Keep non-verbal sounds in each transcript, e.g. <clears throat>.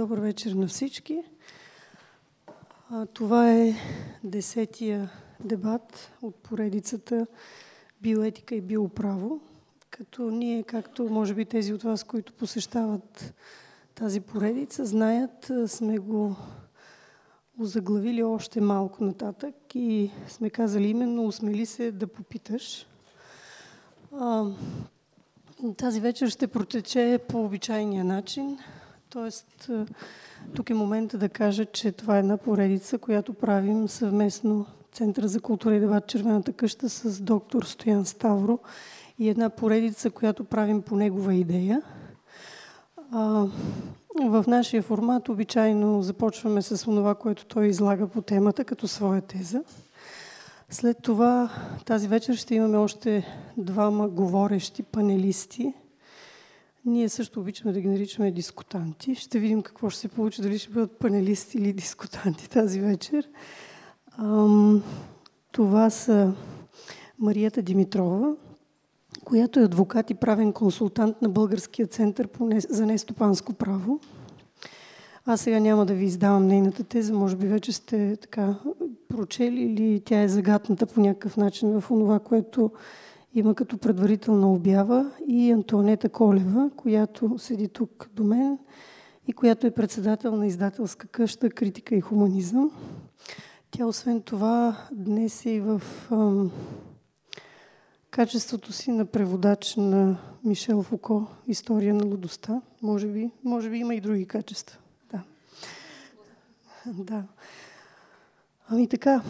Добър вечер на всички. Това е десетия дебат от поредицата биоетика и биоправо. Като ние, както може би тези от вас, които посещават тази поредица, знаят, сме го озаглавили още малко нататък и сме казали именно осмели се да попиташ. Тази вечер ще протече по обичайния начин – Тоест, е, тук е момента да кажа, че това е една поредица, която правим съвместно Центъра за култура и дебат Червената къща с доктор Стоян Ставро и една поредица, която правим по негова идея. В нашия формат обичайно започваме с това, което той излага по темата като своя теза. След това тази вечер ще имаме още двама говорещи панелисти – ние също обичаме да ги наричаме дискутанти. Ще видим какво ще се получи, дали ще бъдат панелисти или дискутанти тази вечер. Това са Марията Димитрова, която е адвокат и правен консултант на Българския център за нестопанско право. Аз сега няма да ви издавам нейната теза, може би вече сте така прочели или тя е загатната по някакъв начин в това, което има като предварителна обява и Антуанета Колева, която седи тук до мен и която е председател на издателска къща Критика и хуманизъм. Тя освен това днес е и в ам, качеството си на преводач на Мишел Фуко История на лудостта. Може би, може би има и други качества. Да. да. Ами така,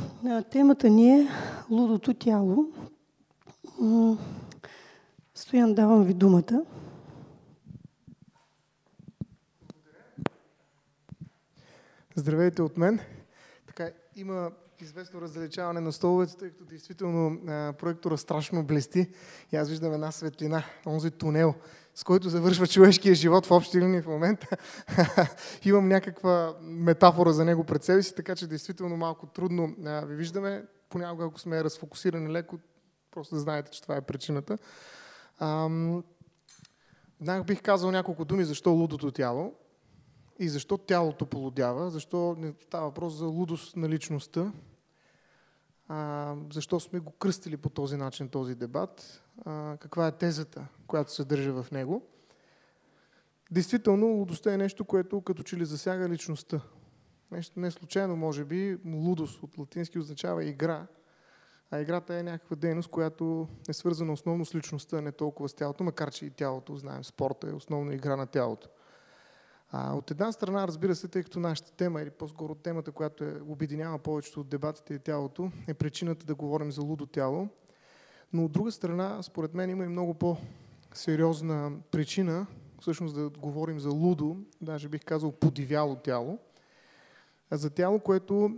темата ни е лудото тяло. Стоян, давам ви думата. Здравейте от мен. Така, има известно различаване на столовете, тъй като действително проектора страшно блести и аз виждам една светлина, онзи тунел, с който завършва човешкия живот в общи линии в момента. <laughs> Имам някаква метафора за него пред себе си, така че действително малко трудно ви виждаме. Понякога, ако сме разфокусирани леко, Просто да знаете, че това е причината. Ам... бих казал няколко думи защо лудото тяло и защо тялото полудява, защо не става въпрос за лудост на личността, а, защо сме го кръстили по този начин този дебат, а, каква е тезата, която се държа в него. Действително, лудостта е нещо, което като че ли засяга личността. Нещо не случайно, може би, лудост от латински означава игра – а играта е някаква дейност, която е свързана основно с личността, не толкова с тялото, макар че и тялото, знаем, спорта е основно игра на тялото. А, от една страна, разбира се, тъй като нашата тема, или по-скоро темата, която е, обединява повечето от дебатите и тялото, е причината да говорим за лудо тяло. Но от друга страна, според мен има и много по-сериозна причина, всъщност да говорим за лудо, даже бих казал подивяло тяло, за тяло, което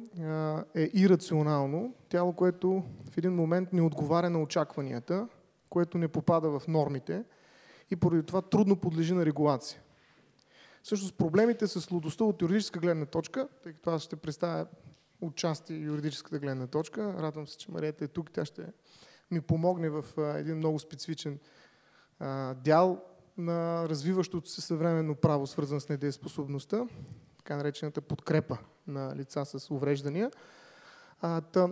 е ирационално, тяло, което в един момент не отговаря на очакванията, което не попада в нормите и поради това трудно подлежи на регулация. Всъщност проблемите с лудостта от юридическа гледна точка, тъй като аз ще представя отчасти юридическата гледна точка, радвам се, че Марията е тук, тя ще ми помогне в един много специфичен дял на развиващото се съвременно право, свързан с недееспособността, така наречената подкрепа на лица с увреждания. А, та,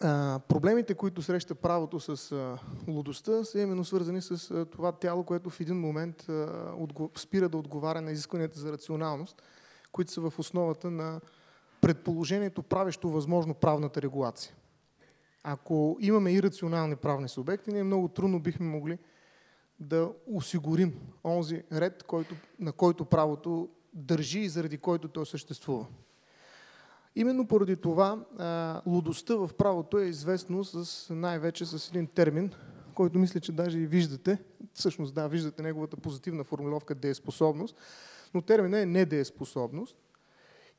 а, проблемите, които среща правото с а, лудостта, са именно свързани с а, това тяло, което в един момент а, отго... спира да отговаря на изискванията за рационалност, които са в основата на предположението, правещо възможно правната регулация. Ако имаме ирационални правни субекти, ние много трудно бихме могли да осигурим онзи ред, който, на който правото държи и заради който той съществува. Именно поради това лудостта в правото е известно с, най-вече с един термин, който мисля, че даже и виждате. Всъщност, да, виждате неговата позитивна формулировка дееспособност, но терминът е недееспособност.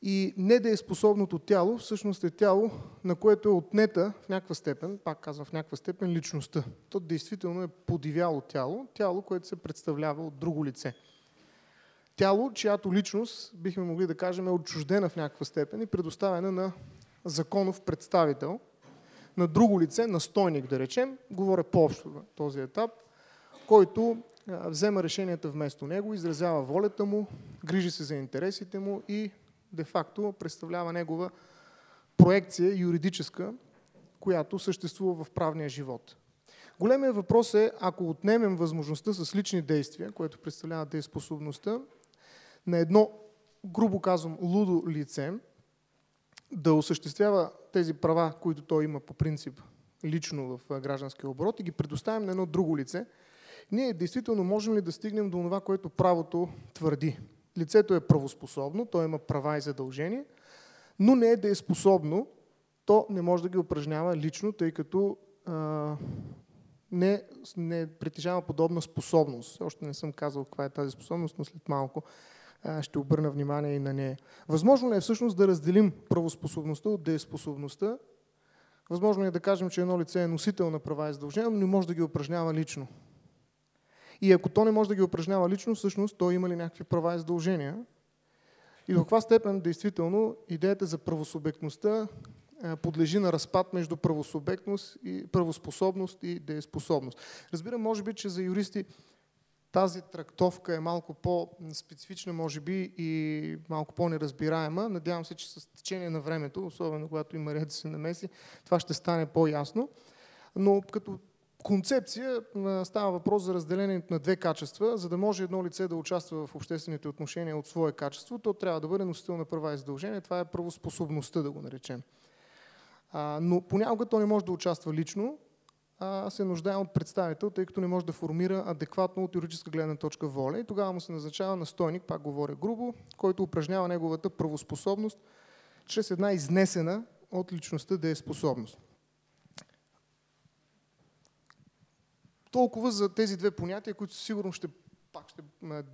И недееспособното тяло всъщност е тяло, на което е отнета в някаква степен, пак казвам в някаква степен, личността. То действително е подивяло тяло, тяло, което се представлява от друго лице – Тяло, чиято личност, бихме могли да кажем, е отчуждена в някаква степен и предоставена на законов представител, на друго лице, настойник да речем, говоря по-общо на този етап, който взема решенията вместо него, изразява волята му, грижи се за интересите му и де-факто представлява негова проекция юридическа, която съществува в правния живот. Големият въпрос е, ако отнемем възможността с лични действия, което представлява дееспособността, на едно, грубо казвам, лудо лице, да осъществява тези права, които той има по принцип лично в гражданския оборот и ги предоставим на едно друго лице, ние действително можем ли да стигнем до това, което правото твърди? Лицето е правоспособно, то има права и задължения, но не е да е способно, то не може да ги упражнява лично, тъй като а, не, не притежава подобна способност. Още не съм казал каква е тази способност, но след малко ще обърна внимание и на нея. Възможно ли е всъщност да разделим правоспособността от дееспособността? Възможно е да кажем, че едно лице е носител на права и задължения, но не може да ги упражнява лично. И ако то не може да ги упражнява лично, всъщност той има ли някакви права и задължения? И до каква степен действително идеята за правосубектността подлежи на разпад между правосубектност и правоспособност и дееспособност. Разбирам, може би, че за юристи тази трактовка е малко по-специфична, може би, и малко по-неразбираема. Надявам се, че с течение на времето, особено когато има ред да се намеси, това ще стане по-ясно. Но като концепция става въпрос за разделението на две качества. За да може едно лице да участва в обществените отношения от свое качество, то трябва да бъде носител на права и задължения. Това е правоспособността, да го наречем. Но понякога то не може да участва лично, а се нуждае от представител, тъй като не може да формира адекватно от юридическа гледна точка воля. И тогава му се назначава настойник, пак говоря грубо, който упражнява неговата правоспособност чрез една изнесена от личността да е способност. Толкова за тези две понятия, които сигурно ще, пак ще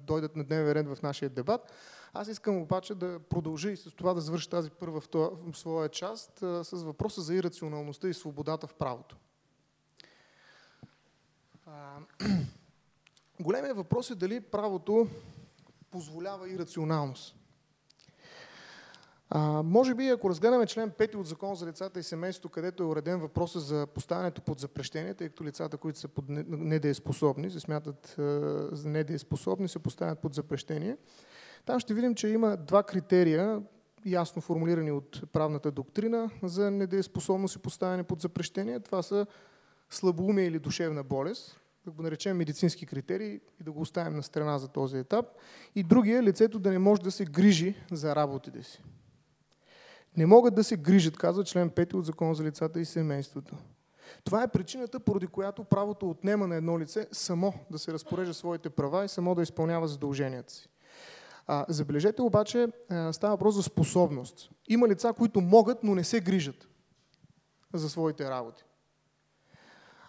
дойдат на дневен ред в нашия дебат. Аз искам обаче да продължа и с това да завърша тази първа в своя част с въпроса за ирационалността и свободата в правото. <clears throat> Големият въпрос е дали правото позволява ирационалност. А, може би, ако разгледаме член 5 от Закон за лицата и семейството, където е уреден въпроса за поставянето под запрещение, тъй като лицата, които са под недееспособни, се смятат за недееспособни, се поставят под запрещение, там ще видим, че има два критерия, ясно формулирани от правната доктрина за недееспособност и поставяне под запрещение. Това са слабоумие или душевна болест, да го наречем медицински критерии и да го оставим на страна за този етап. И другия, лицето да не може да се грижи за работите си. Не могат да се грижат, казва член 5 от Закона за лицата и семейството. Това е причината, поради която правото отнема на едно лице само да се разпорежда своите права и само да изпълнява задълженията си. А, забележете обаче, става въпрос за способност. Има лица, които могат, но не се грижат за своите работи.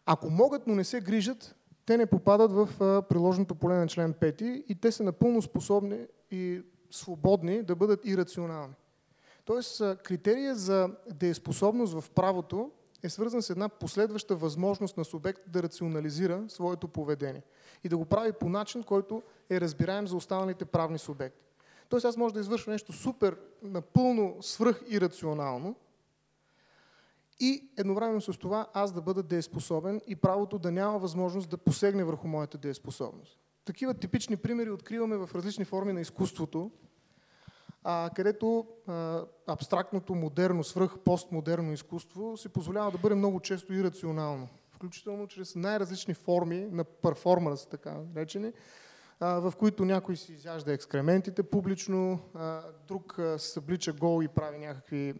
Ако могат, но не се грижат, те не попадат в приложното поле на член 5 и те са напълно способни и свободни да бъдат ирационални. Тоест, критерия за дееспособност в правото е свързан с една последваща възможност на субект да рационализира своето поведение и да го прави по начин, който е разбираем за останалите правни субекти. Тоест аз може да извършва нещо супер, напълно свръхирационално и едновременно с това аз да бъда дееспособен и правото да няма възможност да посегне върху моята дееспособност. Такива типични примери откриваме в различни форми на изкуството, където абстрактното, модерно, свръх постмодерно изкуство се позволява да бъде много често ирационално, включително чрез най-различни форми на перформанс, така речени, в които някой си изяжда екскрементите публично, друг се съблича гол и прави някакви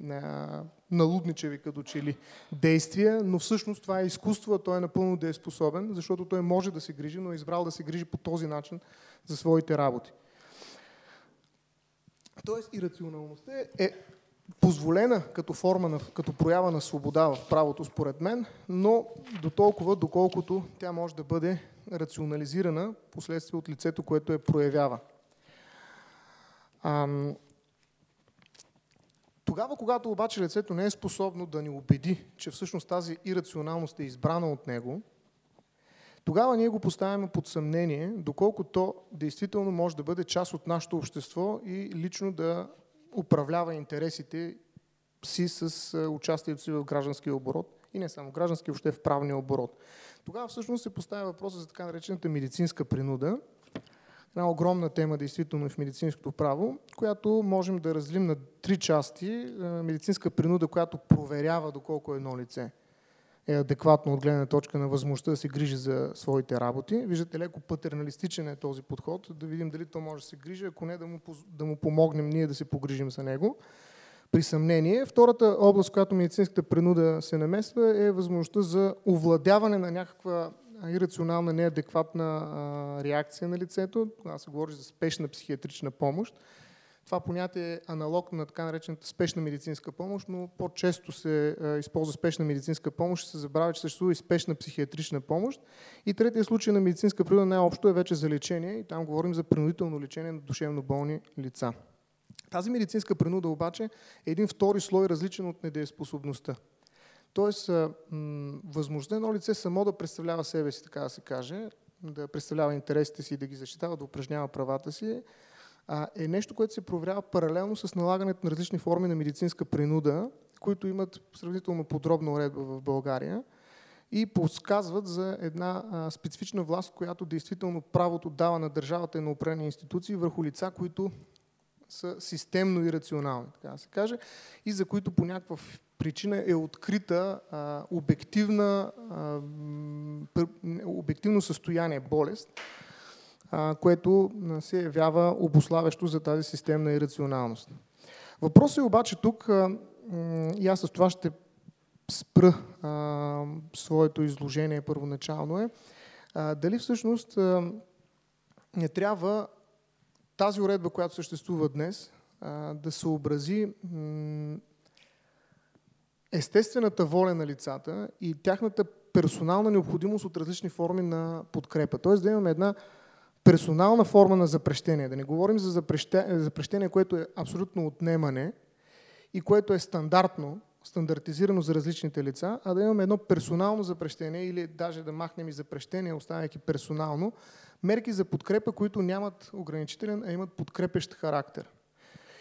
налудничеви като че ли действия, но всъщност това е изкуство, а той е напълно дееспособен, защото той може да се грижи, но е избрал да се грижи по този начин за своите работи. Тоест, ирационалността е позволена като форма, на, като проява на свобода в правото, според мен, но до толкова, доколкото тя може да бъде рационализирана последствие от лицето, което я проявява. Ам... Тогава, когато обаче лицето не е способно да ни убеди, че всъщност тази ирационалност е избрана от него, тогава ние го поставяме под съмнение, доколко то действително може да бъде част от нашето общество и лично да управлява интересите си с участието си в гражданския оборот и не само граждански, въобще в правния оборот. Тогава всъщност се поставя въпроса за така наречената медицинска принуда. Една огромна тема действително в медицинското право, която можем да разлим на три части. Е, медицинска принуда, която проверява доколко едно лице е адекватно от гледна точка на възможността да се грижи за своите работи. Виждате леко патерналистичен е този подход, да видим дали то може да се грижи, ако не да му, да му помогнем ние да се погрижим за него. При съмнение. Втората област, в която медицинската принуда се намества е възможността за овладяване на някаква ирационална, неадекватна реакция на лицето. Тогава се говори за спешна психиатрична помощ. Това понятие е аналог на така наречената спешна медицинска помощ, но по-често се използва спешна медицинска помощ, се забравя, че съществува и спешна психиатрична помощ. И третия случай на медицинска природа най-общо е вече за лечение и там говорим за принудително лечение на душевно болни лица. Тази медицинска принуда обаче е един втори слой, различен от недееспособността. Тоест, възможността едно лице само да представлява себе си, така да се каже, да представлява интересите си, да ги защитава, да упражнява правата си, е нещо, което се проверява паралелно с налагането на различни форми на медицинска принуда, които имат сравнително подробна уредба в България и подсказват за една специфична власт, която действително правото дава на държавата и на определени институции върху лица, които са системно ирационални, така да се каже, и за които по някаква причина е открита а, обективна, а, обективно състояние, болест, а, което се явява обославящо за тази системна ирационалност. Въпросът е обаче тук, а, и аз с това ще спра а, своето изложение първоначално е, а, дали всъщност а, не трябва тази уредба, която съществува днес, да съобрази естествената воля на лицата и тяхната персонална необходимост от различни форми на подкрепа. Тоест да имаме една персонална форма на запрещение. Да не говорим за запрещение, което е абсолютно отнемане и което е стандартно, стандартизирано за различните лица, а да имаме едно персонално запрещение или даже да махнем и запрещение, оставяйки персонално, мерки за подкрепа, които нямат ограничителен, а имат подкрепещ характер.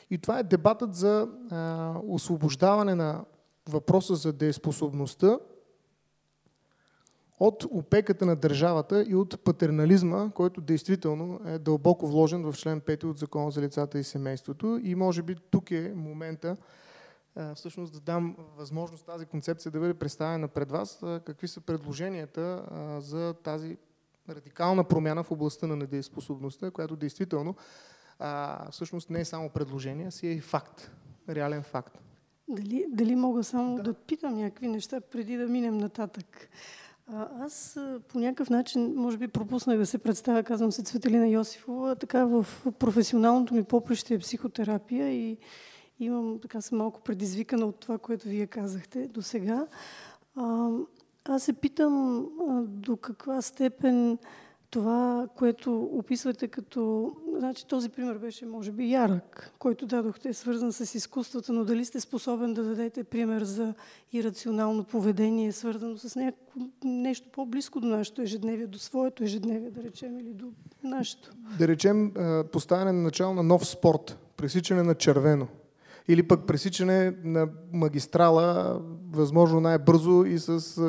И това е дебатът за а, освобождаване на въпроса за дееспособността от опеката на държавата и от патернализма, който действително е дълбоко вложен в член 5 от Закона за лицата и семейството. И може би тук е момента всъщност да дам възможност тази концепция да бъде представена пред вас. Какви са предложенията за тази радикална промяна в областта на недееспособността, която действително а, всъщност не е само предложение, а си е и факт, реален факт. Дали, дали мога само да. да питам някакви неща преди да минем нататък? А, аз по някакъв начин, може би пропуснах да се представя, казвам се Цветелина Йосифова, така в професионалното ми поприще е психотерапия и имам, така съм малко предизвикана от това, което вие казахте до сега. Аз се питам до каква степен това, което описвате като... Значи този пример беше, може би, ярък, който дадохте, е свързан с изкуството, но дали сте способен да дадете пример за ирационално поведение, свързано с някакво, нещо по-близко до нашето ежедневие, до своето ежедневие, да речем, или до нашето? Да речем, поставяне на начало на нов спорт, пресичане на червено – или пък пресичане на магистрала, възможно най-бързо и с...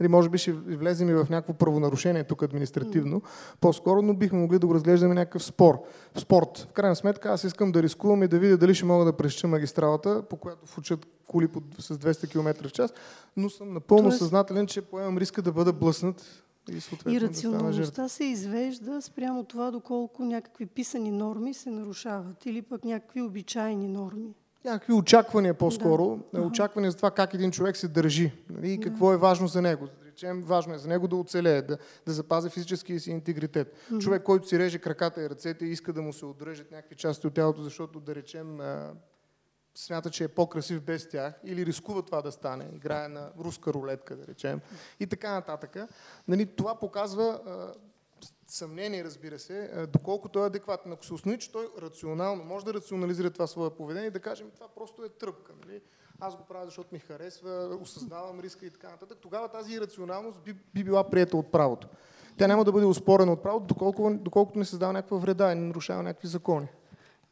Нали, може би ще влезем и в някакво правонарушение тук административно, по-скоро, но бихме могли да го разглеждаме някакъв спор. В спорт. В крайна сметка аз искам да рискувам и да видя дали ще мога да пресича магистралата, по която фучат коли с 200 км в час, но съм напълно Тоест... съзнателен, че поемам риска да бъда блъснат и, и рационалността да се извежда спрямо това, доколко някакви писани норми се нарушават или пък някакви обичайни норми някакви очаквания по-скоро, да. очаквания за това как един човек се държи нали, и какво да. е важно за него. Да речем, важно е за него да оцелее, да, да запази физическия си интегритет. Mm-hmm. Човек, който си реже краката и ръцете и иска да му се отрежат някакви части от тялото, защото, да речем, смята, че е по-красив без тях или рискува това да стане, играе на руска рулетка, да речем, и така нататък. Нали, това показва съмнение, разбира се, доколко той е адекватен. Ако се установи, че той рационално може да рационализира това свое поведение и да кажем, това просто е тръпка. Нали? Аз го правя, защото ми харесва, осъзнавам риска и така нататък. Тогава тази ирационалност би, би била приета от правото. Тя няма да бъде успорена от правото, доколко, доколкото не създава някаква вреда и не нарушава някакви закони.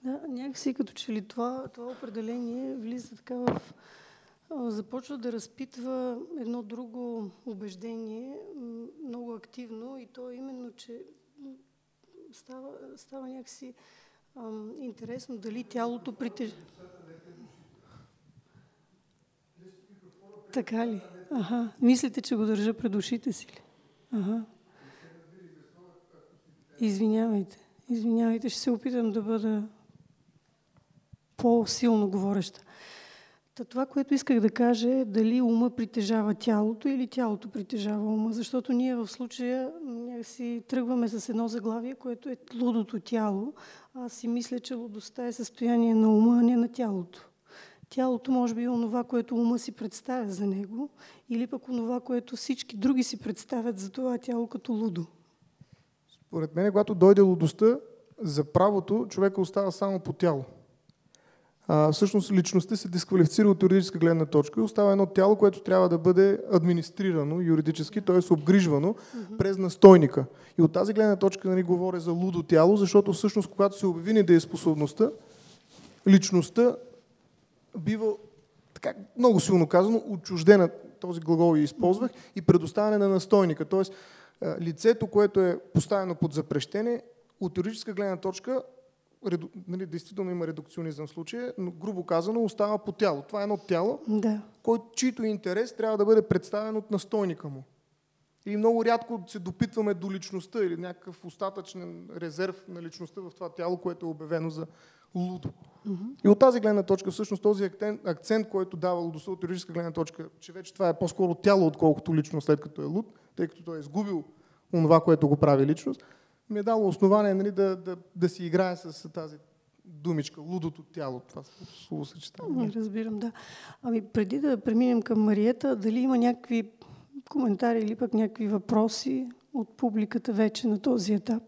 Да, някакси като че ли това, това определение влиза така в започва да разпитва едно друго убеждение много активно и то е именно, че става, става някакси ам, интересно дали тялото притежава. Така ли? Ага. Мислите, че го държа пред ушите си ли? Ага. Извинявайте. Извинявайте, ще се опитам да бъда по-силно говореща. Та това, което исках да кажа е дали ума притежава тялото или тялото притежава ума, защото ние в случая си тръгваме с едно заглавие, което е лудото тяло. Аз си мисля, че лудостта е състояние на ума, а не на тялото. Тялото може би е онова, което ума си представя за него, или пък онова, което всички други си представят за това тяло като лудо. Според мен, когато дойде лудостта, за правото човека остава само по тяло а, всъщност личността се дисквалифицира от юридическа гледна точка и остава едно тяло, което трябва да бъде администрирано юридически, т.е. обгрижвано mm-hmm. през настойника. И от тази гледна точка нали, говоря за лудо тяло, защото всъщност когато се обяви недееспособността, личността бива, така много силно казано, отчуждена, този глагол и използвах, и предоставяне на настойника. Тоест, лицето, което е поставено под запрещение, от юридическа гледна точка реду, нали, действително има редукционизъм в случая, но грубо казано остава по тяло. Това е едно тяло, да. който, чийто интерес трябва да бъде представен от настойника му. И много рядко се допитваме до личността или някакъв остатъчен резерв на личността в това тяло, което е обявено за лудо. Mm-hmm. И от тази гледна точка, всъщност този акцент, акцент който дава лудостта от юридическа гледна точка, че вече това е по-скоро тяло, отколкото личност, след като е луд, тъй като той е изгубил онова, което го прави личност, ми е дало основание нали, да, да, да си играе с тази думичка, лудото тяло, това словосъчетание. Разбирам, да. Ами преди да преминем към Мариета, дали има някакви коментари или пък някакви въпроси от публиката вече на този етап?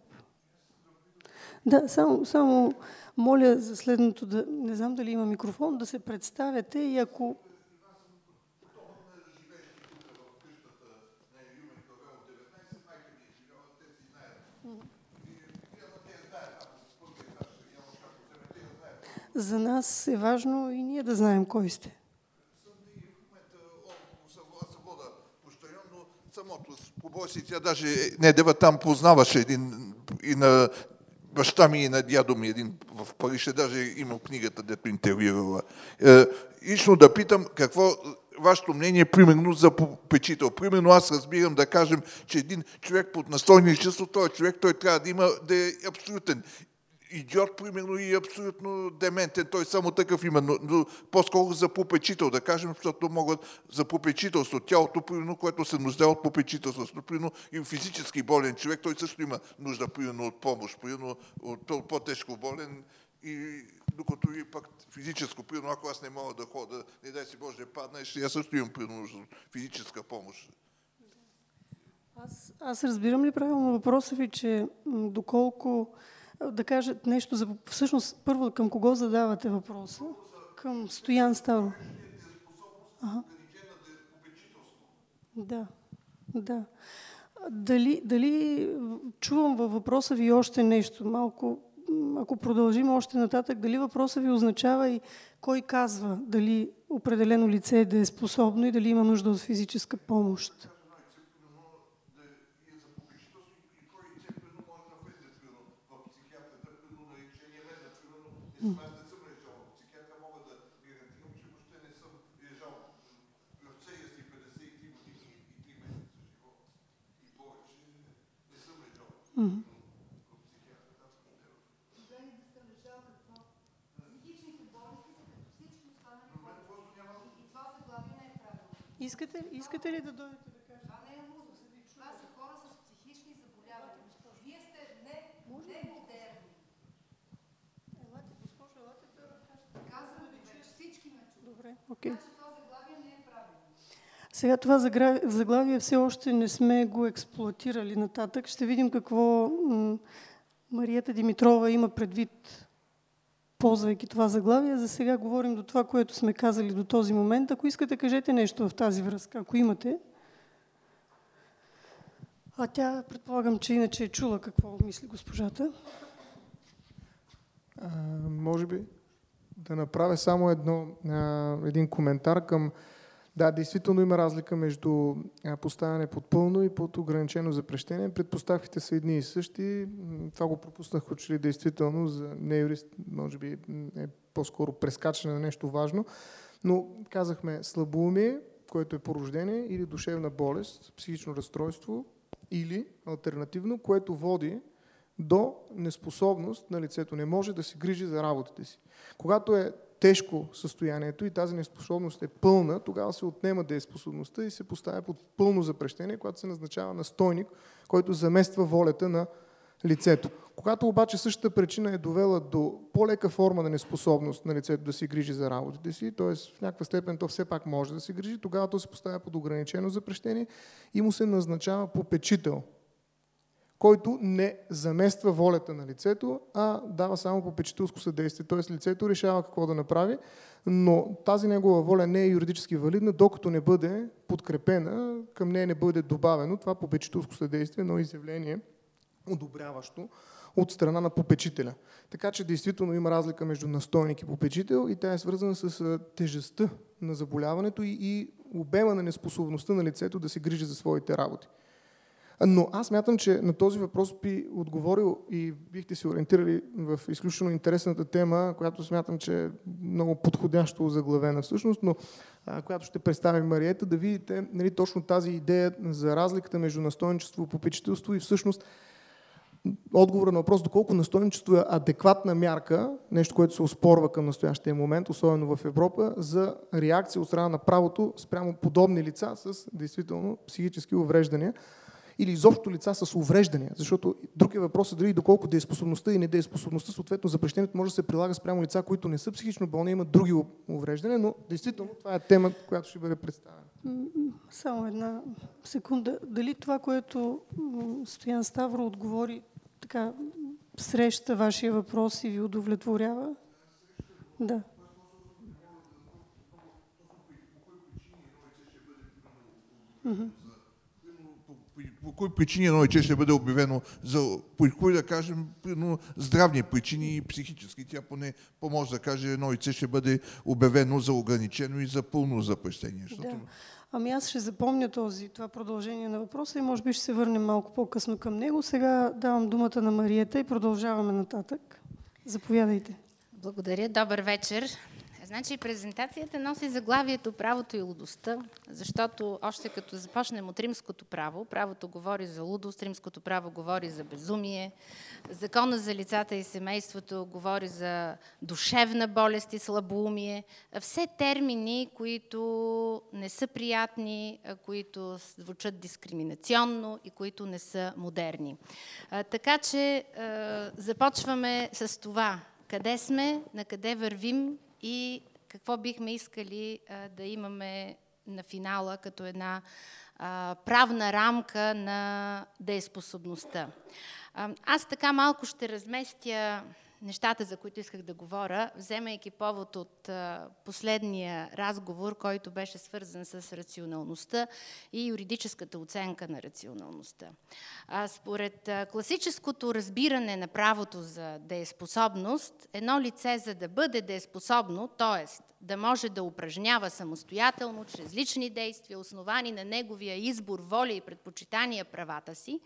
Да, само, само моля за следното, да, не знам дали има микрофон, да се представяте и ако за нас е важно и ние да знаем кой сте. самото побой тя даже не дева там познаваше един и на баща ми и на дядо ми един в Париж, даже имал книгата, дето интервюирала. Е, да питам какво вашето мнение, примерно за попечител. Примерно аз разбирам да кажем, че един човек под настойничество, той е човек, той трябва да има да е абсолютен идиот, примерно, и абсолютно дементен. Той само такъв има, но, но по-скоро за попечител, да кажем, защото могат за попечителство. Тялото, примерно, което се нуждае от попечителство. Примерно, и физически болен човек, той също има нужда, примерно, от помощ. Примерно, от по-тежко болен и докато и пък физическо, примерно, ако аз не мога да хода, не дай си Боже, паднеш, аз също имам примерно физическа помощ. Аз, аз разбирам ли правилно въпроса ви, че доколко да кажат нещо за... Всъщност, първо към кого задавате въпроса? Към Стоян Старо. Ага. Да, да. Дали, дали чувам във въпроса ви още нещо? Малко, ако продължим още нататък, дали въпроса ви означава и кой казва дали определено лице да е способно и дали има нужда от физическа помощ? Искате, искате ли да дойдете да кажете? Това не е лудост. Това са хора с психични заболявания. Вие сте не, не модерни. Елате, госпожо, елате да кажете. Казвам ви, че всички ме чуят. Добре, окей. Okay. Сега това заглавие все още не сме го експлуатирали нататък. Ще видим какво Марията Димитрова има предвид, ползвайки това заглавие. За сега говорим до това, което сме казали до този момент. Ако искате, кажете нещо в тази връзка, ако имате. А тя, предполагам, че иначе е чула какво мисли госпожата. А, може би да направя само едно, а, един коментар към да, действително има разлика между поставяне под пълно и под ограничено запрещение. Предпоставките са едни и същи. Това го пропуснах, че ли действително за неюрист, може би е по-скоро прескачане на нещо важно. Но казахме слабоумие, което е порождение или душевна болест, психично разстройство или альтернативно, което води до неспособност на лицето. Не може да се грижи за работите си. Когато е тежко състоянието и тази неспособност е пълна, тогава се отнема дееспособността и се поставя под пълно запрещение, когато се назначава настойник, който замества волята на лицето. Когато обаче същата причина е довела до по-лека форма на неспособност на лицето да си грижи за работите си, т.е. в някаква степен то все пак може да се грижи, тогава то се поставя под ограничено запрещение и му се назначава попечител който не замества волята на лицето, а дава само попечителско съдействие. Т.е. лицето решава какво да направи, но тази негова воля не е юридически валидна, докато не бъде подкрепена, към нея не бъде добавено това попечителско съдействие, но изявление, одобряващо от страна на попечителя. Така че действително има разлика между настойник и попечител и тя е свързана с тежестта на заболяването и, и обема на неспособността на лицето да се грижи за своите работи. Но аз мятам, че на този въпрос би отговорил и бихте се ориентирали в изключително интересната тема, която смятам, че е много подходящо заглавена всъщност, но а, която ще представи Мариета, да видите нали, точно тази идея за разликата между настойничество и попечителство и всъщност отговора на въпрос доколко настойничество е адекватна мярка, нещо, което се оспорва към настоящия момент, особено в Европа, за реакция от страна на правото спрямо подобни лица с действително психически увреждания или изобщо лица с увреждания, защото друг е въпросът дали доколко дееспособността и недееспособността, съответно запрещението може да се прилага спрямо лица, които не са психично болни, имат други увреждания, но действително това е тема, която ще бъде представена. Само една секунда. Дали това, което Стоян Ставро отговори, така среща вашия въпрос и ви удовлетворява? Да. Mm-hmm по кои причини едно лече ще бъде обявено за, по кои да кажем, но здравни причини и психически. Тя поне поможе да каже едно лице ще бъде обявено за ограничено и за пълно запрещение. Да. Ами аз ще запомня този, това продължение на въпроса и може би ще се върнем малко по-късно към него. Сега давам думата на Мариета и продължаваме нататък. Заповядайте. Благодаря. Добър вечер. Значи презентацията носи заглавието правото и лудостта, защото още като започнем от римското право, правото говори за лудост, римското право говори за безумие, закона за лицата и семейството говори за душевна болест и слабоумие. Все термини, които не са приятни, които звучат дискриминационно и които не са модерни. Така че започваме с това. Къде сме, на къде вървим и какво бихме искали а, да имаме на финала като една а, правна рамка на дееспособността. Аз така малко ще разместя нещата, за които исках да говоря, вземайки повод от последния разговор, който беше свързан с рационалността и юридическата оценка на рационалността. Според класическото разбиране на правото за дееспособност, едно лице, за да бъде дееспособно, т.е. да може да упражнява самостоятелно, чрез лични действия, основани на неговия избор, воля и предпочитания правата си,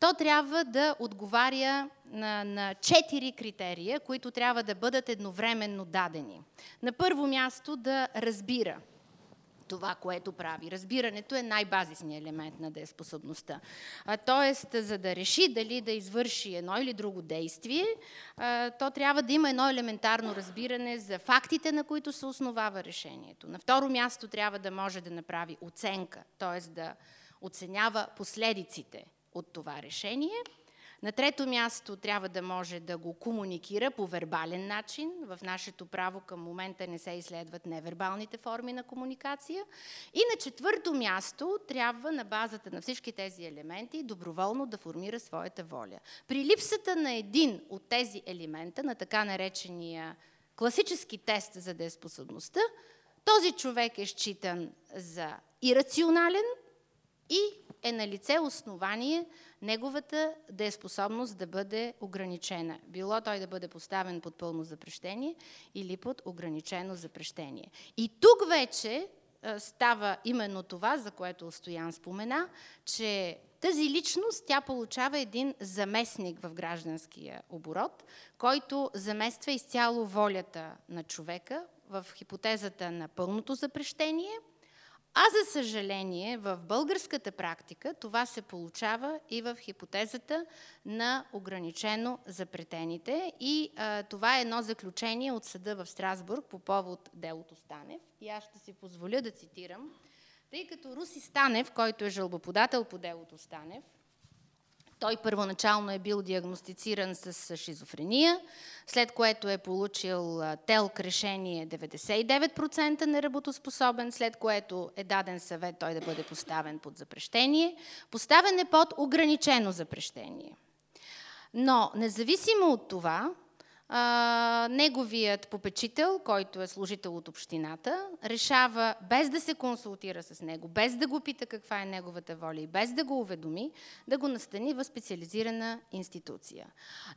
то трябва да отговаря на, на четири критерия, които трябва да бъдат едновременно дадени. На първо място да разбира това, което прави. Разбирането е най-базисният елемент на дееспособността. тоест, за да реши дали да извърши едно или друго действие, то трябва да има едно елементарно разбиране за фактите, на които се основава решението. На второ място трябва да може да направи оценка, т.е. да оценява последиците от това решение. На трето място трябва да може да го комуникира по вербален начин. В нашето право към момента не се изследват невербалните форми на комуникация. И на четвърто място трябва на базата на всички тези елементи доброволно да формира своята воля. При липсата на един от тези елемента, на така наречения класически тест за дееспособността, този човек е считан за ирационален, и е на лице основание неговата дееспособност да бъде ограничена. Било той да бъде поставен под пълно запрещение или под ограничено запрещение. И тук вече а, става именно това, за което Стоян спомена, че тази личност, тя получава един заместник в гражданския оборот, който замества изцяло волята на човека в хипотезата на пълното запрещение – а за съжаление, в българската практика това се получава и в хипотезата на ограничено запретените. И а, това е едно заключение от съда в Страсбург по повод делото Станев. И аз ще си позволя да цитирам, тъй като Руси Станев, който е жалбоподател по делото Станев, той първоначално е бил диагностициран с шизофрения, след което е получил ТЕЛК решение 99% неработоспособен, след което е даден съвет той да бъде поставен под запрещение. Поставен е под ограничено запрещение. Но независимо от това, а, неговият попечител, който е служител от общината, решава без да се консултира с него, без да го пита каква е неговата воля и без да го уведоми, да го настани в специализирана институция.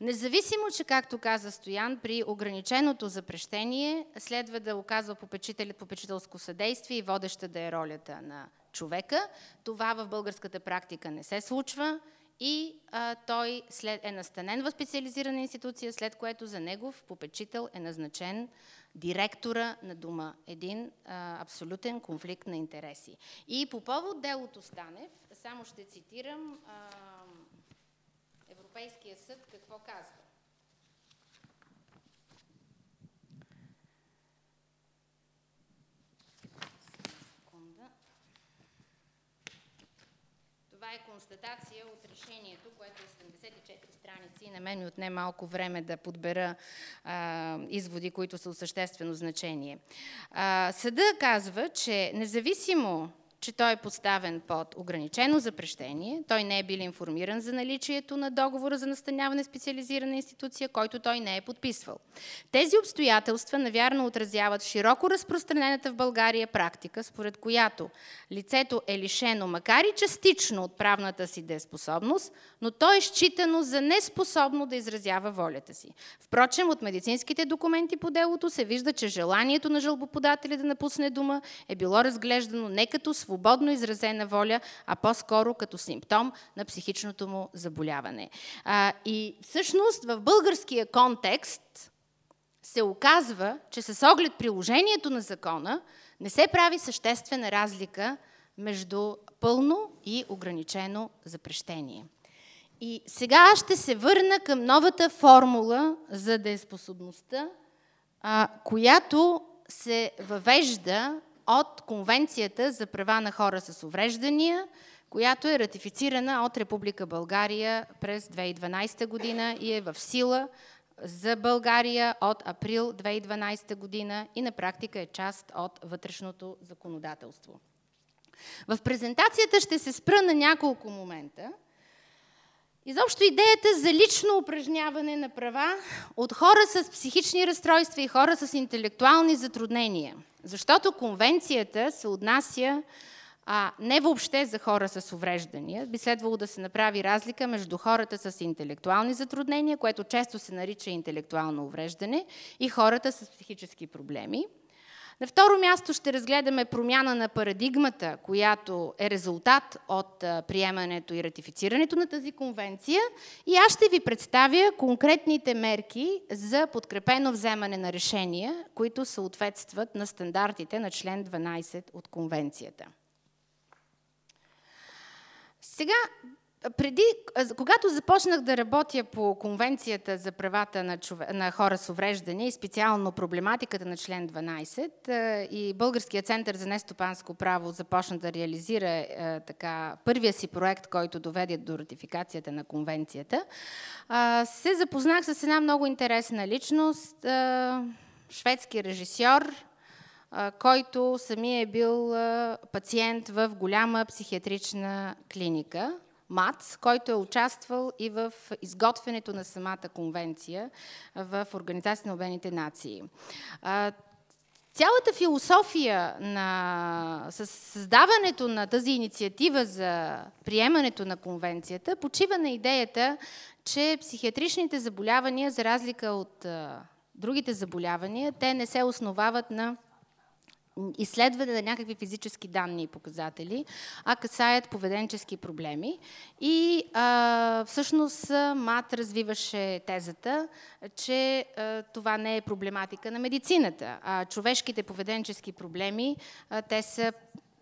Независимо, че, както каза Стоян, при ограниченото запрещение следва да оказва попечителят попечителско съдействие и водеща да е ролята на човека. Това в българската практика не се случва и а, той след, е настанен в специализирана институция, след което за негов попечител е назначен директора на дума. Един а, абсолютен конфликт на интереси. И по повод делото Станев, само ще цитирам а, Европейския съд какво казва. Това е констатация от решението, което е 74 страници на мен ми отне малко време да подбера а, изводи, които са от съществено значение. А, съда казва, че независимо че той е поставен под ограничено запрещение, той не е бил информиран за наличието на договора за настаняване специализирана институция, който той не е подписвал. Тези обстоятелства навярно отразяват широко разпространената в България практика, според която лицето е лишено, макар и частично от правната си дееспособност, но то е считано за неспособно да изразява волята си. Впрочем, от медицинските документи по делото се вижда, че желанието на жалбоподателя да напусне дума е било разглеждано не като свободно, свободно изразена воля, а по-скоро като симптом на психичното му заболяване. А, и всъщност в българския контекст се оказва, че с оглед приложението на закона не се прави съществена разлика между пълно и ограничено запрещение. И сега ще се върна към новата формула за дееспособността, която се въвежда от Конвенцията за права на хора с увреждания, която е ратифицирана от Република България през 2012 година и е в сила за България от април 2012 година и на практика е част от вътрешното законодателство. В презентацията ще се спра на няколко момента. Изобщо идеята за лично упражняване на права от хора с психични разстройства и хора с интелектуални затруднения – защото конвенцията се отнася а, не въобще за хора с увреждания. Би следвало да се направи разлика между хората с интелектуални затруднения, което често се нарича интелектуално увреждане, и хората с психически проблеми. На второ място ще разгледаме промяна на парадигмата, която е резултат от приемането и ратифицирането на тази конвенция. И аз ще ви представя конкретните мерки за подкрепено вземане на решения, които съответстват на стандартите на член 12 от конвенцията. Сега преди, когато започнах да работя по Конвенцията за правата на, чове, на хора с увреждане и специално проблематиката на член 12 и Българския център за нестопанско право започна да реализира е, така, първия си проект, който доведе до ратификацията на Конвенцията, се запознах с една много интересна личност, шведски режисьор, който самия е бил пациент в голяма психиатрична клиника МАЦ, който е участвал и в изготвянето на самата конвенция в Организация на Обединените нации. Цялата философия на създаването на тази инициатива за приемането на конвенцията почива на идеята, че психиатричните заболявания, за разлика от другите заболявания, те не се основават на изследване на някакви физически данни и показатели, а касаят поведенчески проблеми. И а, всъщност МАТ развиваше тезата, че а, това не е проблематика на медицината, а човешките поведенчески проблеми, а, те са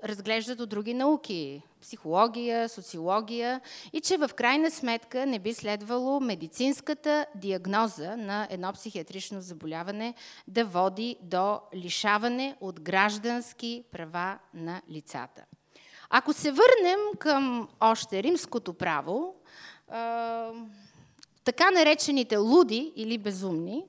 разглеждат от други науки психология, социология и че в крайна сметка не би следвало медицинската диагноза на едно психиатрично заболяване да води до лишаване от граждански права на лицата. Ако се върнем към още римското право, така наречените луди или безумни,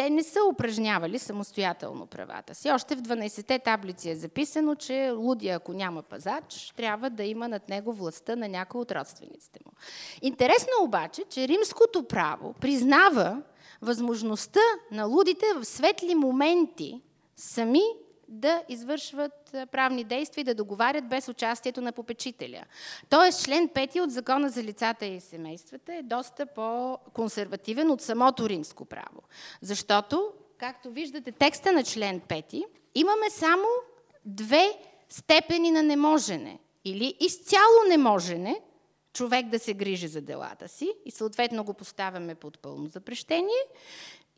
те не са упражнявали самостоятелно правата си. Още в 12-те таблици е записано, че лудия, ако няма пазач, трябва да има над него властта на някой от родствениците му. Интересно обаче, че римското право признава възможността на лудите в светли моменти сами да извършват правни действия и да договарят без участието на попечителя. Тоест, член 5 от Закона за лицата и семействата е доста по-консервативен от самото римско право. Защото, както виждате, текста на член 5 имаме само две степени на неможене. Или изцяло неможене, човек да се грижи за делата си и съответно го поставяме под пълно запрещение,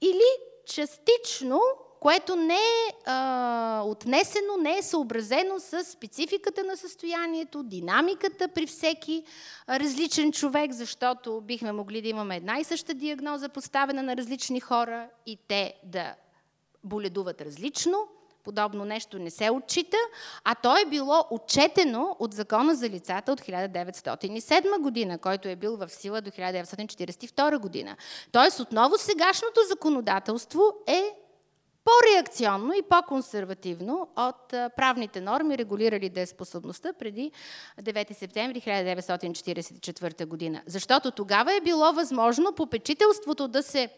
или частично което не е а, отнесено, не е съобразено с спецификата на състоянието, динамиката при всеки различен човек, защото бихме могли да имаме една и съща диагноза, поставена на различни хора и те да боледуват различно. Подобно нещо не се отчита, а то е било отчетено от Закона за лицата от 1907 година, който е бил в сила до 1942 година. Тоест отново сегашното законодателство е по-реакционно и по-консервативно от правните норми, регулирали дееспособността преди 9 септември 1944 година. Защото тогава е било възможно попечителството да се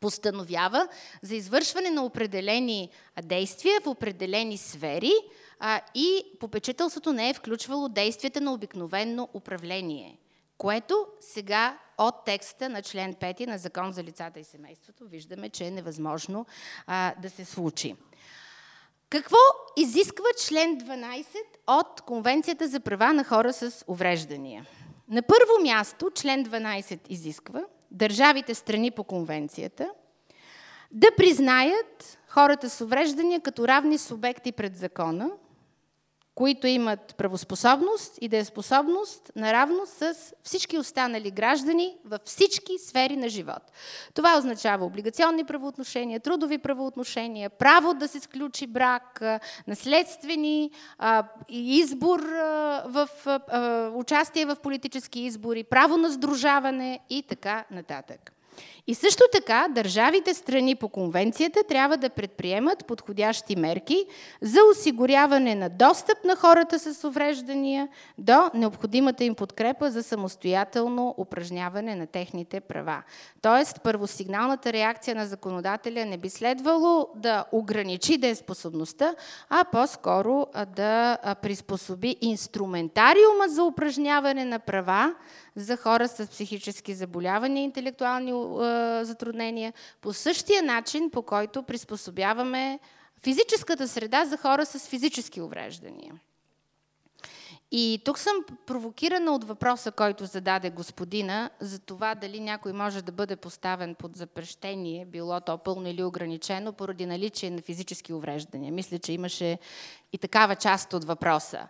постановява за извършване на определени действия в определени сфери а, и попечителството не е включвало действията на обикновено управление, което сега от текста на член 5 на Закон за лицата и семейството виждаме, че е невъзможно а, да се случи. Какво изисква член 12 от Конвенцията за права на хора с увреждания? На първо място член 12 изисква държавите страни по конвенцията да признаят хората с увреждания като равни субекти пред закона, които имат правоспособност и дееспособност наравно с всички останали граждани във всички сфери на живот. Това означава облигационни правоотношения, трудови правоотношения, право да се сключи брак, наследствени, избор в участие в политически избори, право на сдружаване и така нататък. И също така държавите страни по конвенцията трябва да предприемат подходящи мерки за осигуряване на достъп на хората с увреждания до необходимата им подкрепа за самостоятелно упражняване на техните права. Тоест, първосигналната реакция на законодателя не би следвало да ограничи дееспособността, а по-скоро да приспособи инструментариума за упражняване на права за хора с психически заболявания, интелектуални затруднения, по същия начин, по който приспособяваме физическата среда за хора с физически увреждания. И тук съм провокирана от въпроса, който зададе господина, за това дали някой може да бъде поставен под запрещение, било то пълно или ограничено, поради наличие на физически увреждания. Мисля, че имаше и такава част от въпроса.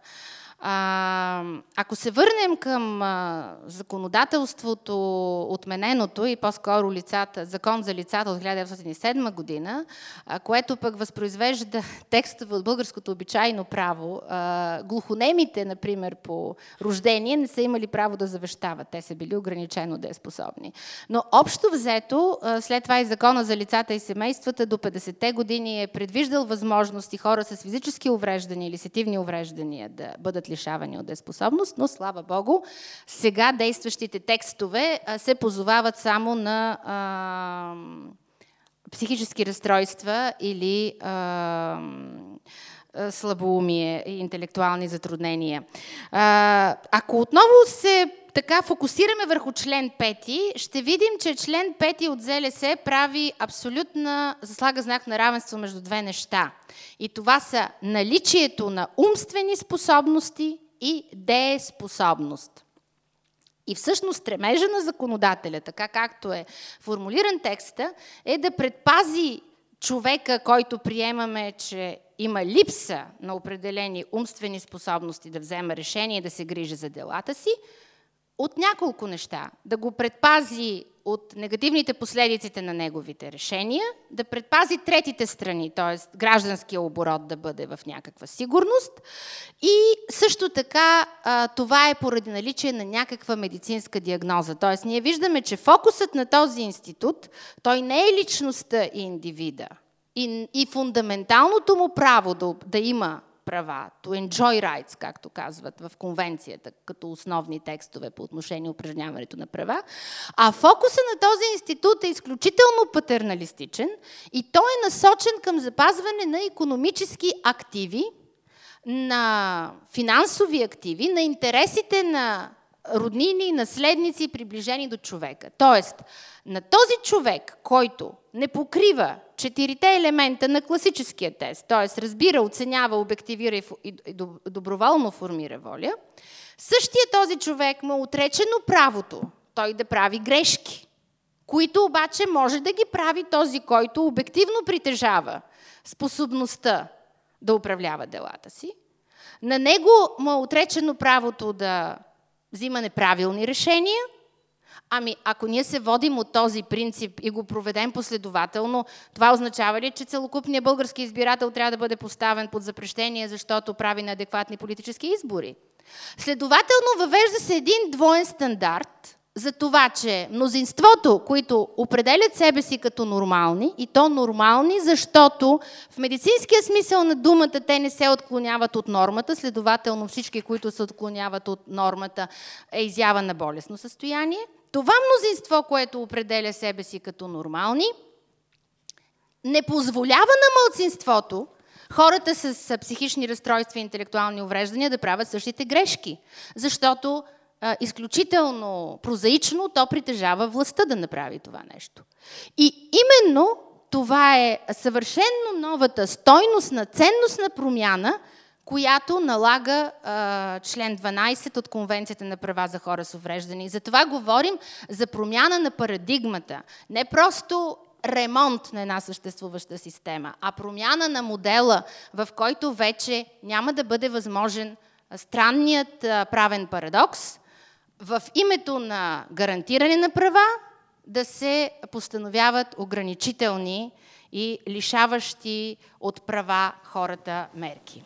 А, ако се върнем към а, законодателството, отмененото и по-скоро лицата, закон за лицата от 1907 година, а, което пък възпроизвежда <laughs> текстове от българското обичайно право, а, глухонемите, например, по рождение не са имали право да завещават. Те са били ограничено дееспособни. Но общо взето, а, след това и закона за лицата и семействата до 50-те години е предвиждал възможности хора с физически увреждания или сетивни увреждания да бъдат бъдат лишавани от деспособност, но слава Богу, сега действащите текстове се позовават само на психически разстройства или а, слабоумие и интелектуални затруднения. А, ако отново се така фокусираме върху член 5, ще видим, че член 5 от ЗЛС прави абсолютна, заслага знак на равенство между две неща. И това са наличието на умствени способности и дееспособност. И всъщност стремежа на законодателя, така както е формулиран текста, е да предпази човека, който приемаме, че има липса на определени умствени способности да взема решение и да се грижи за делата си, от няколко неща. Да го предпази от негативните последиците на неговите решения, да предпази третите страни, т.е. гражданския оборот да бъде в някаква сигурност и също така това е поради наличие на някаква медицинска диагноза. Т.е. ние виждаме, че фокусът на този институт, той не е личността и индивида. И, и фундаменталното му право да, да има права, to enjoy rights, както казват в конвенцията, като основни текстове по отношение упражняването на права. А фокуса на този институт е изключително патерналистичен и той е насочен към запазване на економически активи, на финансови активи, на интересите на роднини, наследници, приближени до човека. Тоест, на този човек, който не покрива четирите елемента на класическия тест, т.е. разбира, оценява, обективира и доброволно формира воля, същия този човек му е отречено правото той да прави грешки, които обаче може да ги прави този, който обективно притежава способността да управлява делата си. На него му е отречено правото да взима неправилни решения – Ами, ако ние се водим от този принцип и го проведем последователно, това означава ли, че целокупният български избирател трябва да бъде поставен под запрещение, защото прави неадекватни политически избори? Следователно, въвежда се един двоен стандарт за това, че мнозинството, които определят себе си като нормални, и то нормални, защото в медицинския смисъл на думата те не се отклоняват от нормата, следователно всички, които се отклоняват от нормата, е изява на болесно състояние, това мнозинство, което определя себе си като нормални, не позволява на мълцинството, хората с психични разстройства и интелектуални увреждания да правят същите грешки. Защото а, изключително прозаично то притежава властта да направи това нещо. И именно това е съвършенно новата стойностна, ценностна промяна – която налага а, член 12 от Конвенцията на права за хора с увреждани. За това говорим за промяна на парадигмата. Не просто ремонт на една съществуваща система, а промяна на модела, в който вече няма да бъде възможен странният правен парадокс в името на гарантиране на права да се постановяват ограничителни и лишаващи от права хората мерки.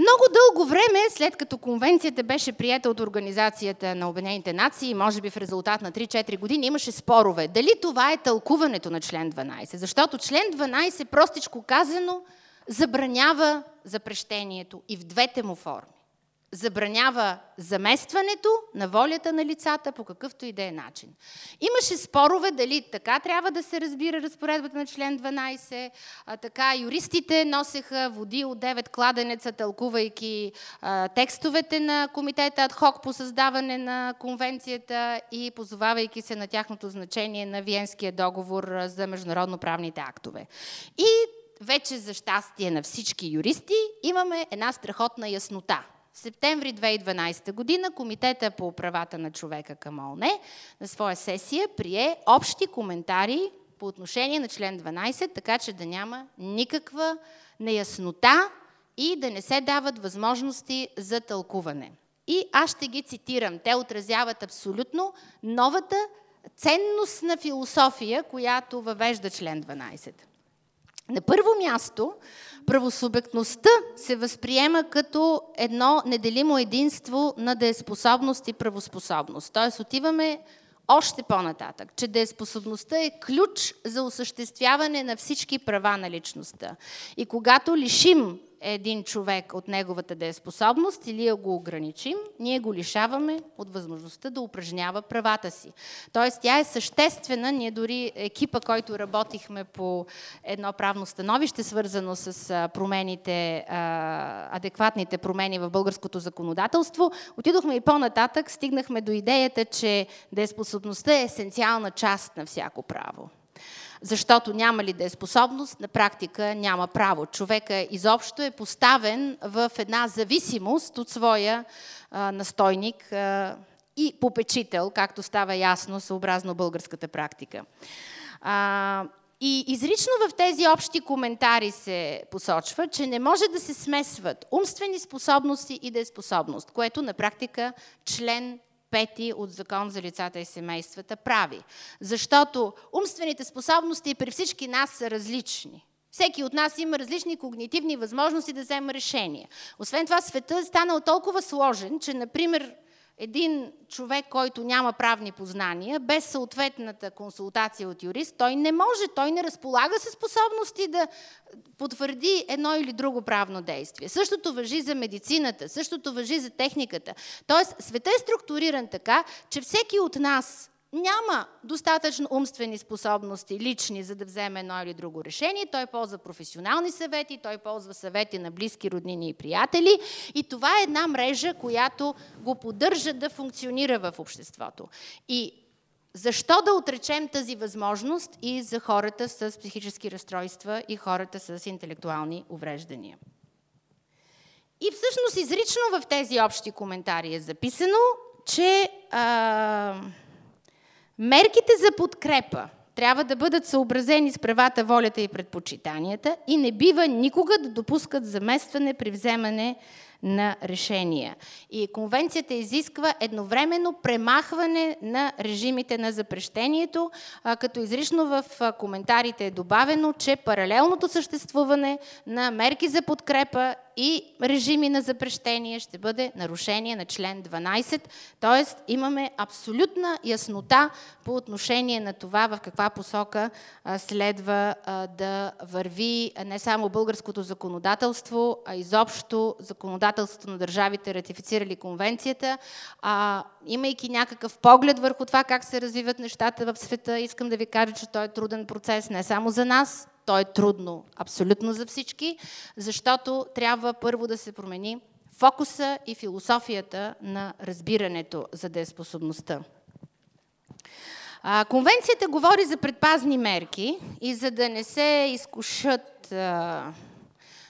Много дълго време, след като конвенцията беше прията от Организацията на Обединените нации, може би в резултат на 3-4 години, имаше спорове. Дали това е тълкуването на член 12? Защото член 12, простичко казано, забранява запрещението и в двете му форми забранява заместването на волята на лицата по какъвто и да е начин. Имаше спорове дали така трябва да се разбира разпоредбата на член 12, а така юристите носеха води от 9 кладенеца, тълкувайки а, текстовете на комитета Адхок по създаване на конвенцията и позовавайки се на тяхното значение на Виенския договор за международно-правните актове. И вече за щастие на всички юристи имаме една страхотна яснота – септември 2012 година Комитета по правата на човека към ООН на своя сесия прие общи коментари по отношение на член 12, така че да няма никаква неяснота и да не се дават възможности за тълкуване. И аз ще ги цитирам. Те отразяват абсолютно новата ценностна философия, която въвежда член 12. На първо място, правосубектността се възприема като едно неделимо единство на дееспособност и правоспособност. Тоест отиваме още по-нататък, че дееспособността е ключ за осъществяване на всички права на личността. И когато лишим един човек от неговата дееспособност или я го ограничим, ние го лишаваме от възможността да упражнява правата си. Тоест, тя е съществена. Ние дори екипа, който работихме по едно правно становище, свързано с промените, адекватните промени в българското законодателство, отидохме и по-нататък, стигнахме до идеята, че дееспособността е есенциална част на всяко право. Защото няма ли да е способност, на практика няма право. Човека изобщо е поставен в една зависимост от своя а, настойник а, и попечител, както става ясно съобразно българската практика. А, и изрично в тези общи коментари се посочва, че не може да се смесват умствени способности и дееспособност, което на практика член пети от Закон за лицата и семействата прави. Защото умствените способности при всички нас са различни. Всеки от нас има различни когнитивни възможности да взема решения. Освен това, света е станал толкова сложен, че, например, един човек, който няма правни познания, без съответната консултация от юрист, той не може, той не разполага със способности да потвърди едно или друго правно действие. Същото въжи за медицината, същото въжи за техниката. Тоест, света е структуриран така, че всеки от нас няма достатъчно умствени способности лични, за да вземе едно или друго решение. Той ползва професионални съвети, той ползва съвети на близки, роднини и приятели. И това е една мрежа, която го поддържа да функционира в обществото. И защо да отречем тази възможност и за хората с психически разстройства и хората с интелектуални увреждания? И всъщност изрично в тези общи коментари е записано, че а, Мерките за подкрепа трябва да бъдат съобразени с правата, волята и предпочитанията и не бива никога да допускат заместване при вземане на решения. И конвенцията изисква едновременно премахване на режимите на запрещението, като изрично в коментарите е добавено, че паралелното съществуване на мерки за подкрепа и режими на запрещение ще бъде нарушение на член 12. Тоест имаме абсолютна яснота по отношение на това в каква посока следва да върви не само българското законодателство, а изобщо законодателството на държавите, ратифицирали конвенцията. А, имайки някакъв поглед върху това как се развиват нещата в света, искам да ви кажа, че той е труден процес не само за нас, то е трудно абсолютно за всички, защото трябва първо да се промени фокуса и философията на разбирането за дееспособността. конвенцията говори за предпазни мерки и за да не се изкушат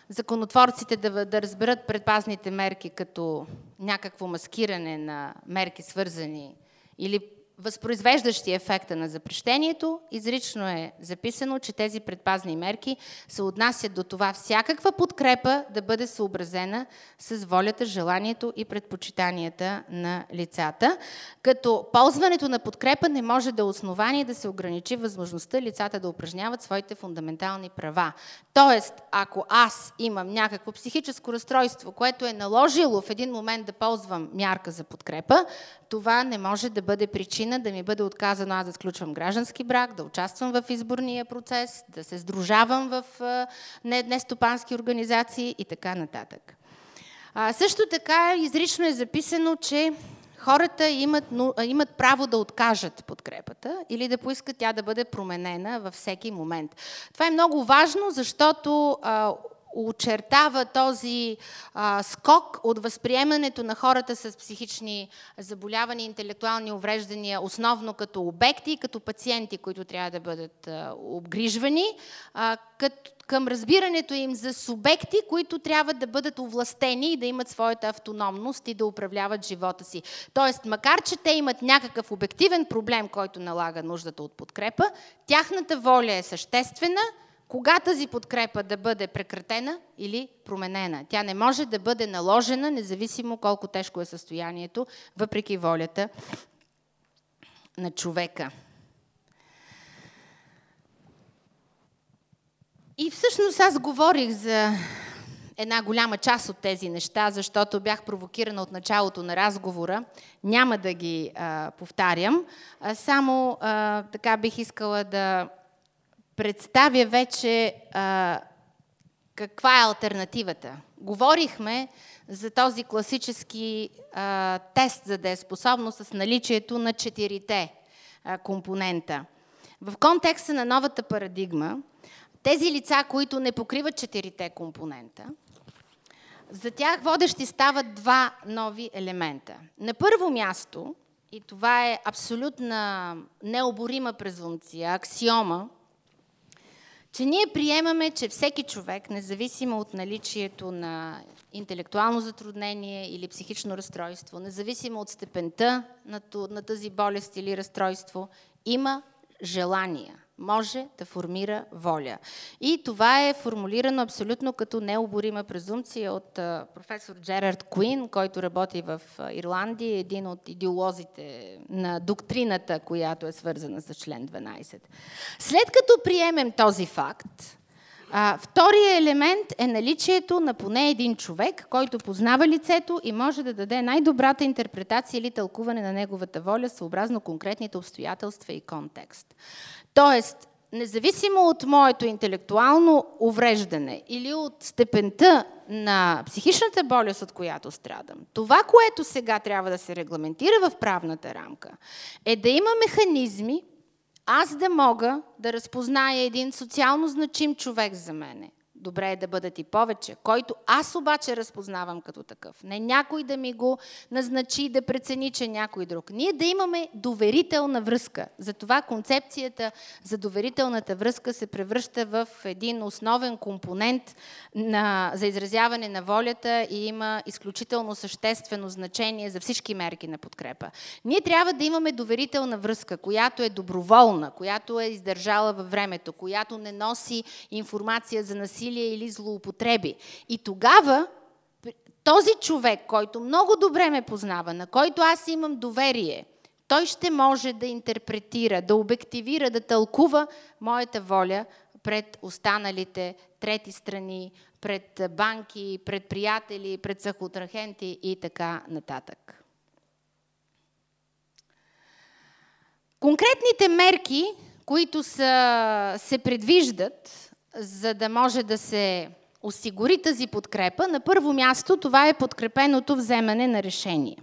законотворците да, да разберат предпазните мерки като някакво маскиране на мерки свързани или възпроизвеждащи ефекта на запрещението, изрично е записано, че тези предпазни мерки се отнасят до това всякаква подкрепа да бъде съобразена с волята, желанието и предпочитанията на лицата, като ползването на подкрепа не може да е основание да се ограничи възможността лицата да упражняват своите фундаментални права. Тоест, ако аз имам някакво психическо разстройство, което е наложило в един момент да ползвам мярка за подкрепа, това не може да бъде причина да ми бъде отказано аз да сключвам граждански брак, да участвам в изборния процес, да се сдружавам в нестопански организации и така нататък. А, също така изрично е записано, че хората имат, имат право да откажат подкрепата или да поискат тя да бъде променена във всеки момент. Това е много важно, защото а, очертава този а, скок от възприемането на хората с психични заболявания, интелектуални увреждания, основно като обекти, като пациенти, които трябва да бъдат а, обгрижвани, а, като, към разбирането им за субекти, които трябва да бъдат овластени и да имат своята автономност и да управляват живота си. Тоест, макар че те имат някакъв обективен проблем, който налага нуждата от подкрепа, тяхната воля е съществена – кога тази подкрепа да бъде прекратена или променена. Тя не може да бъде наложена, независимо колко тежко е състоянието, въпреки волята на човека. И всъщност аз говорих за една голяма част от тези неща, защото бях провокирана от началото на разговора. Няма да ги а, повтарям. А, само а, така бих искала да представя вече а, Каква е альтернативата? Говорихме за този класически а, тест за дееспособност с наличието на четирите а, компонента. В контекста на новата парадигма, тези лица, които не покриват четирите компонента, за тях водещи стават два нови елемента. На първо място, и това е абсолютна необорима презумпция, аксиома, че ние приемаме, че всеки човек, независимо от наличието на интелектуално затруднение или психично разстройство, независимо от степента на, тази болест или разстройство, има желания може да формира воля. И това е формулирано абсолютно като необорима презумпция от професор Джерард Куин, който работи в Ирландия, един от идеолозите на доктрината, която е свързана с член 12. След като приемем този факт, а, втория елемент е наличието на поне един човек, който познава лицето и може да даде най-добрата интерпретация или тълкуване на неговата воля, съобразно конкретните обстоятелства и контекст. Тоест, независимо от моето интелектуално увреждане или от степента на психичната болест, от която страдам, това, което сега трябва да се регламентира в правната рамка, е да има механизми, аз да мога да разпозная един социално значим човек за мене, добре е да бъдат и повече, който аз обаче разпознавам като такъв. Не някой да ми го назначи, да прецени, че някой друг. Ние да имаме доверителна връзка. Затова концепцията за доверителната връзка се превръща в един основен компонент на, за изразяване на волята и има изключително съществено значение за всички мерки на подкрепа. Ние трябва да имаме доверителна връзка, която е доброволна, която е издържала във времето, която не носи информация за насилие насилие или злоупотреби. И тогава този човек, който много добре ме познава, на който аз имам доверие, той ще може да интерпретира, да обективира, да тълкува моята воля пред останалите трети страни, пред банки, пред приятели, пред съхотрахенти и така нататък. Конкретните мерки, които са, се предвиждат, за да може да се осигури тази подкрепа, на първо място това е подкрепеното вземане на решение.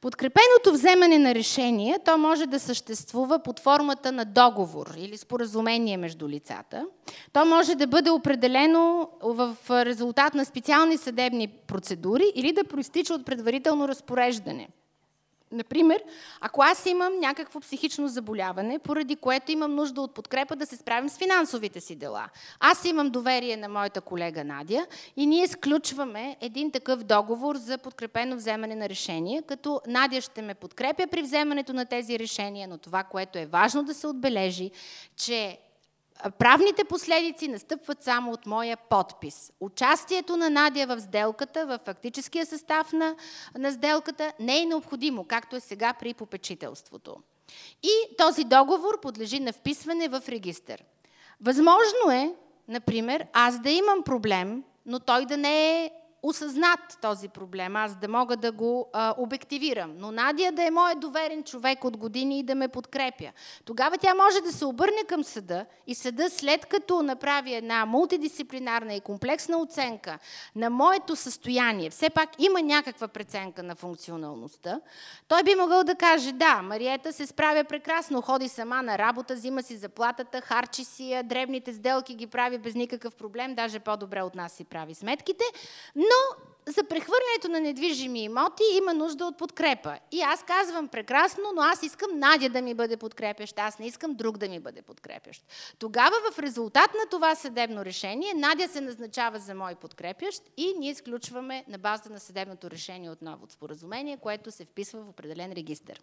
Подкрепеното вземане на решение, то може да съществува под формата на договор или споразумение между лицата. То може да бъде определено в резултат на специални съдебни процедури или да проистича от предварително разпореждане – Например, ако аз имам някакво психично заболяване, поради което имам нужда от подкрепа да се справим с финансовите си дела. Аз имам доверие на моята колега Надя и ние сключваме един такъв договор за подкрепено вземане на решение, като Надя ще ме подкрепя при вземането на тези решения, но това, което е важно да се отбележи, че правните последици настъпват само от моя подпис. Участието на Надя в сделката, в фактическия състав на, на сделката не е необходимо, както е сега при попечителството. И този договор подлежи на вписване в регистър. Възможно е, например, аз да имам проблем, но той да не е осъзнат този проблем, аз да мога да го а, обективирам. Но Надя да е моят доверен човек от години и да ме подкрепя. Тогава тя може да се обърне към съда и съда след като направи една мултидисциплинарна и комплексна оценка на моето състояние, все пак има някаква преценка на функционалността, той би могъл да каже, да, Мариета се справя прекрасно, ходи сама на работа, взима си заплатата, харчи си дребните сделки ги прави без никакъв проблем, даже по-добре от нас си прави сметките, за прехвърлянето на недвижими имоти има нужда от подкрепа. И аз казвам прекрасно, но аз искам Надя да ми бъде подкрепящ, аз не искам друг да ми бъде подкрепящ. Тогава в резултат на това съдебно решение Надя се назначава за мой подкрепящ и ние изключваме на база на съдебното решение отново от споразумение, което се вписва в определен регистр.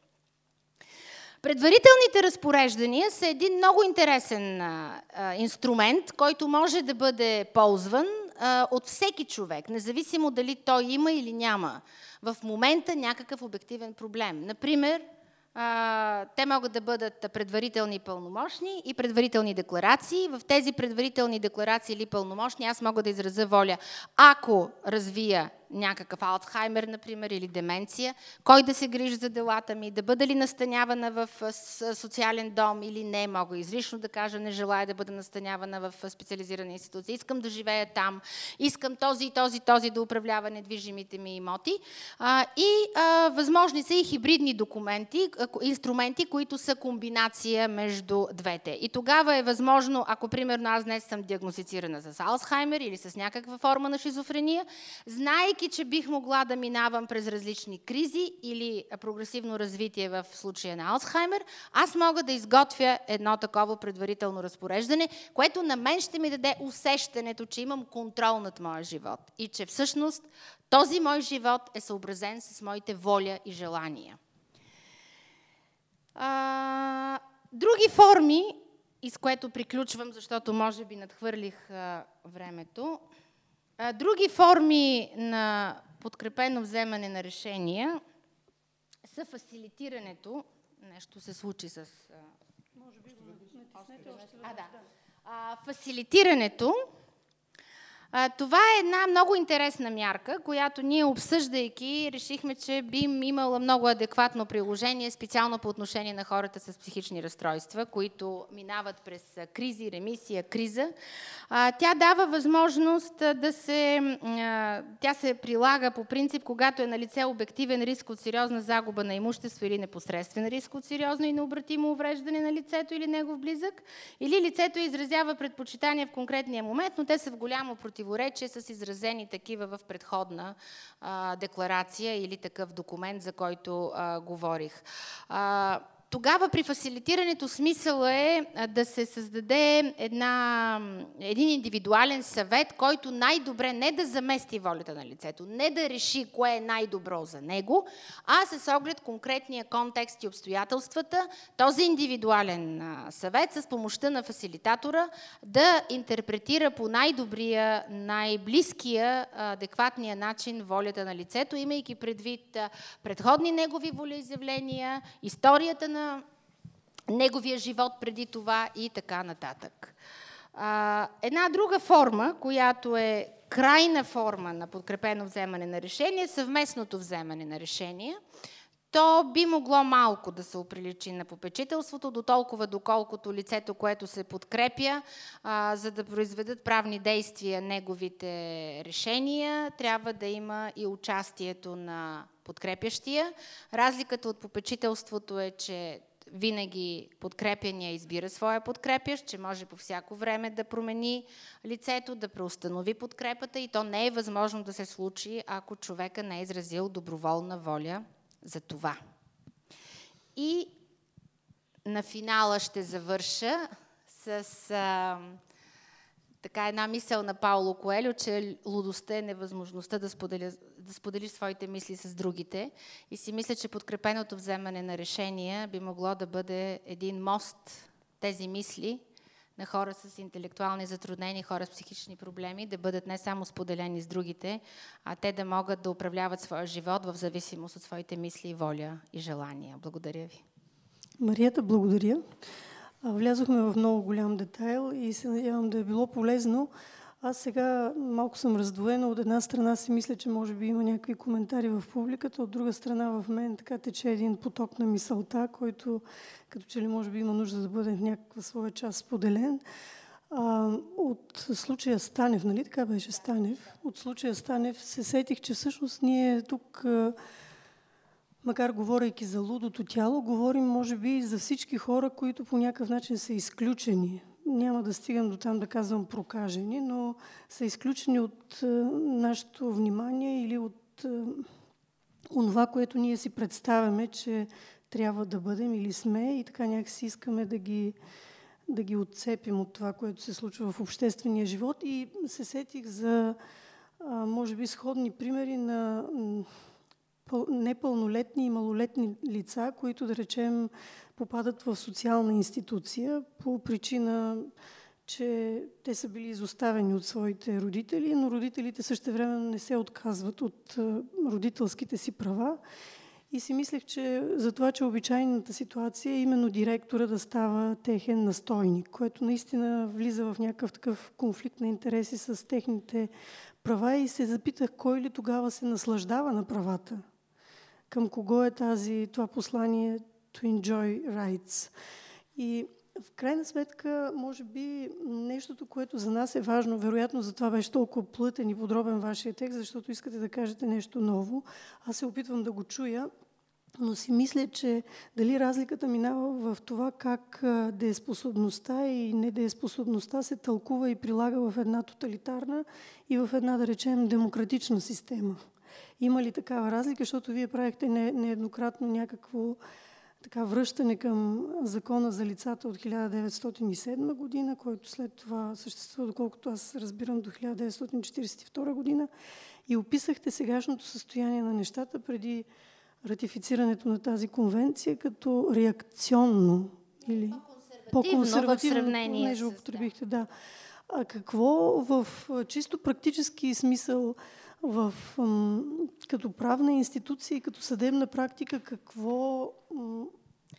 Предварителните разпореждания са един много интересен а, инструмент, който може да бъде ползван а, от всеки човек, независимо дали той има или няма в момента някакъв обективен проблем. Например, а, те могат да бъдат предварителни пълномощни и предварителни декларации. В тези предварителни декларации или пълномощни аз мога да изразя воля, ако развия някакъв Алцхаймер, например, или деменция, кой да се грижи за делата ми, да бъда ли настанявана в социален дом или не, мога изрично да кажа, не желая да бъда настанявана в специализирана институция, искам да живея там, искам този и този, този да управлява недвижимите ми имоти. И възможни са и хибридни документи, инструменти, които са комбинация между двете. И тогава е възможно, ако примерно аз днес съм диагностицирана с Алцхаймер или с някаква форма на шизофрения, знаейки, че бих могла да минавам през различни кризи или прогресивно развитие в случая на Алцхаймер, аз мога да изготвя едно такова предварително разпореждане, което на мен ще ми даде усещането, че имам контрол над моя живот и че всъщност този мой живот е съобразен с моите воля и желания. А, други форми, и с което приключвам, защото може би надхвърлих а, времето. Други форми на подкрепено вземане на решения са фасилитирането. Нещо се случи с... Може би го натиснете още А, да. А, фасилитирането това е една много интересна мярка, която ние обсъждайки решихме, че би имала много адекватно приложение, специално по отношение на хората с психични разстройства, които минават през кризи, ремисия, криза. Тя дава възможност да се... Тя се прилага по принцип, когато е на лице обективен риск от сериозна загуба на имущество или непосредствен риск от сериозно и необратимо увреждане на лицето или негов близък, или лицето изразява предпочитания в конкретния момент, но те са в голямо против противоречие с изразени такива в предходна а, декларация или такъв документ, за който а, говорих. А, тогава при фасилитирането смисъл е да се създаде една, един индивидуален съвет, който най-добре не да замести волята на лицето, не да реши кое е най-добро за него, а с оглед конкретния контекст и обстоятелствата, този индивидуален съвет с помощта на фасилитатора да интерпретира по най-добрия, най-близкия, адекватния начин волята на лицето, имайки предвид предходни негови волеизявления, историята на на неговия живот преди това и така нататък. А, една друга форма, която е крайна форма на подкрепено вземане на решение, съвместното вземане на решение. То би могло малко да се оприличи на попечителството, до толкова доколкото лицето, което се подкрепя, а, за да произведат правни действия неговите решения, трябва да има и участието на подкрепящия. Разликата от попечителството е, че винаги подкрепяния избира своя подкрепящ, че може по всяко време да промени лицето, да преустанови подкрепата и то не е възможно да се случи, ако човека не е изразил доброволна воля за това. И на финала ще завърша с а, така една мисъл на Пауло Коелю, че лудостта е невъзможността да, споделя, да споделиш своите мисли с другите. И си мисля, че подкрепеното вземане на решения би могло да бъде един мост тези мисли на хора с интелектуални затруднения, хора с психични проблеми, да бъдат не само споделени с другите, а те да могат да управляват своя живот в зависимост от своите мисли, воля и желания. Благодаря ви. Марията, благодаря. Влязохме в много голям детайл и се надявам да е било полезно. Аз сега малко съм раздвоена. От една страна си мисля, че може би има някакви коментари в публиката, от друга страна в мен така тече един поток на мисълта, който като че ли може би има нужда да бъде в някаква своя част споделен. А, от случая Станев, нали така беше Станев? От случая Станев се сетих, че всъщност ние тук макар говорейки за лудото тяло, говорим може би за всички хора, които по някакъв начин са изключени. Няма да стигам до там да казвам прокажени, но са изключени от е, нашето внимание или от е, онова, което ние си представяме, че трябва да бъдем или сме и така някакси искаме да ги, да ги отцепим от това, което се случва в обществения живот. И се сетих за, може би, сходни примери на непълнолетни и малолетни лица, които, да речем, попадат в социална институция по причина, че те са били изоставени от своите родители, но родителите също време не се отказват от родителските си права И си мислех, че за това, че обичайната ситуация е именно директора да става техен настойник, което наистина влиза в някакъв такъв конфликт на интереси с техните права и се запитах кой ли тогава се наслаждава на правата. Към кого е тази, това послание to enjoy rights. И в крайна сметка, може би, нещото, което за нас е важно, вероятно за това беше толкова плътен и подробен вашия текст, защото искате да кажете нещо ново. Аз се опитвам да го чуя, но си мисля, че дали разликата минава в това как дееспособността и недееспособността се тълкува и прилага в една тоталитарна и в една, да речем, демократична система. Има ли такава разлика, защото вие правихте нееднократно някакво така връщане към закона за лицата от 1907 година, който след това съществува, доколкото аз разбирам, до 1942 година. И описахте сегашното състояние на нещата преди ратифицирането на тази конвенция като реакционно или по-консервативно, сравнение понеже употребихте, да. А какво в чисто практически смисъл в, като правна институция и като съдебна практика, какво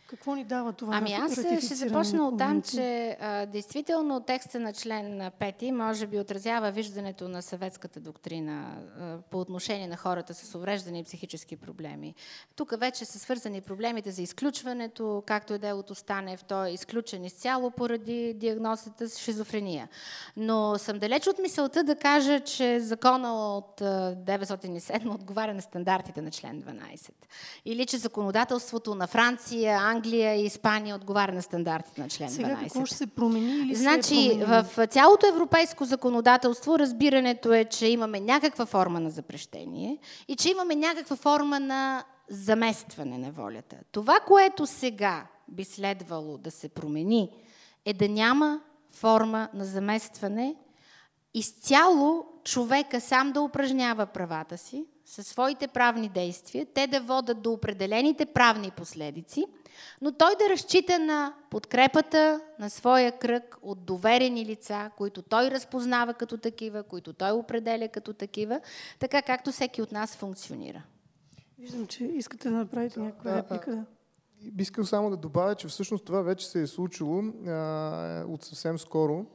какво ни дава това? Ами аз ще започна от там, че а, действително текста на член 5 може би отразява виждането на съветската доктрина а, по отношение на хората с увреждани и психически проблеми. Тук вече са свързани проблемите за изключването, както е делото Станев, той е изключен изцяло поради диагнозата с шизофрения. Но съм далеч от мисълта да кажа, че закона от 907 отговаря на стандартите на член 12. Или че законодателството на Франция, Англия и Испания отговаря на стандартите на член 12. Сега какво ще се промени или значи, се е в цялото европейско законодателство разбирането е, че имаме някаква форма на запрещение и че имаме някаква форма на заместване на волята. Това, което сега би следвало да се промени, е да няма форма на заместване, изцяло човека сам да упражнява правата си, със своите правни действия, те да водат до определените правни последици, но той да разчита на подкрепата на своя кръг от доверени лица, които той разпознава като такива, които той определя като такива, така както всеки от нас функционира. Виждам, че искате да направите някаква реплика. Да. Искам само да добавя, че всъщност това вече се е случило а, от съвсем скоро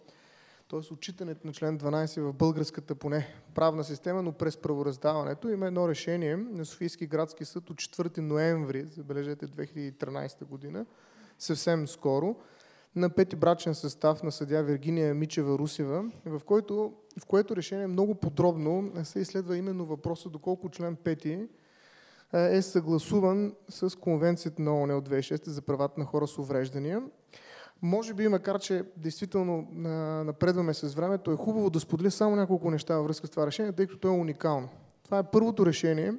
т.е. отчитането на член 12 в българската поне правна система, но през правораздаването. Има едно решение на Софийски градски съд от 4 ноември, забележете 2013 година, съвсем скоро, на пети брачен състав на съдя Виргиния Мичева Русева, в, който, в което решение много подробно се изследва именно въпроса доколко член 5 е съгласуван с Конвенцията на ОНЕ от 2006 за правата на хора с увреждания може би, макар че действително напредваме с времето, е хубаво да споделя само няколко неща във връзка с това решение, тъй като то е уникално. Това е първото решение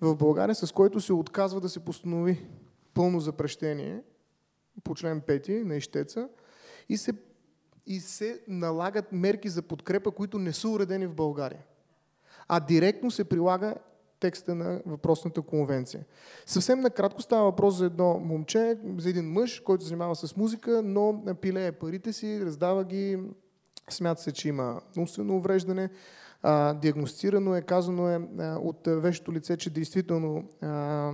в България, с което се отказва да се постанови пълно запрещение по член 5 на ищеца и се, и се налагат мерки за подкрепа, които не са уредени в България. А директно се прилага текста на въпросната конвенция. Съвсем накратко става въпрос за едно момче, за един мъж, който занимава с музика, но пилее парите си, раздава ги, смята се, че има умствено увреждане, а, диагностирано е, казано е а, от вещото лице, че действително а,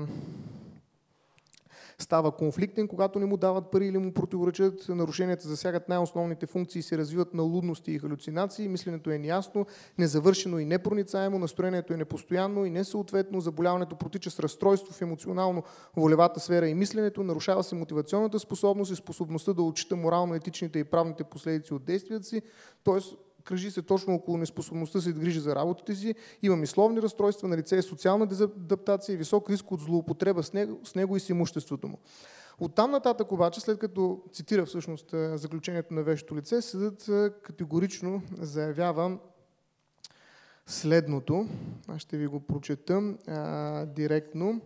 става конфликтен, когато не му дават пари или му противоречат. Нарушенията засягат най-основните функции се развиват на лудности и халюцинации. Мисленето е неясно, незавършено и непроницаемо, настроението е непостоянно и несъответно, заболяването протича с разстройство в емоционално-волевата сфера и мисленето, нарушава се мотивационната способност и способността да отчита морално-етичните и правните последици от действията си, т.е кръжи се точно около неспособността си да грижи за работите си, има мисловни разстройства, на лице е социална дезадаптация и висок риск от злоупотреба с него, с него и с имуществото му. От там нататък обаче, след като цитира всъщност заключението на вещото лице, съдът категорично заявява следното. Аз ще ви го прочета а, директно.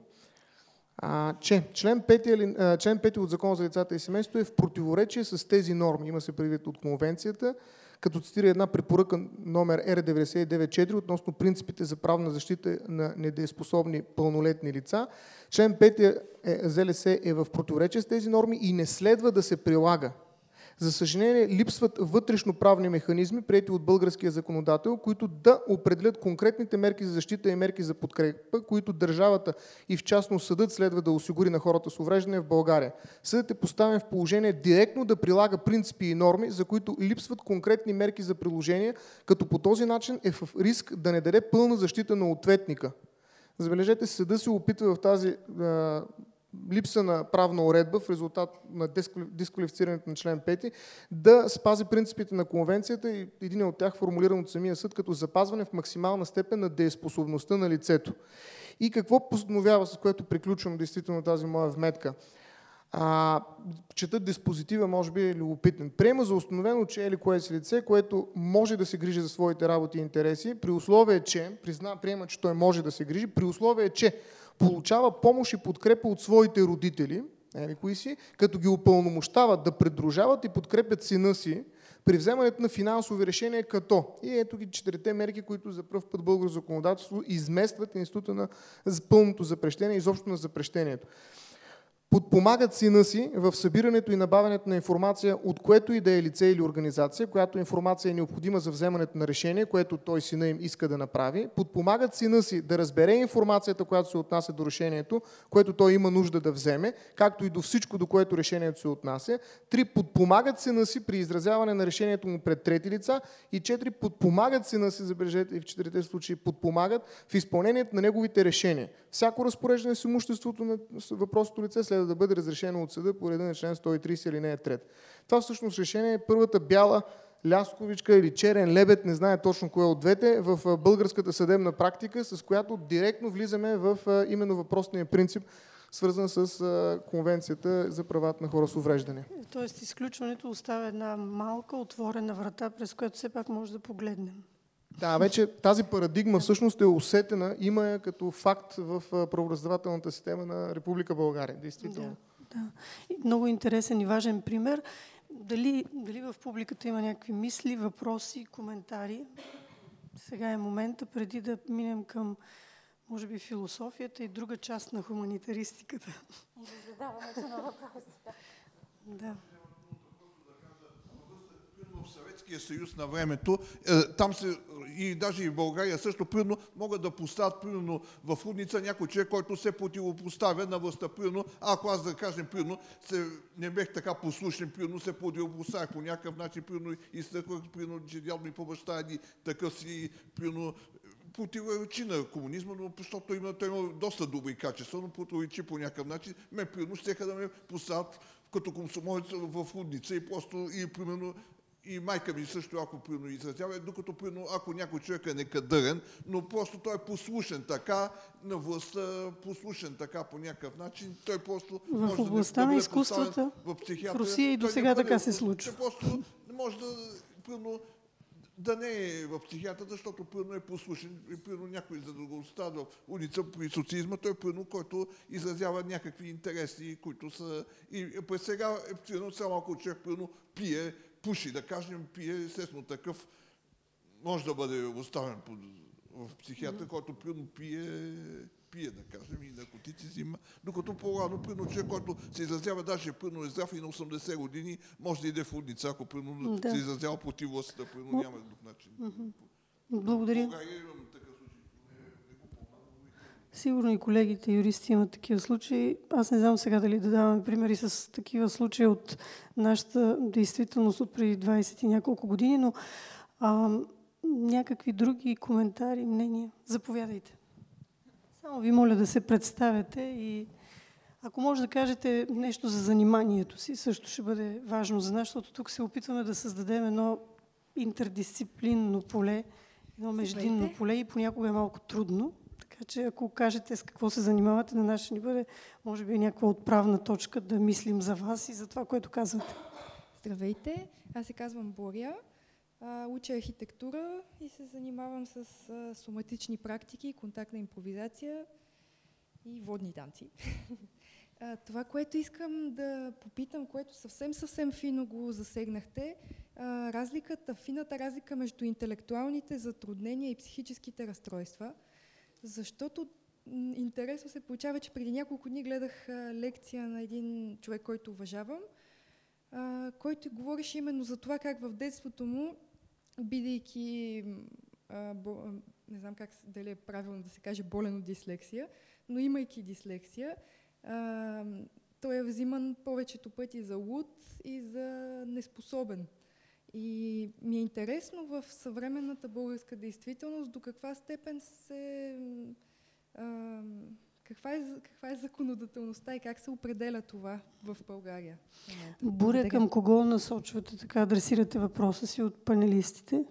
А, че член 5, член 5 от Закона за лицата и семейството е в противоречие с тези норми. Има се предвид от конвенцията като цитира една препоръка номер R994 относно принципите за правна защита на недееспособни пълнолетни лица. Член 5 е, ЗЛС е в противоречие с тези норми и не следва да се прилага. За съжаление, липсват вътрешно-правни механизми, прияти от българския законодател, които да определят конкретните мерки за защита и мерки за подкрепа, които държавата и в частност съдът следва да осигури на хората с увреждане в България. Съдът е поставен в положение директно да прилага принципи и норми, за които липсват конкретни мерки за приложение, като по този начин е в риск да не даде пълна защита на ответника. Забележете, съда се опитва в тази липса на правна уредба в резултат на дисквалифицирането на член 5 да спази принципите на конвенцията и един от тях формулиран от самия съд като запазване в максимална степен на дееспособността на лицето. И какво постановява, с което приключвам действително тази моя вметка? А, четат диспозитива, може би е любопитен. Приема за установено, че е ли кое си лице, което може да се грижи за своите работи и интереси, при условие, че, призна, приема, че той може да се грижи, при условие, че получава помощ и подкрепа от своите родители, ели кои си, като ги упълномощават да придружават и подкрепят сина си при вземането на финансови решения като. И ето ги четирите мерки, които за първ път българско законодателство изместват института на пълното запрещение, изобщо на запрещението подпомагат сина си в събирането и набавянето на информация от което и да е лице или организация, която информация е необходима за вземането на решение, което той сина им иска да направи, подпомагат сина си да разбере информацията, която се отнася до решението, което той има нужда да вземе, както и до всичко, до което решението се отнася. Три, подпомагат сина си при изразяване на решението му пред трети лица. И четири, подпомагат сина си, забележете и в четирите случаи, подпомагат в изпълнението на неговите решения. Всяко разпореждане с имуществото на въпросното лице след следва да бъде разрешено от съда по реда на член 130 или не е 3. Това всъщност решение е първата бяла лясковичка или черен лебед, не знае точно кое от двете, в българската съдебна практика, с която директно влизаме в именно въпросния принцип, свързан с Конвенцията за правата на хора с увреждане. Тоест изключването оставя една малка отворена врата, през която все пак може да погледнем. Да, вече тази парадигма всъщност е усетена, има я като факт в правораздавателната система на Република България, действително. Да, да. Много интересен и важен пример. Дали, дали в публиката има някакви мисли, въпроси, коментари? Сега е момента, преди да минем към, може би, философията и друга част на хуманитаристиката. И да задаването на въпроси. Да Съветския съюз на времето, е, там се, и даже и в България също, примерно, могат да поставят, примерно, в Рудница някой човек, който се противопоставя на властта, примерно, ако аз да кажем, примерно, се, не бех така послушен, примерно, се противопоставях по някакъв начин, примерно, изтъквах, примерно, че дядо ми по баща е такъв си, примерно, противоречи на комунизма, но защото има, той има доста добри качества, но противоречи по някакъв начин. Ме, примерно, ще да ме поставят като комсомолец в Рудница и просто, и примерно, и майка ми също, ако прино изразява, докато прино, ако някой човек е некадърен, но просто той е послушен така на властта, послушен така по някакъв начин, той просто в може областта да на изкуствата в, в Русия и до сега така се случва. Просто може да, прино, да не е в психиатрата, защото прино е послушен. И прино някой, за да го улица при социализма, той е прино, който изразява някакви интереси, които са... И през сега, прино, само ако човек прино пие, пуши, да кажем, пие, естествено такъв може да бъде оставен в психиатър, mm-hmm. който прино пие, пие, да кажем, и наркотици взима, докато по-рано, прино човек, който се изразява даже прино е здрав и на 80 години, може да иде в удница, ако прино да. се изразява против властта, прино няма друг начин. Mm-hmm. Благодаря. Сигурно и колегите юристи имат такива случаи. Аз не знам сега дали да даваме примери с такива случаи от нашата действителност от преди 20 и няколко години, но а, някакви други коментари, мнения, заповядайте. Само ви моля да се представяте и ако може да кажете нещо за заниманието си, също ще бъде важно за нас, защото тук се опитваме да създадем едно интердисциплинно поле, едно междинно поле и понякога е малко трудно. Така че ако кажете с какво се занимавате, на нас ще ни бъде, може би, някаква отправна точка да мислим за вас и за това, което казвате. Здравейте, аз се казвам Боря. Уча архитектура и се занимавам с соматични практики, контактна импровизация и водни танци. <laughs> Това, което искам да попитам, което съвсем съвсем фино го засегнахте, разликата, фината разлика между интелектуалните затруднения и психическите разстройства – защото интересно се получава, че преди няколко дни гледах лекция на един човек, който уважавам, а, който говореше именно за това как в детството му, бидейки, а, бо, не знам как дали е правилно да се каже болен от дислексия, но имайки дислексия, а, той е взиман повечето пъти за луд и за неспособен. И ми е интересно в съвременната българска действителност до каква степен се. А, каква, е, каква е законодателността и как се определя това в България? Буря, към кого насочвате, така адресирате въпроса си от панелистите?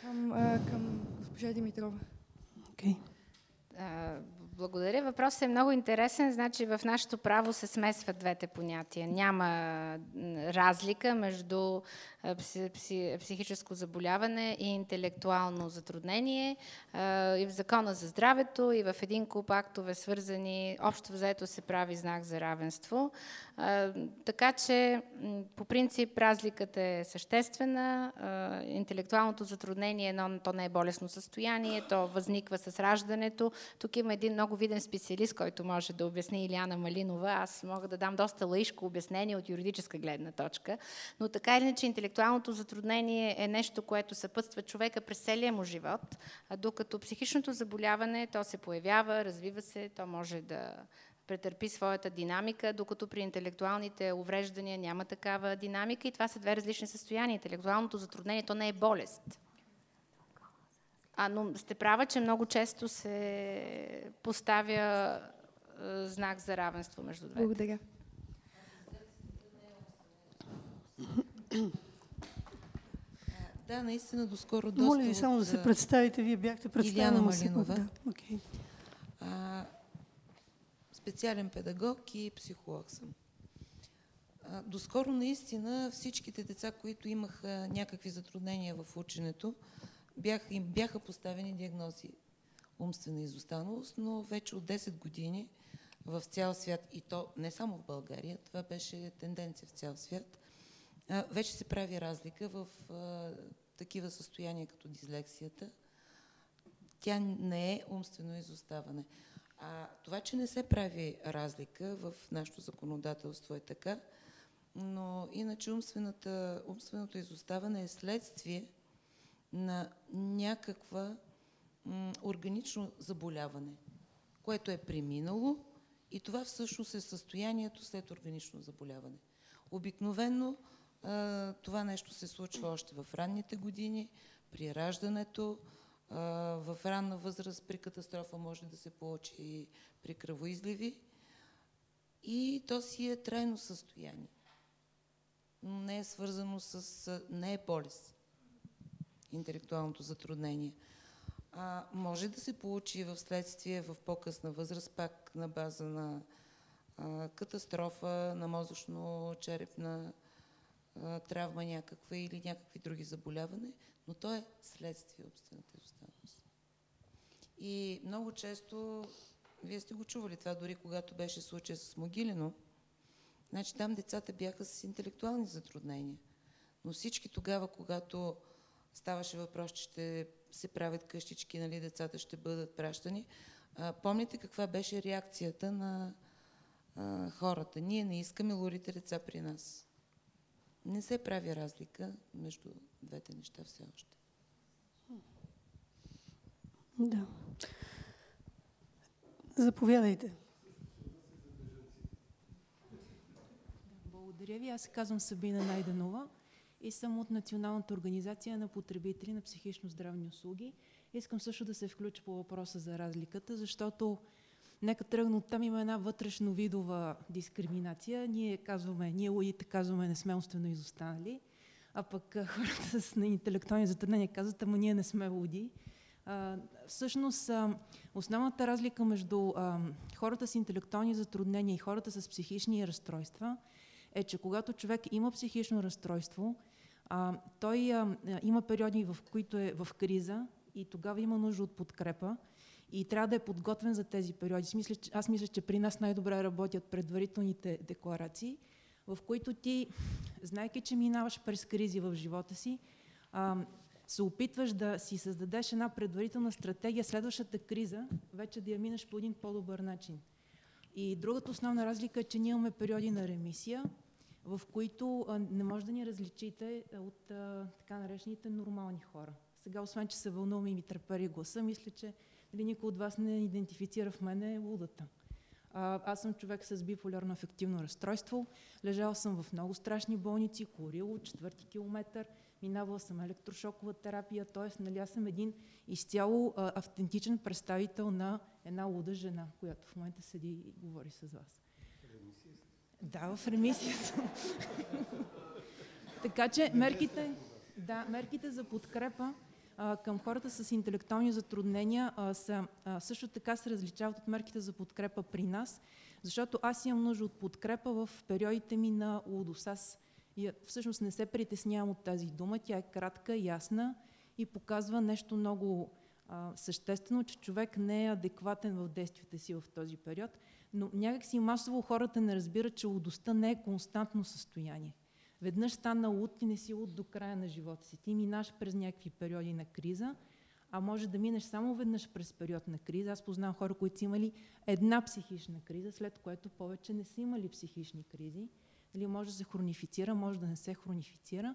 Към, а, към госпожа Димитрова. Okay. Благодаря. Въпросът е много интересен. Значи в нашето право се смесват двете понятия. Няма разлика между психическо заболяване и интелектуално затруднение. И в Закона за здравето, и в един куп актове свързани, общо взето се прави знак за равенство. Така че, по принцип, разликата е съществена. Интелектуалното затруднение, но то не е болесно състояние, то възниква с раждането. Тук има един много виден специалист, който може да обясни Иляна Малинова. Аз мога да дам доста лаишко обяснение от юридическа гледна точка. Но така или иначе, интелектуалното затруднение е нещо, което съпътства човека през целия му живот, докато психичното заболяване, то се появява, развива се, то може да претърпи своята динамика, докато при интелектуалните увреждания няма такава динамика и това са две различни състояния. Интелектуалното затруднение, то не е болест. А, но сте права, че много често се поставя е, знак за равенство между двете. Благодаря. <clears throat> Да, наистина доскоро доста... Моля ви само да се представите, вие бяхте представена Малинова. Да, okay. а, специален педагог и психолог съм. Доскоро наистина всичките деца, които имаха някакви затруднения в ученето, бяха, им бяха поставени диагнози умствена изостаналост, но вече от 10 години в цял свят, и то не само в България, това беше тенденция в цял свят, вече се прави разлика в такива състояния като дислексията. Тя не е умствено изоставане. А това, че не се прави разлика в нашето законодателство е така, но иначе умственото изоставане е следствие на някаква органично заболяване, което е преминало и това всъщност е състоянието след органично заболяване. Обикновено това нещо се случва още в ранните години, при раждането, в ранна възраст при катастрофа може да се получи и при кръвоизливи. И то си е трайно състояние. Но не е свързано с... не е болест интелектуалното затруднение. А, може да се получи в следствие в по-късна възраст, пак на база на а, катастрофа, на мозъчно-черепна травма някаква или някакви други заболяване, но то е следствие обствената изостаналост. И много често, вие сте го чували това, дори когато беше случая с Могилино, значи там децата бяха с интелектуални затруднения. Но всички тогава, когато ставаше въпрос, че ще се правят къщички, нали, децата ще бъдат пращани, а, помните каква беше реакцията на а, хората? Ние не искаме лорите деца при нас. Не се прави разлика между двете неща все още. Да. Заповядайте. Благодаря ви. Аз се казвам Сабина Найденова и съм от Националната организация на потребители на психично здравни услуги. Искам също да се включа по въпроса за разликата, защото Нека тръгна от там. Има една вътрешно видова дискриминация. Ние казваме, ние лудите казваме, не сме умствено изостанали, а пък хората с интелектуални затруднения казват, ама ние не сме луди. А, всъщност, а, основната разлика между а, хората с интелектуални затруднения и хората с психични разстройства е, че когато човек има психично разстройство, а, той а, има периоди, в които е в криза и тогава има нужда от подкрепа и трябва да е подготвен за тези периоди. Аз мисля, че при нас най-добре работят предварителните декларации, в които ти, знайки, че минаваш през кризи в живота си, се опитваш да си създадеш една предварителна стратегия, следващата криза, вече да я минеш по един по-добър начин. И другата основна разлика е, че ние имаме периоди на ремисия, в които а, не може да ни различите от а, така наречените нормални хора. Сега, освен, че се вълнувам и ми трепери гласа, мисля, че нали, никой от вас не идентифицира в мене лудата. А, аз съм човек с биполярно афективно разстройство. Лежал съм в много страшни болници, корил, четвърти километър, минавала съм електрошокова терапия, т.е. Нали, аз съм един изцяло а, автентичен представител на една луда жена, която в момента седи и говори с вас. Да, в ремисия съм. <laughs> така че мерките, да, мерките за подкрепа към хората с интелектуални затруднения са, също така се различават от мерките за подкрепа при нас, защото аз имам нужда от подкрепа в периодите ми на лудост. Аз всъщност не се притеснявам от тази дума, тя е кратка, ясна и показва нещо много а, съществено, че човек не е адекватен в действията си в този период, но някакси масово хората не разбират, че лудостта не е константно състояние. Веднъж стана луд и не си луд до края на живота си. Ти минаш през някакви периоди на криза, а може да минеш само веднъж през период на криза. Аз познавам хора, които са имали една психична криза, след което повече не са имали психични кризи. Или може да се хронифицира, може да не се хронифицира.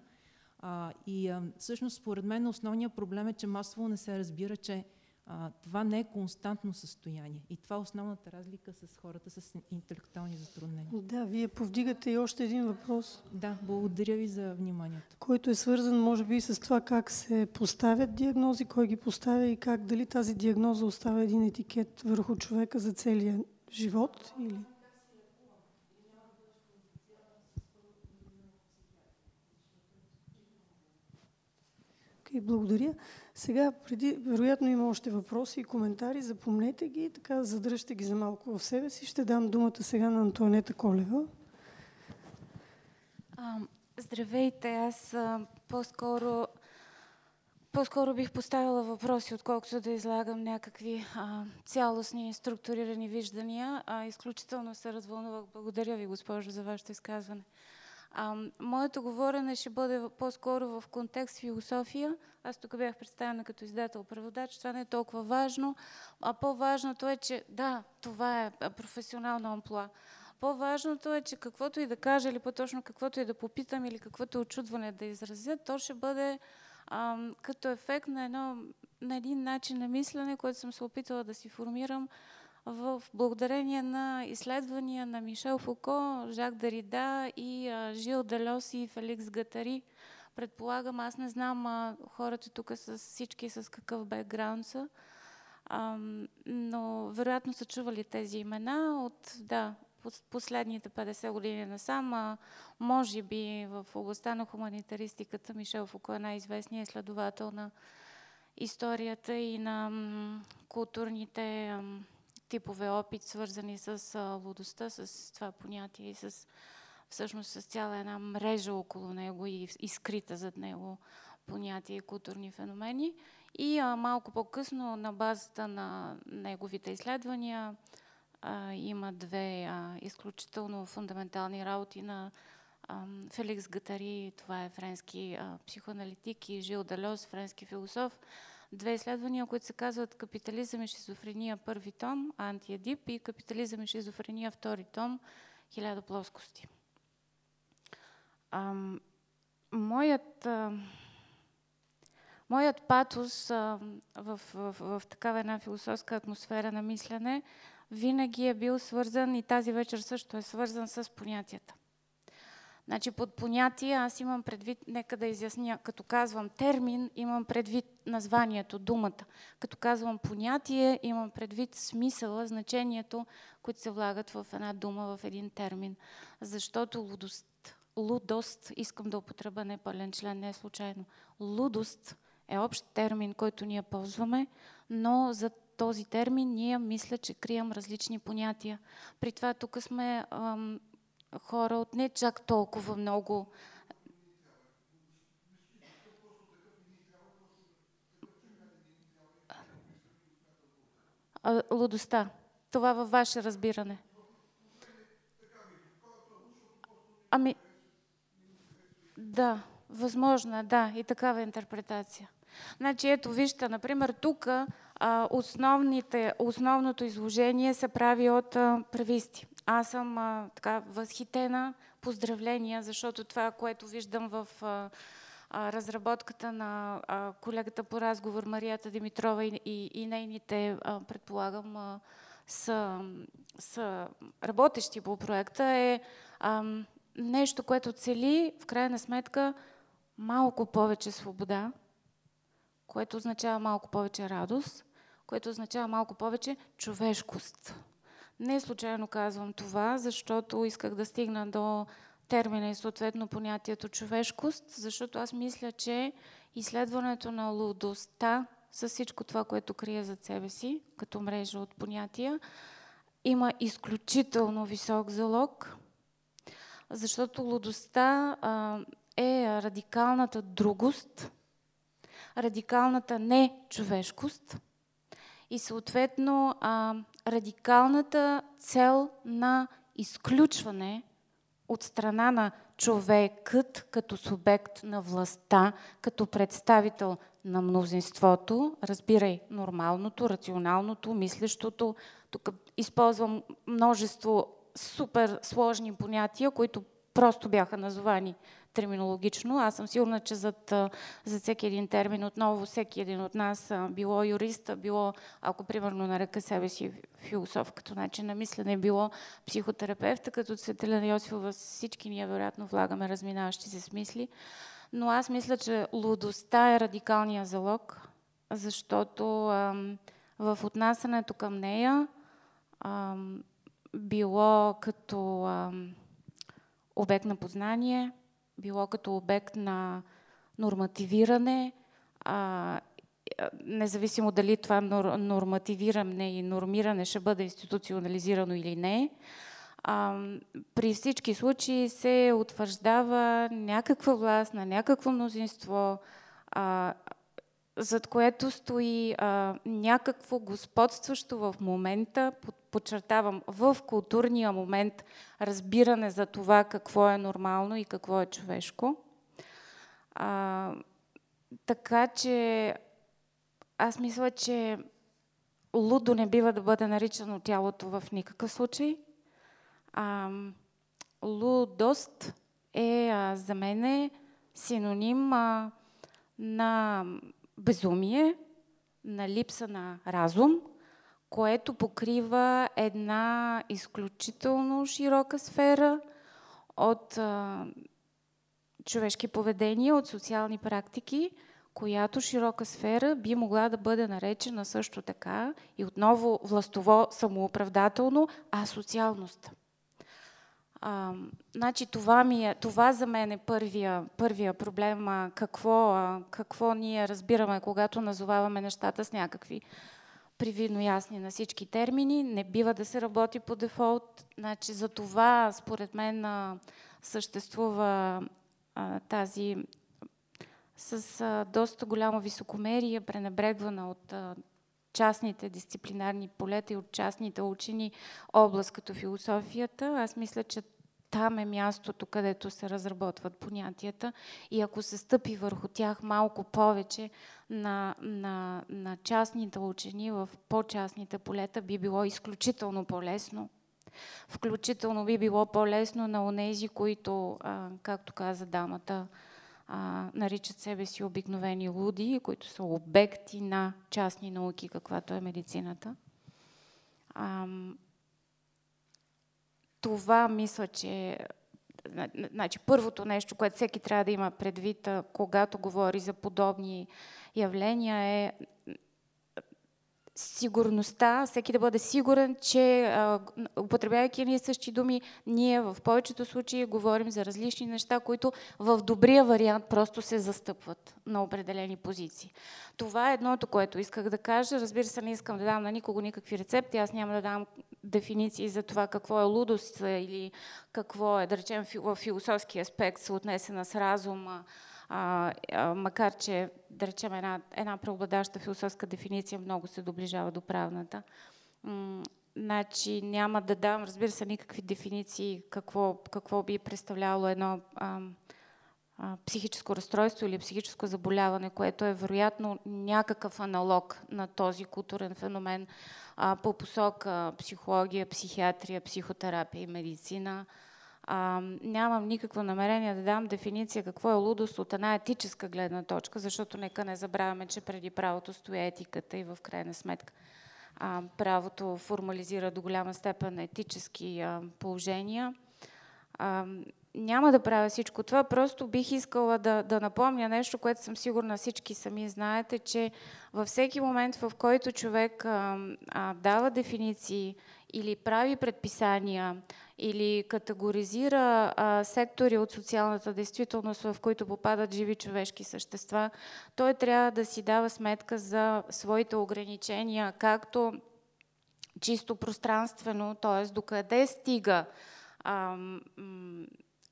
А, и а, всъщност, според мен, основният проблем е, че масово не се разбира, че а, това не е константно състояние. И това е основната разлика с хората с интелектуални затруднения. Да, вие повдигате и още един въпрос. Да, благодаря ви за вниманието. Който е свързан, може би, с това как се поставят диагнози, кой ги поставя и как дали тази диагноза остава един етикет върху човека за целия живот или... Okay, благодаря. Сега, преди, вероятно има още въпроси и коментари, запомнете ги, така задръжте ги за малко в себе си. Ще дам думата сега на Антуанета Колева. А, здравейте, аз по-скоро по-скоро бих поставила въпроси, отколкото да излагам някакви а, цялостни, структурирани виждания. А, изключително се развълнувах. Благодаря ви, госпожо, за вашето изказване. А, моето говорене ще бъде по-скоро в контекст философия. Аз тук бях представена като издател-преводач. Това не е толкова важно. А по-важното е, че да, това е професионална амплуа. По-важното е, че каквото и да кажа, или по-точно каквото и да попитам, или каквото очудване да изразя, то ще бъде а, като ефект на, едно, на един начин на мислене, който съм се опитала да си формирам в благодарение на изследвания на Мишел Фуко, Жак Дарида и Жил Делос и Феликс Гатари. Предполагам, аз не знам а, хората тук с всички с какъв бекграунд са, а, но вероятно са чували тези имена от да, последните 50 години насам. А, може би в областта на хуманитаристиката Мишел Фуко е най-известният изследовател на историята и на културните типове опит, свързани с лудостта, с това понятие и с всъщност с цяла една мрежа около него и, и скрита зад него понятие и културни феномени. И а, малко по-късно на базата на неговите изследвания а, има две а, изключително фундаментални работи на а, Феликс Гатари, това е френски а, психоаналитик и Жил Далес, френски философ, две изследвания, които се казват Капитализъм и шизофрения първи том, Антиедип и Капитализъм и шизофрения втори том, Хиляда плоскости. А, моят, а, моят патос а, в, в, в, такава една философска атмосфера на мислене винаги е бил свързан и тази вечер също е свързан с понятията. Значи под понятие аз имам предвид, нека да изясня, като казвам термин, имам предвид названието, думата. Като казвам понятие, имам предвид смисъла, значението, които се влагат в една дума, в един термин. Защото лудост, лудост, искам да употреба непълен член, не е случайно. Лудост е общ термин, който ние ползваме, но за този термин ние мисля, че крием различни понятия. При това тук сме ам, хора от не чак толкова много лудостта. Това във ваше разбиране. Ами, да, възможно е, да, и такава интерпретация. Значи, ето, вижте, например, тук основното изложение се прави от прависти. Аз съм така възхитена, поздравления, защото това, което виждам в разработката на колегата по разговор Марията Димитрова и, и, и нейните, предполагам, са, са работещи по проекта, е а, нещо, което цели в крайна сметка малко повече свобода, което означава малко повече радост, което означава малко повече човешкост. Не случайно казвам това, защото исках да стигна до термина и съответно понятието човешкост, защото аз мисля, че изследването на лудостта с всичко това, което крие зад себе си, като мрежа от понятия, има изключително висок залог, защото лудостта а, е радикалната другост, радикалната нечовешкост и съответно а, радикалната цел на изключване от страна на човекът като субект на властта, като представител на мнозинството, разбирай нормалното, рационалното, мислещото. Тук използвам множество супер сложни понятия, които просто бяха назовани терминологично. Аз съм сигурна, че зад, зад всеки един термин отново всеки един от нас, било юриста, било, ако примерно нарека себе си философ като начин на мислене, било психотерапевта, като Цветелина Йосифова, всички ние вероятно влагаме разминаващи се смисли. Но аз мисля, че лудостта е радикалния залог, защото ам, в отнасянето към нея ам, било като ам, обект на познание, било като обект на нормативиране, а, независимо дали това нормативиране и нормиране ще бъде институционализирано или не. А, при всички случаи се утвърждава някаква власт на някакво мнозинство, а, зад което стои а, някакво господстващо в момента, подчертавам, в културния момент разбиране за това какво е нормално и какво е човешко. А, така че аз мисля, че лудо не бива да бъде наричано тялото в никакъв случай. А, лудост е а, за мен е синоним а, на безумие, на липса на разум, което покрива една изключително широка сфера от а, човешки поведения, от социални практики, която широка сфера би могла да бъде наречена също така и отново властово самооправдателно асоциалност. А, значи това, ми е, това за мен е първия, първия проблем. А, какво, а, какво ние разбираме, когато назоваваме нещата с някакви привидно ясни на всички термини. Не бива да се работи по дефолт. Значи, за това, според мен, съществува а, тази с а, доста голямо високомерие, пренебрегвана от а, частните дисциплинарни полета и от частните учени област като философията. Аз мисля, че там е мястото, където се разработват понятията и ако се стъпи върху тях малко повече на, на, на частните учени в по-частните полета, би било изключително по-лесно. Включително би било по-лесно на онези, които, а, както каза дамата, а, наричат себе си обикновени луди, които са обекти на частни науки, каквато е медицината. А, това мисля, че Значи, първото нещо, което всеки трябва да има предвид, когато говори за подобни явления, е сигурността, всеки да бъде сигурен, че употребявайки ние същи думи, ние в повечето случаи говорим за различни неща, които в добрия вариант просто се застъпват на определени позиции. Това е едното, което исках да кажа. Разбира се, не искам да дам на никого никакви рецепти. Аз няма да дам дефиниции за това какво е лудост или какво е, да речем, в философски аспект, съотнесена с разума, а, а, макар че, да речем, една, една преобладаща философска дефиниция много се доближава до правната. М- значи няма да дам, разбира се, никакви дефиниции какво, какво би представлявало едно а, а, психическо разстройство или психическо заболяване, което е вероятно някакъв аналог на този културен феномен а, по посока психология, психиатрия, психотерапия и медицина А, нямам никакво намерение да дам дефиниция какво е лудост от една етическа гледна точка, защото нека не забравяме, че преди правото стои етиката и в крайна сметка а, правото формализира до голяма степен етически а, положения. А, няма да правя всичко това, просто бих искала да, да напомня нещо, което съм сигурна всички сами знаете, че във всеки момент, в който човек а, а, дава дефиниции или прави предписания, или категоризира а, сектори от социалната действителност, в които попадат живи човешки същества, той трябва да си дава сметка за своите ограничения, както чисто пространствено, т.е. докъде стига а,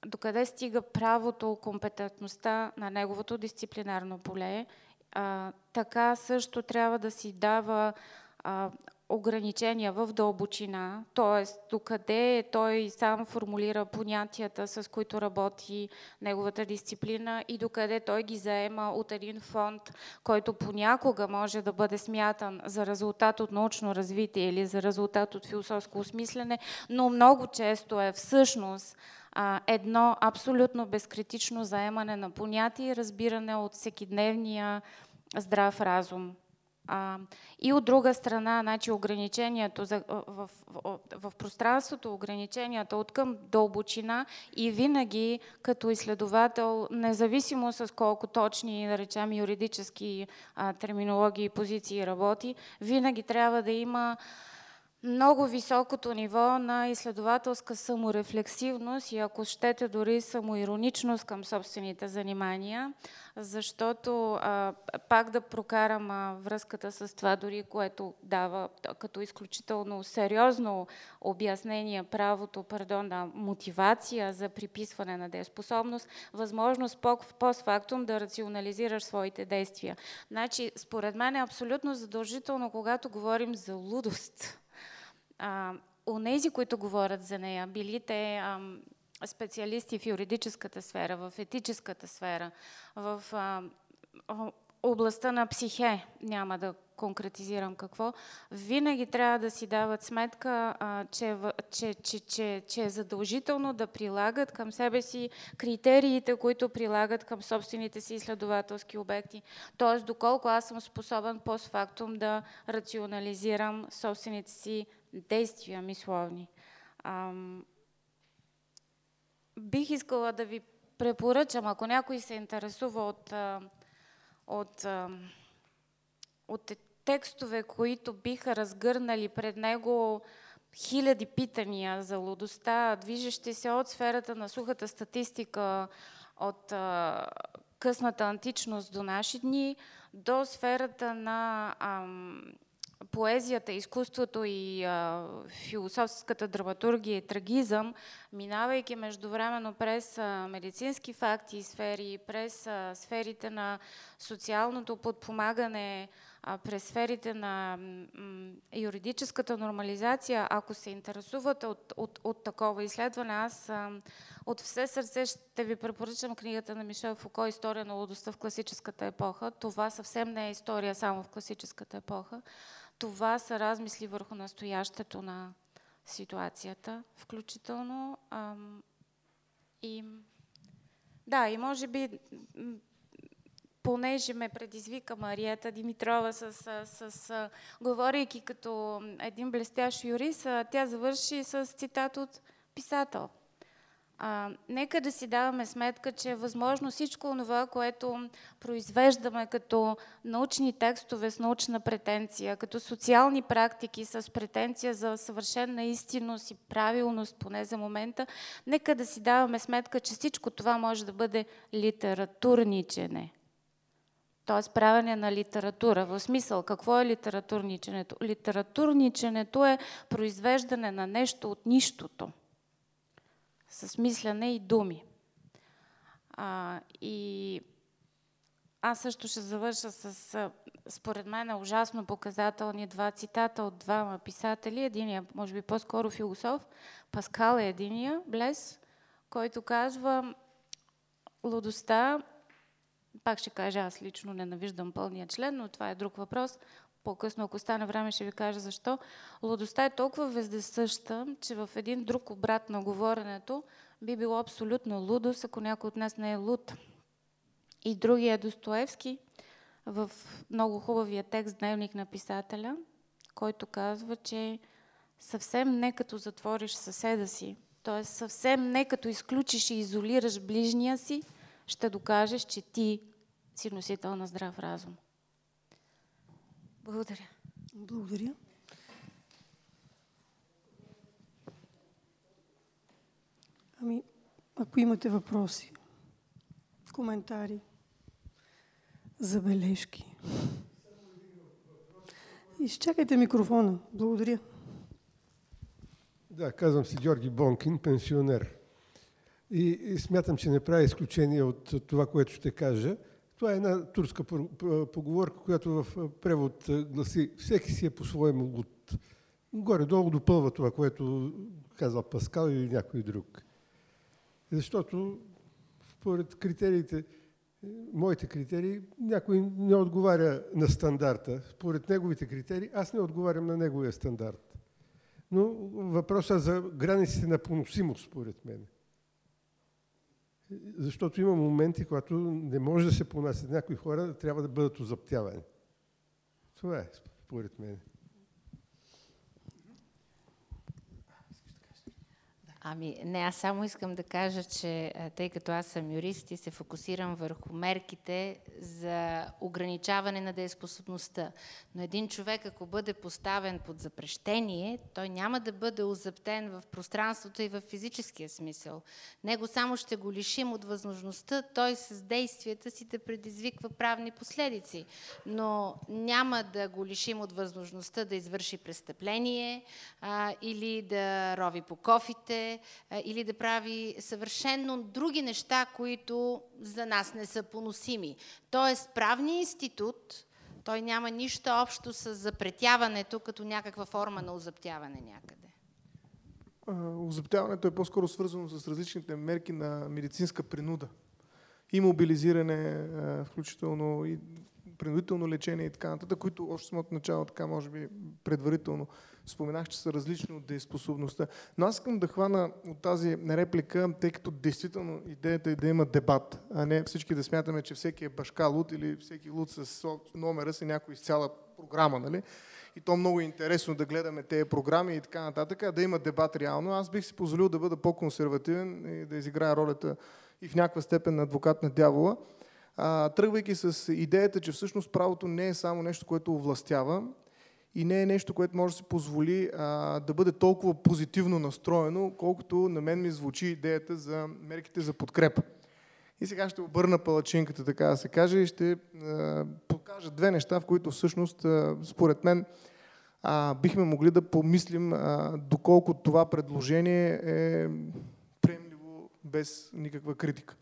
докъде стига правото, компетентността на неговото дисциплинарно поле. А, така също трябва да си дава а, ограничения в дълбочина, т.е. докъде той сам формулира понятията, с които работи неговата дисциплина и докъде той ги заема от един фонд, който понякога може да бъде смятан за резултат от научно развитие или за резултат от философско осмислене, но много често е всъщност едно абсолютно безкритично заемане на понятие и разбиране от всекидневния здрав разум. А, и от друга страна, значи ограничението за, в, в, в, пространството, ограниченията от към дълбочина и винаги като изследовател, независимо с колко точни, да речем, юридически а, терминологии и позиции работи, винаги трябва да има много високото ниво на изследователска саморефлексивност и ако щете дори самоироничност към собствените занимания, защото а, пак да прокарам а, връзката с това дори, което дава като изключително сериозно обяснение правото, пардон, на мотивация за приписване на дееспособност, възможност постфактум да рационализираш своите действия. Значи, според мен е абсолютно задължително, когато говорим за лудост, онези, които говорят за нея, били те а, специалисти в юридическата сфера, в етическата сфера, в а, областта на психе, няма да конкретизирам какво, винаги трябва да си дават сметка, а, че, че, че, че, че е задължително да прилагат към себе си критериите, които прилагат към собствените си изследователски обекти. Тоест, доколко аз съм способен постфактум да рационализирам собствените си действия мисловни. Ам, бих искала да ви препоръчам, ако някой се интересува от, от, от текстове, които биха разгърнали пред него хиляди питания за лудостта, движещи се от сферата на сухата статистика, от късната античност до наши дни, до сферата на ам, поезията, изкуството и а, философската драматургия и трагизъм, минавайки междувременно през а, медицински факти и сфери, през а, сферите на социалното подпомагане, а, през сферите на м, юридическата нормализация, ако се интересувате от, от, от такова изследване, аз а, от все сърце ще ви препоръчам книгата на Мишел Фуко «История на лудостта в класическата епоха». Това съвсем не е история само в класическата епоха. Това са размисли върху настоящето на ситуацията, включително. Ам, и, да, и може би, понеже ме предизвика Мариета Димитрова с, с, с говорейки като един блестящ юрист, тя завърши с цитат от писател – а, нека да си даваме сметка, че е възможно всичко това, което произвеждаме като научни текстове с научна претенция, като социални практики с претенция за съвършена истинност и правилност, поне за момента, нека да си даваме сметка, че всичко това може да бъде литературничене. Т.е. правене на литература. В смисъл, какво е литературниченето? Литературниченето е произвеждане на нещо от нищото с мислене и думи. А, и аз също ще завърша с, според мен, ужасно показателни два цитата от двама писатели. Единия, може би по-скоро философ, Паскал е единия, Блес, който казва лудостта, пак ще кажа, аз лично ненавиждам пълния член, но това е друг въпрос по-късно, ако стане време, ще ви кажа защо. Лудостта е толкова вездесъща, че в един друг обрат на говоренето би било абсолютно лудост, ако някой от нас не е луд. И другия е Достоевски в много хубавия текст Дневник на писателя, който казва, че съвсем не като затвориш съседа си, т.е. съвсем не като изключиш и изолираш ближния си, ще докажеш, че ти си носител на здрав разум. Благодаря. Благодаря. Ами, ако имате въпроси, коментари, забележки. Изчакайте микрофона. Благодаря. Да, казвам се Георги Бонкин, пенсионер. И, и смятам, че не прави изключение от това, което ще кажа. Това е една турска поговорка, която в превод гласи всеки си е по-своему луд. Горе-долу допълва това, което казва Паскал или някой друг. Защото според критериите, моите критерии, някой не отговаря на стандарта. Според неговите критерии, аз не отговарям на неговия стандарт. Но въпросът за границите на поносимост, според мен. Защото има моменти, когато не може да се понасят. Някои хора трябва да бъдат озаптявани. Това е, според мен. Ами, не, аз само искам да кажа, че тъй като аз съм юрист и се фокусирам върху мерките за ограничаване на дееспособността. Но един човек, ако бъде поставен под запрещение, той няма да бъде озаптен в пространството и в физическия смисъл. Него само ще го лишим от възможността той с действията си да предизвиква правни последици. Но няма да го лишим от възможността да извърши престъпление а, или да рови по кофите, или да прави съвършенно други неща, които за нас не са поносими. Тоест, правният институт, той няма нищо общо с запретяването като някаква форма на озаптяване някъде. Озаптяването е по-скоро свързано с различните мерки на медицинска принуда. И мобилизиране, включително и принудително лечение и така нататък, които още самото начало, така може би предварително споменах, че са различни от дееспособността. Но аз искам да хвана от тази реплика, тъй като действително идеята е да има дебат, а не всички да смятаме, че всеки е башка лут или всеки лут с номера си някой с цяла програма, нали? И то много е интересно да гледаме тези програми и така нататък, а да има дебат реално. Аз бих си позволил да бъда по-консервативен и да изиграя ролята и в някаква степен на адвокат на дявола а, тръгвайки с идеята, че всъщност правото не е само нещо, което овластява и не е нещо, което може да се позволи а, да бъде толкова позитивно настроено, колкото на мен ми звучи идеята за мерките за подкрепа. И сега ще обърна палачинката, така да се каже, и ще а, покажа две неща, в които всъщност, а, според мен, а, бихме могли да помислим а, доколко това предложение е приемливо без никаква критика.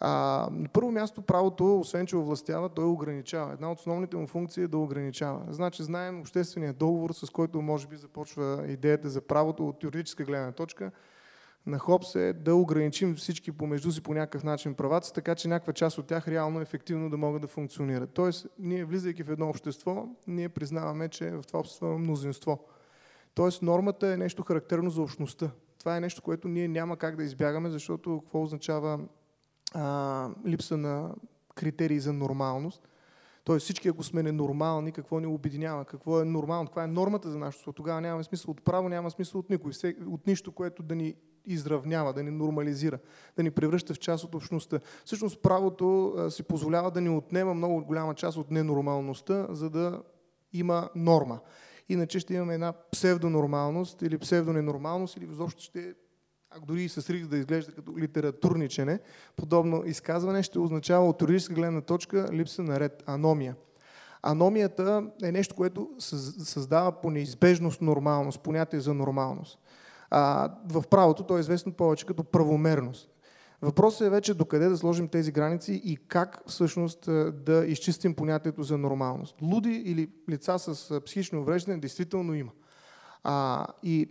А, на първо място правото, освен че овластява, той ограничава. Една от основните му функции е да ограничава. Значи знаем обществения договор, с който може би започва идеята за правото от юридическа гледна точка на Хопс е да ограничим всички помежду си по някакъв начин правата, така че някаква част от тях реално ефективно да могат да функционират. Тоест, ние влизайки в едно общество, ние признаваме, че в това общество има мнозинство. Тоест, нормата е нещо характерно за общността. Това е нещо, което ние няма как да избягаме, защото какво означава а, липса на критерии за нормалност. Тоест всички, ако сме ненормални, какво ни обединява, какво е нормално, каква е нормата за нашето Тогава няма смисъл от право, няма смисъл от никой, от нищо, което да ни изравнява, да ни нормализира, да ни превръща в част от общността. Всъщност правото си позволява да ни отнема много голяма част от ненормалността, за да има норма. Иначе ще имаме една псевдонормалност или псевдоненормалност или изобщо ще ако дори и с риск да изглежда като литературничене, подобно изказване ще означава от юридическа гледна точка липса на ред, аномия. Аномията е нещо, което създава по неизбежност нормалност, понятие за нормалност. А, в правото то е известно повече като правомерност. Въпросът е вече докъде да сложим тези граници и как всъщност да изчистим понятието за нормалност. Луди или лица с психично увреждане действително има. А, и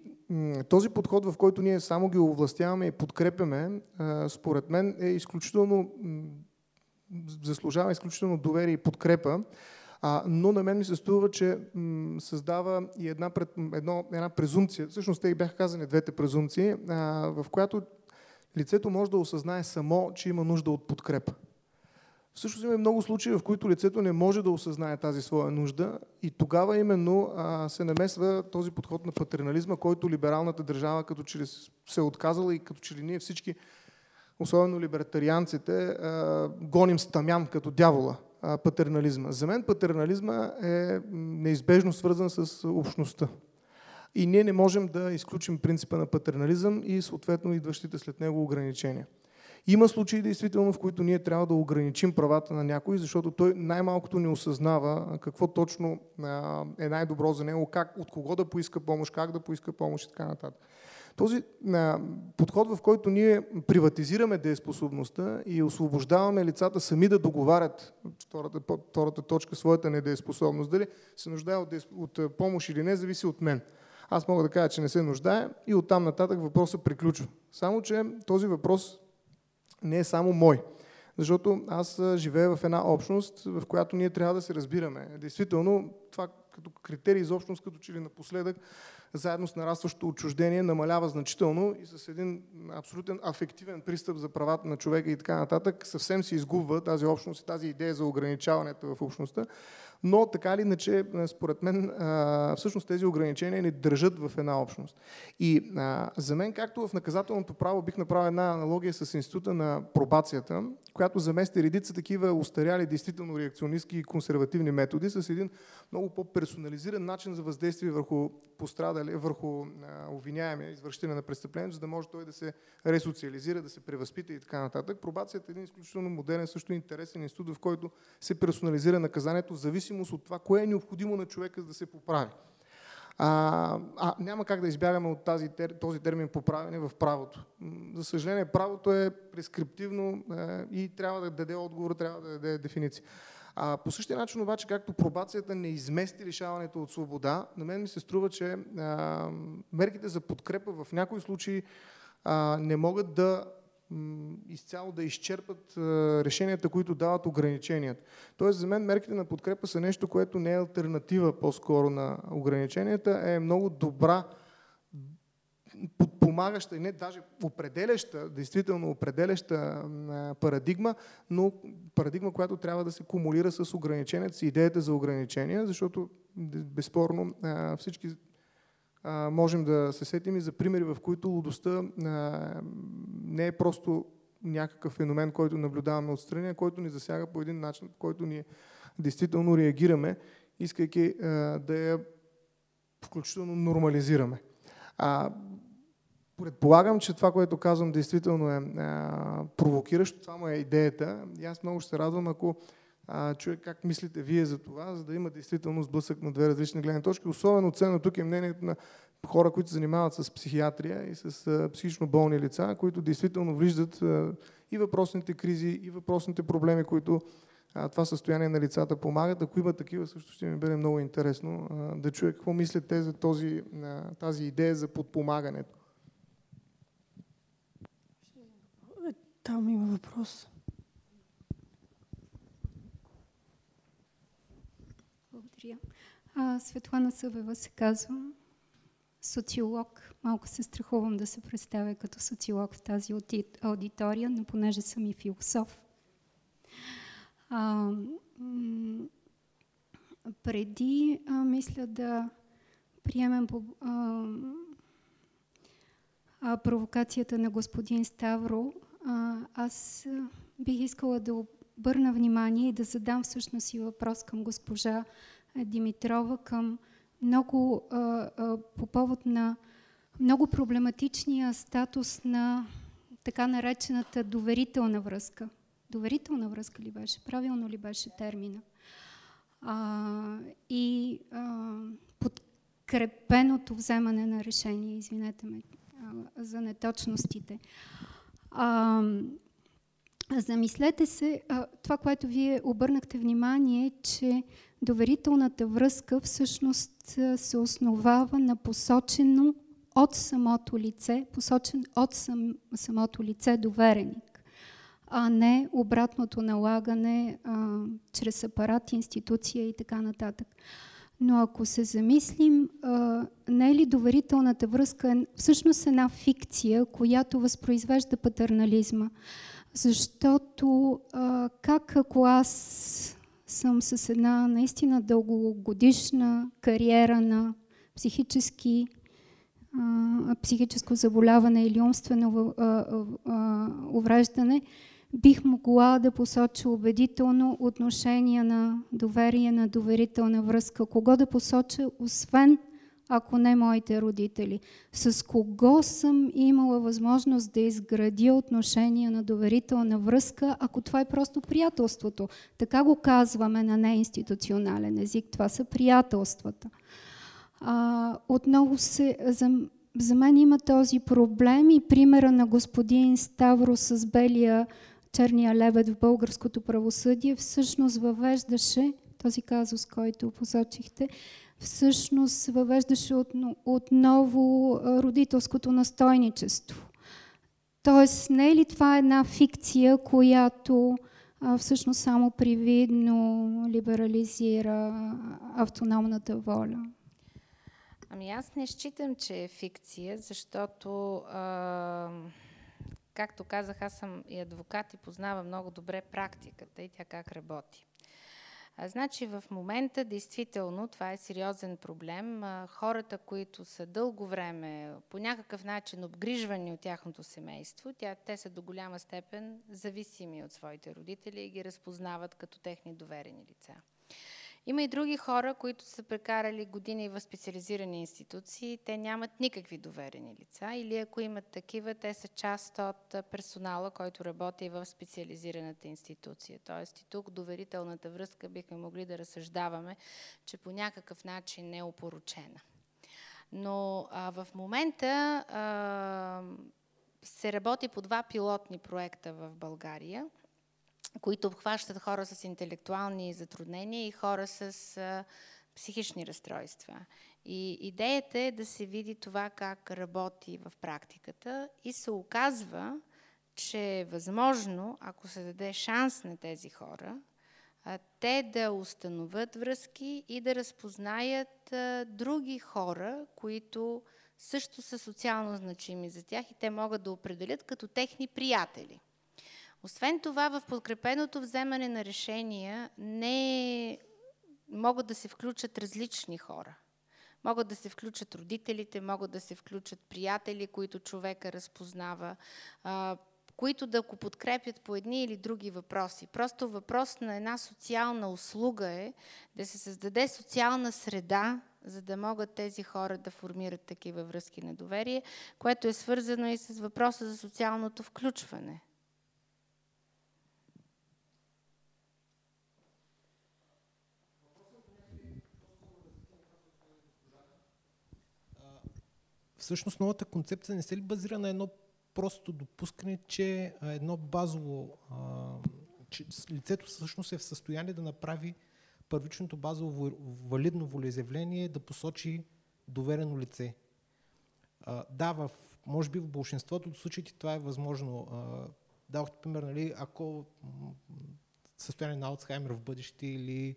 този подход, в който ние само ги овластяваме и подкрепяме, според мен е изключително, заслужава изключително доверие и подкрепа, но на мен ми се струва, че създава и една, пред, едно, една презумпция, всъщност те бяха казани двете презумпции, в която лицето може да осъзнае само, че има нужда от подкрепа. Всъщност има много случаи, в които лицето не може да осъзнае тази своя нужда и тогава именно а, се намесва този подход на патернализма, който либералната държава като че ли се е отказала и като че ли ние всички, особено либертарианците, а, гоним с тамян като дявола а, патернализма. За мен патернализма е неизбежно свързан с общността. И ние не можем да изключим принципа на патернализъм и съответно идващите след него ограничения. Има случаи, действително, в които ние трябва да ограничим правата на някой, защото той най-малкото не осъзнава какво точно е най-добро за него, как, от кого да поиска помощ, как да поиска помощ и така нататък. Този а, подход, в който ние приватизираме дееспособността и освобождаваме лицата сами да договарят втората, втората точка, своята недееспособност, дали се нуждае от, от помощ или не, зависи от мен. Аз мога да кажа, че не се нуждае и оттам нататък въпросът приключва. Само, че този въпрос не е само мой. Защото аз живея в една общност, в която ние трябва да се разбираме. Действително, това като критерий за общност, като че ли напоследък, заедно с нарастващото отчуждение, намалява значително и с един абсолютен афективен пристъп за правата на човека и така нататък, съвсем се изгубва тази общност и тази идея за ограничаването в общността но така или иначе, според мен, всъщност тези ограничения ни държат в една общност. И за мен, както в наказателното право, бих направил една аналогия с института на пробацията, която замести редица такива устаряли, действително реакционистки и консервативни методи с един много по-персонализиран начин за въздействие върху пострадали, върху обвиняемия, извършителя на престъплението, за да може той да се ресоциализира, да се превъзпита и така нататък. Пробацията е един изключително модерен, също интересен институт, в който се персонализира наказанието в зависимост от това, кое е необходимо на човека за да се поправи. А, а няма как да избягаме от тази, този термин поправяне в правото. За съжаление, правото е прескриптивно е, и трябва да даде отговор, трябва да даде дефиниция. А, по същия начин обаче, както пробацията не измести лишаването от свобода, на мен ми се струва, че а, мерките за подкрепа в някои случаи а, не могат да изцяло да изчерпат решенията, които дават ограниченията. Тоест за мен мерките на подкрепа са нещо, което не е альтернатива по-скоро на ограниченията, е много добра подпомагаща и не даже определяща, действително определяща парадигма, но парадигма, която трябва да се кумулира с ограниченията, с идеята за ограничения, защото безспорно всички можем да се сетим и за примери, в които лудостта не е просто някакъв феномен, който наблюдаваме отстрани, а който ни засяга по един начин, по който ние действително реагираме, искайки да я включително нормализираме. Предполагам, че това, което казвам, действително е провокиращо. Това е идеята. И аз много ще се радвам, ако а, чуя как мислите вие за това, за да има действително сблъсък на две различни гледни точки. Особено ценно тук е мнението на хора, които се занимават с психиатрия и с а, психично болни лица, които действително виждат а, и въпросните кризи, и въпросните проблеми, които а, това състояние на лицата помагат. Ако има такива, също ще ми бъде много интересно а, да чуя какво мислят те за този, а, тази идея за подпомагането. Там има въпрос. Благодаря. А, Светлана Събева се казвам. Социолог. Малко се страхувам да се представя като социолог в тази аудитория, но понеже съм и философ. А, преди, а, мисля да приемем по, а, а, провокацията на господин Ставро, а, аз бих искала да обърна внимание и да задам всъщност и въпрос към госпожа Димитрова, към много а, а, по повод на много проблематичния статус на така наречената доверителна връзка. Доверителна връзка ли беше? Правилно ли беше термина? А, и а, подкрепеното вземане на решение, извинете ме а, за неточностите. А, замислете се, а, това, което вие обърнахте внимание, че доверителната връзка всъщност се основава на посочено от самото лице, посочен от сам, самото лице довереник, а не обратното налагане а, чрез апарат, институция и така нататък. Но ако се замислим, а, не е ли доверителната връзка всъщност една фикция, която възпроизвежда патернализма? Защото а, как ако аз съм с една наистина дългогодишна кариера на психически психическо заболяване или умствено увреждане, бих могла да посоча убедително отношение на доверие, на доверителна връзка. Кого да посоча, освен ако не моите родители? С кого съм имала възможност да изградя отношения на доверителна връзка, ако това е просто приятелството? Така го казваме на неинституционален език. Това са приятелствата. А, отново се, за, за мен има този проблем и примера на господин Ставро с белия черния лебед в българското правосъдие всъщност въвеждаше този казус, който посочихте, всъщност въвеждаше отново родителското настойничество. Тоест, не е ли това една фикция, която всъщност само привидно либерализира автономната воля? Ами аз не считам, че е фикция, защото, а, както казах, аз съм и адвокат и познавам много добре практиката и тя как работи. Значи в момента действително това е сериозен проблем. Хората, които са дълго време по някакъв начин обгрижвани от тяхното семейство, тя, те са до голяма степен зависими от своите родители и ги разпознават като техни доверени лица. Има и други хора, които са прекарали години в специализирани институции. Те нямат никакви доверени лица или ако имат такива, те са част от персонала, който работи в специализираната институция. Тоест и тук доверителната връзка бихме могли да разсъждаваме, че по някакъв начин не е опоручена. Но а, в момента а, се работи по два пилотни проекта в България – които обхващат хора с интелектуални затруднения и хора с а, психични разстройства. И идеята е да се види това как работи в практиката и се оказва, че е възможно, ако се даде шанс на тези хора, те да установят връзки и да разпознаят а, други хора, които също са социално значими за тях и те могат да определят като техни приятели. Освен това, в подкрепеното вземане на решения не могат да се включат различни хора. Могат да се включат родителите, могат да се включат приятели, които човека разпознава, които да го подкрепят по едни или други въпроси. Просто въпрос на една социална услуга е да се създаде социална среда, за да могат тези хора да формират такива връзки на доверие, което е свързано и с въпроса за социалното включване. Всъщност новата концепция не се ли базира на едно просто допускане, че едно базово, че лицето всъщност е в състояние да направи първичното базово валидно волеизявление, да посочи доверено лице. Да, в, може би в большинството от случаите това е възможно. Давахте пример, нали, ако състояние на Алцхаймер в бъдеще или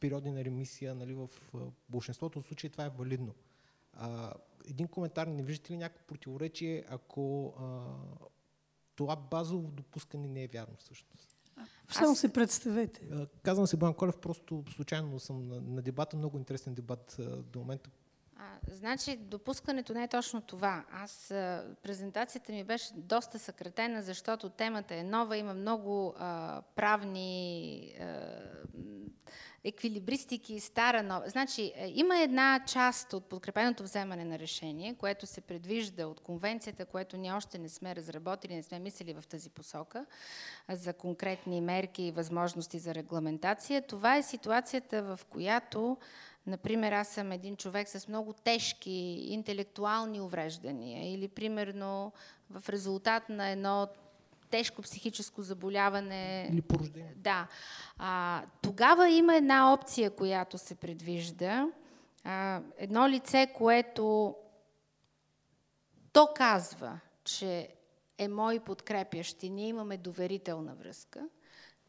периоди на ремисия, нали, в большинството от случаи това е валидно един коментар, не виждате ли някакво противоречие, ако а, това базово допускане не е вярно всъщност? Само се представете. Казвам се Боян Колев, просто случайно съм на, на дебата, много интересен дебат а, до момента. А, значи, допускането не е точно това. Аз, а, презентацията ми беше доста съкратена, защото темата е нова, има много а, правни а, еквилибристики, стара, нова. Значи, е, има една част от подкрепеното вземане на решение, което се предвижда от конвенцията, което ние още не сме разработили, не сме мислили в тази посока, за конкретни мерки и възможности за регламентация. Това е ситуацията, в която Например, аз съм един човек с много тежки интелектуални увреждания или примерно в резултат на едно тежко психическо заболяване. Или порождение. Да. А, тогава има една опция, която се предвижда. А, едно лице, което то казва, че е мой подкрепящ и ние имаме доверителна връзка,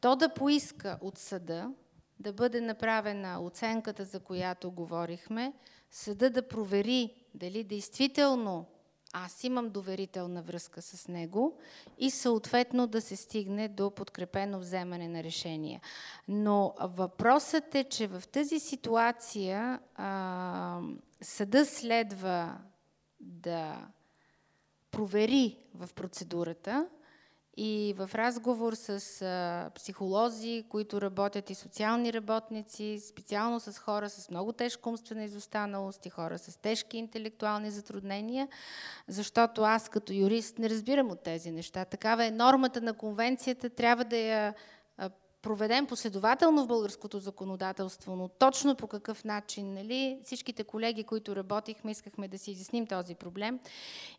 то да поиска от съда да бъде направена оценката, за която говорихме, съда да провери дали действително аз имам доверителна връзка с него и съответно да се стигне до подкрепено вземане на решения. Но въпросът е, че в тази ситуация а, съда следва да провери в процедурата и в разговор с а, психолози, които работят и социални работници, специално с хора с много тежка умствена изостаналост и хора с тежки интелектуални затруднения, защото аз като юрист не разбирам от тези неща. Такава е нормата на конвенцията, трябва да я проведем последователно в българското законодателство, но точно по какъв начин, нали? Всичките колеги, които работихме, искахме да си изясним този проблем.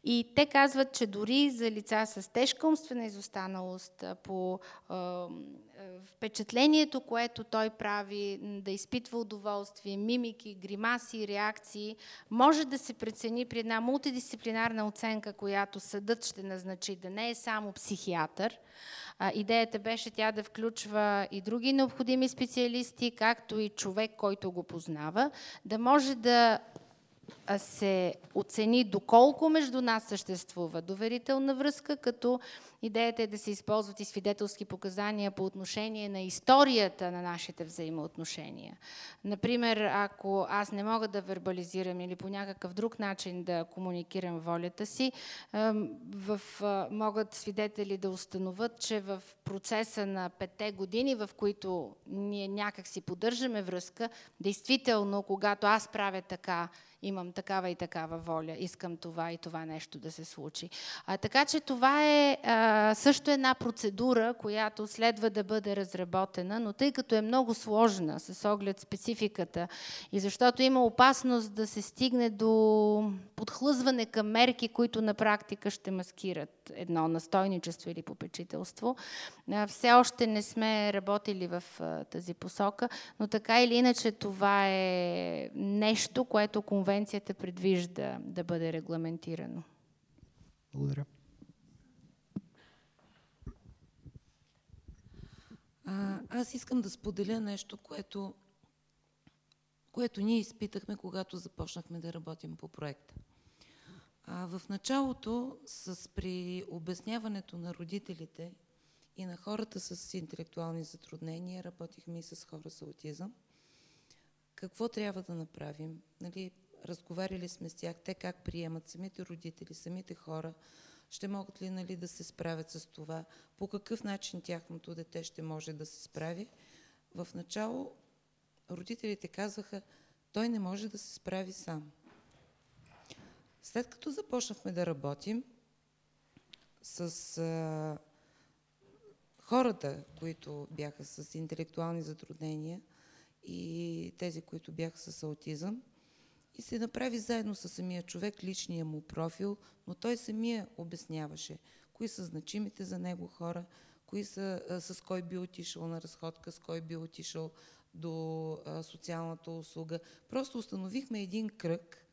И те казват, че дори за лица с тежка умствена изостаналост, по впечатлението, което той прави, да изпитва удоволствие, мимики, гримаси, реакции, може да се прецени при една мултидисциплинарна оценка, която съдът ще назначи, да не е само психиатър, идеята беше тя да включва и други необходими специалисти, както и човек, който го познава, да може да се оцени доколко между нас съществува доверителна връзка, като идеята е да се използват и свидетелски показания по отношение на историята на нашите взаимоотношения. Например, ако аз не мога да вербализирам или по някакъв друг начин да комуникирам волята си, в, могат свидетели да установят, че в процеса на петте години, в които ние някак си поддържаме връзка, действително, когато аз правя така, имам такава и такава воля, искам това и това нещо да се случи. А, така че това е също една процедура, която следва да бъде разработена, но тъй като е много сложна с оглед спецификата и защото има опасност да се стигне до подхлъзване към мерки, които на практика ще маскират едно настойничество или попечителство, а, все още не сме работили в тази посока, но така или иначе това е нещо, което конвенцията предвижда да бъде регламентирано. Благодаря. А, аз искам да споделя нещо, което, което ние изпитахме, когато започнахме да работим по проекта. А, в началото, с, при обясняването на родителите и на хората с интелектуални затруднения, работихме и с хора с аутизъм. Какво трябва да направим? Нали, разговаряли сме с тях, те как приемат, самите родители, самите хора, ще могат ли нали, да се справят с това, по какъв начин тяхното дете ще може да се справи. В начало родителите казваха, той не може да се справи сам. След като започнахме да работим с а, хората, които бяха с интелектуални затруднения и тези, които бяха с аутизъм, и се направи заедно с самия човек личния му профил, но той самия обясняваше кои са значимите за него хора, кои са, а, с кой би отишъл на разходка, с кой би отишъл до а, социалната услуга. Просто установихме един кръг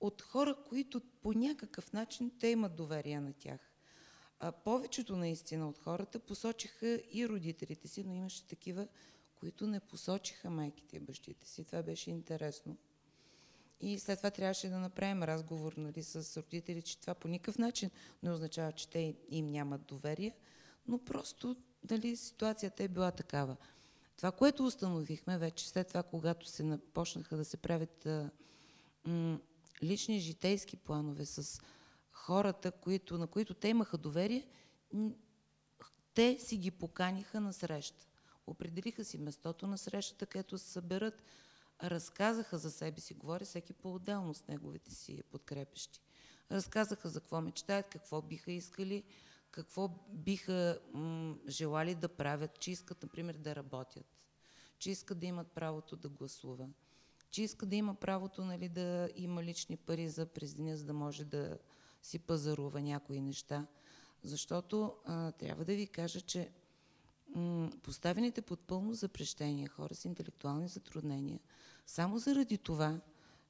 от хора, които по някакъв начин те имат доверие на тях. А повечето наистина от хората посочиха и родителите си, но имаше такива, които не посочиха майките и бащите си. Това беше интересно. И след това трябваше да направим разговор нали, с родители, че това по никакъв начин не означава, че те им нямат доверие, но просто нали, ситуацията е била такава. Това, което установихме вече след това, когато се почнаха да се правят а, м, лични житейски планове с хората, които, на които те имаха доверие, те си ги поканиха на среща. Определиха си местото на срещата, където се съберат разказаха за себе си, говори всеки по-отделно с неговите си подкрепещи. Разказаха за какво мечтаят, какво биха искали, какво биха желали да правят, че искат, например, да работят, че искат да имат правото да гласува, че искат да има правото нали, да има лични пари за през деня, за да може да си пазарува някои неща. Защото а, трябва да ви кажа, че поставените под пълно запрещение хора с интелектуални затруднения, само заради това,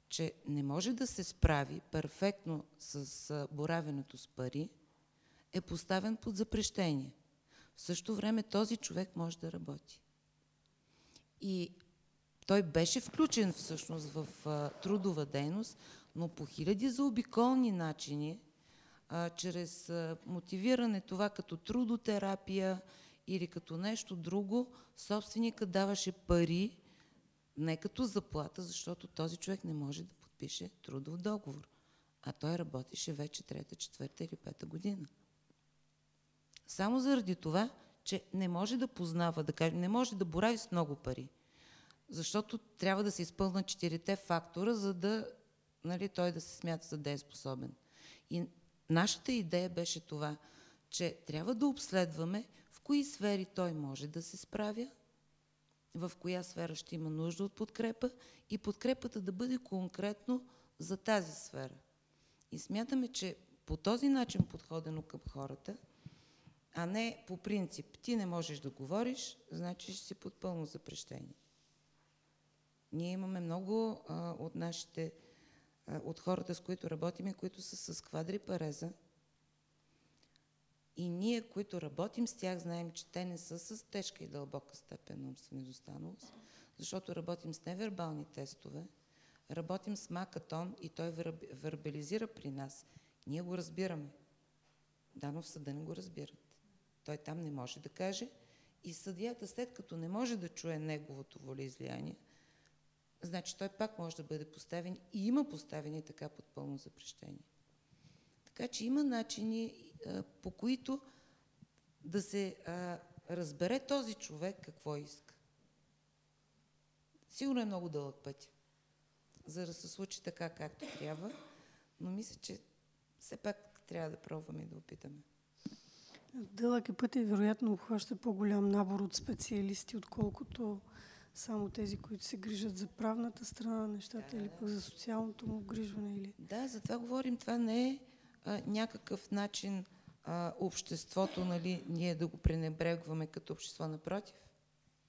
че не може да се справи перфектно с боравенето с пари, е поставен под запрещение. В същото време този човек може да работи. И той беше включен всъщност в а, трудова дейност, но по хиляди заобиколни начини, а, чрез а, мотивиране това като трудотерапия или като нещо друго, собственика даваше пари, не като заплата, защото този човек не може да подпише трудов договор. А той работеше вече трета, четвърта или пета година. Само заради това, че не може да познава, да каже, не може да борави с много пари. Защото трябва да се изпълнат четирите фактора, за да нали, той да се смята за дееспособен. И нашата идея беше това, че трябва да обследваме кои сфери той може да се справя, в коя сфера ще има нужда от подкрепа и подкрепата да бъде конкретно за тази сфера. И смятаме, че по този начин подходено към хората, а не по принцип ти не можеш да говориш, значи ще си под пълно запрещение. Ние имаме много а, от нашите, а, от хората, с които работиме, които са с квадрипареза. И ние, които работим с тях, знаем, че те не са с тежка и дълбока степен на умствена изостаналост, защото работим с невербални тестове, работим с макатон и той вербализира при нас. Ние го разбираме. Да, но в съда не го разбират. Той там не може да каже и съдията, след като не може да чуе неговото волеизлияние, значи той пак може да бъде поставен и има поставени така под пълно запрещение. Така че има начини, по които да се а, разбере този човек какво иска. Сигурно е много дълъг път, за да се случи така, както трябва, но мисля, че все пак трябва да пробваме и да опитаме. Дълъг е път и вероятно обхваща по-голям набор от специалисти, отколкото само тези, които се грижат за правната страна на нещата или пък за социалното му обгрижване. Или... Да, за това говорим. Това не е а, някакъв начин а, обществото, нали, ние да го пренебрегваме като общество. Напротив,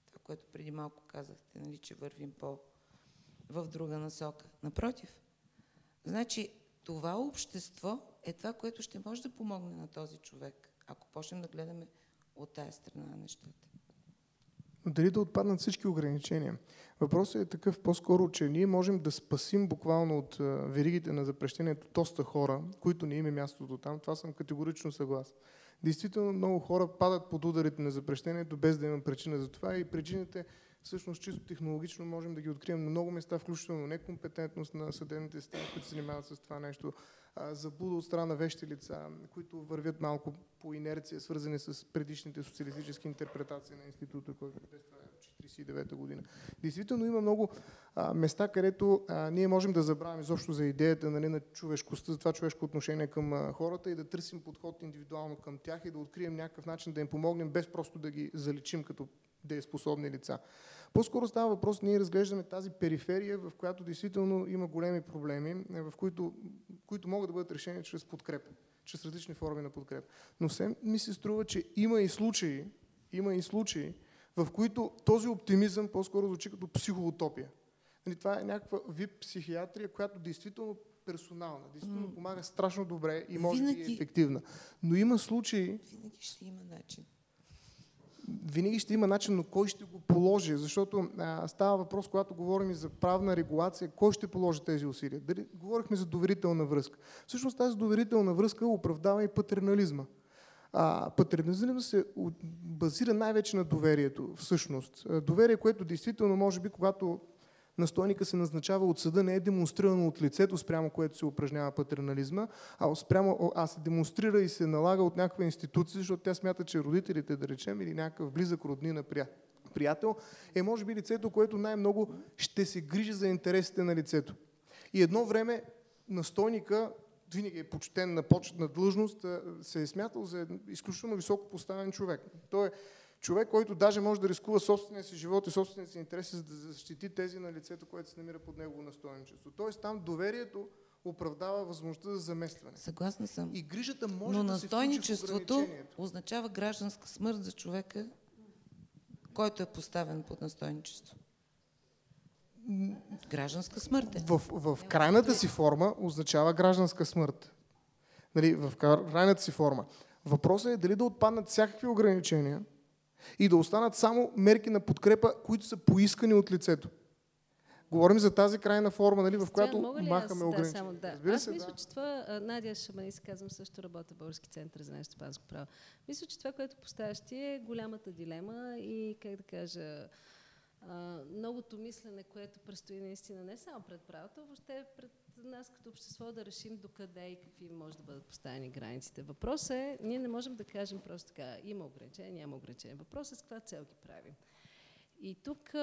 това, което преди малко казахте, нали, че вървим по в друга насока. Напротив. Значи, това общество е това, което ще може да помогне на този човек, ако почнем да гледаме от тая страна на нещата. Но дали да отпаднат всички ограничения? Въпросът е такъв по-скоро, че ние можем да спасим буквално от веригите на запрещението доста хора, които не има мястото там. Това съм категорично съгласен. Действително много хора падат под ударите на запрещението, без да има причина за това и причините всъщност чисто технологично можем да ги открием на много места, включително некомпетентност на съдебните системи, които се занимават с това нещо, заблуда от страна на вещи лица, които вървят малко по инерция, свързани с предишните социалистически интерпретации на института, който е 1949 година. Действително има много а, места, където а, ние можем да забравим изобщо за идеята нали, на човешкостта, за това човешко отношение към а, хората и да търсим подход индивидуално към тях и да открием някакъв начин да им помогнем, без просто да ги заличим като дееспособни лица. По-скоро става въпрос, ние разглеждаме тази периферия, в която действително има големи проблеми, е, в които, които могат да бъдат решени чрез подкрепа, чрез различни форми на подкрепа. Но все ми се струва, че има и случаи, има и случаи, в които този оптимизъм по-скоро звучи като психоутопия. Нали, това е някаква вип психиатрия, която действително персонална, действително помага страшно добре и може Винаги... би е ефективна. Но има случаи... Винаги ще има начин винаги ще има начин, но кой ще го положи, защото а, става въпрос, когато говорим и за правна регулация, кой ще положи тези усилия. Дали, говорихме за доверителна връзка. Всъщност тази доверителна връзка оправдава и патернализма. А, патернализма се базира най-вече на доверието, всъщност. Доверие, което действително може би, когато настойника се назначава от съда, не е демонстрирано от лицето, спрямо което се упражнява патернализма, а, спрямо, а се демонстрира и се налага от някаква институция, защото тя смята, че родителите, да речем, или някакъв близък роднина, приятел, е може би лицето, което най-много ще се грижи за интересите на лицето. И едно време настойника винаги е почтен на почетна длъжност, се е смятал за изключително високо поставен човек. Той е Човек, който даже може да рискува собствения си живот и собствения си интереси, за да защити тези на лицето, което се намира под негово настоянчество. Тоест там доверието оправдава възможността за заместване. Съгласна съм. И грижата може Но да се настойничеството означава гражданска смърт за човека, който е поставен под настойничество. Гражданска смърт е. В, в крайната си форма означава гражданска смърт. Нали, в крайната си форма. Въпросът е дали да отпаднат всякакви ограничения, И да останат само мерки на подкрепа, които са поискани от лицето. Говорим за тази крайна форма, нали, в която мога ли махаме аз, да, само, да. Разбира аз се, мисля, да. че това, Надя Шамани се казвам, също работя в Български център за стопанско право. Мисля, че това, което поставяш ти е голямата дилема и, как да кажа, а, многото мислене, което предстои наистина не само пред правото, а въобще пред нас като общество да решим докъде и какви може да бъдат поставени границите. Въпросът е, ние не можем да кажем просто така, има ограничения, няма ограничения. Въпросът е с каква цел ги правим. И тук а,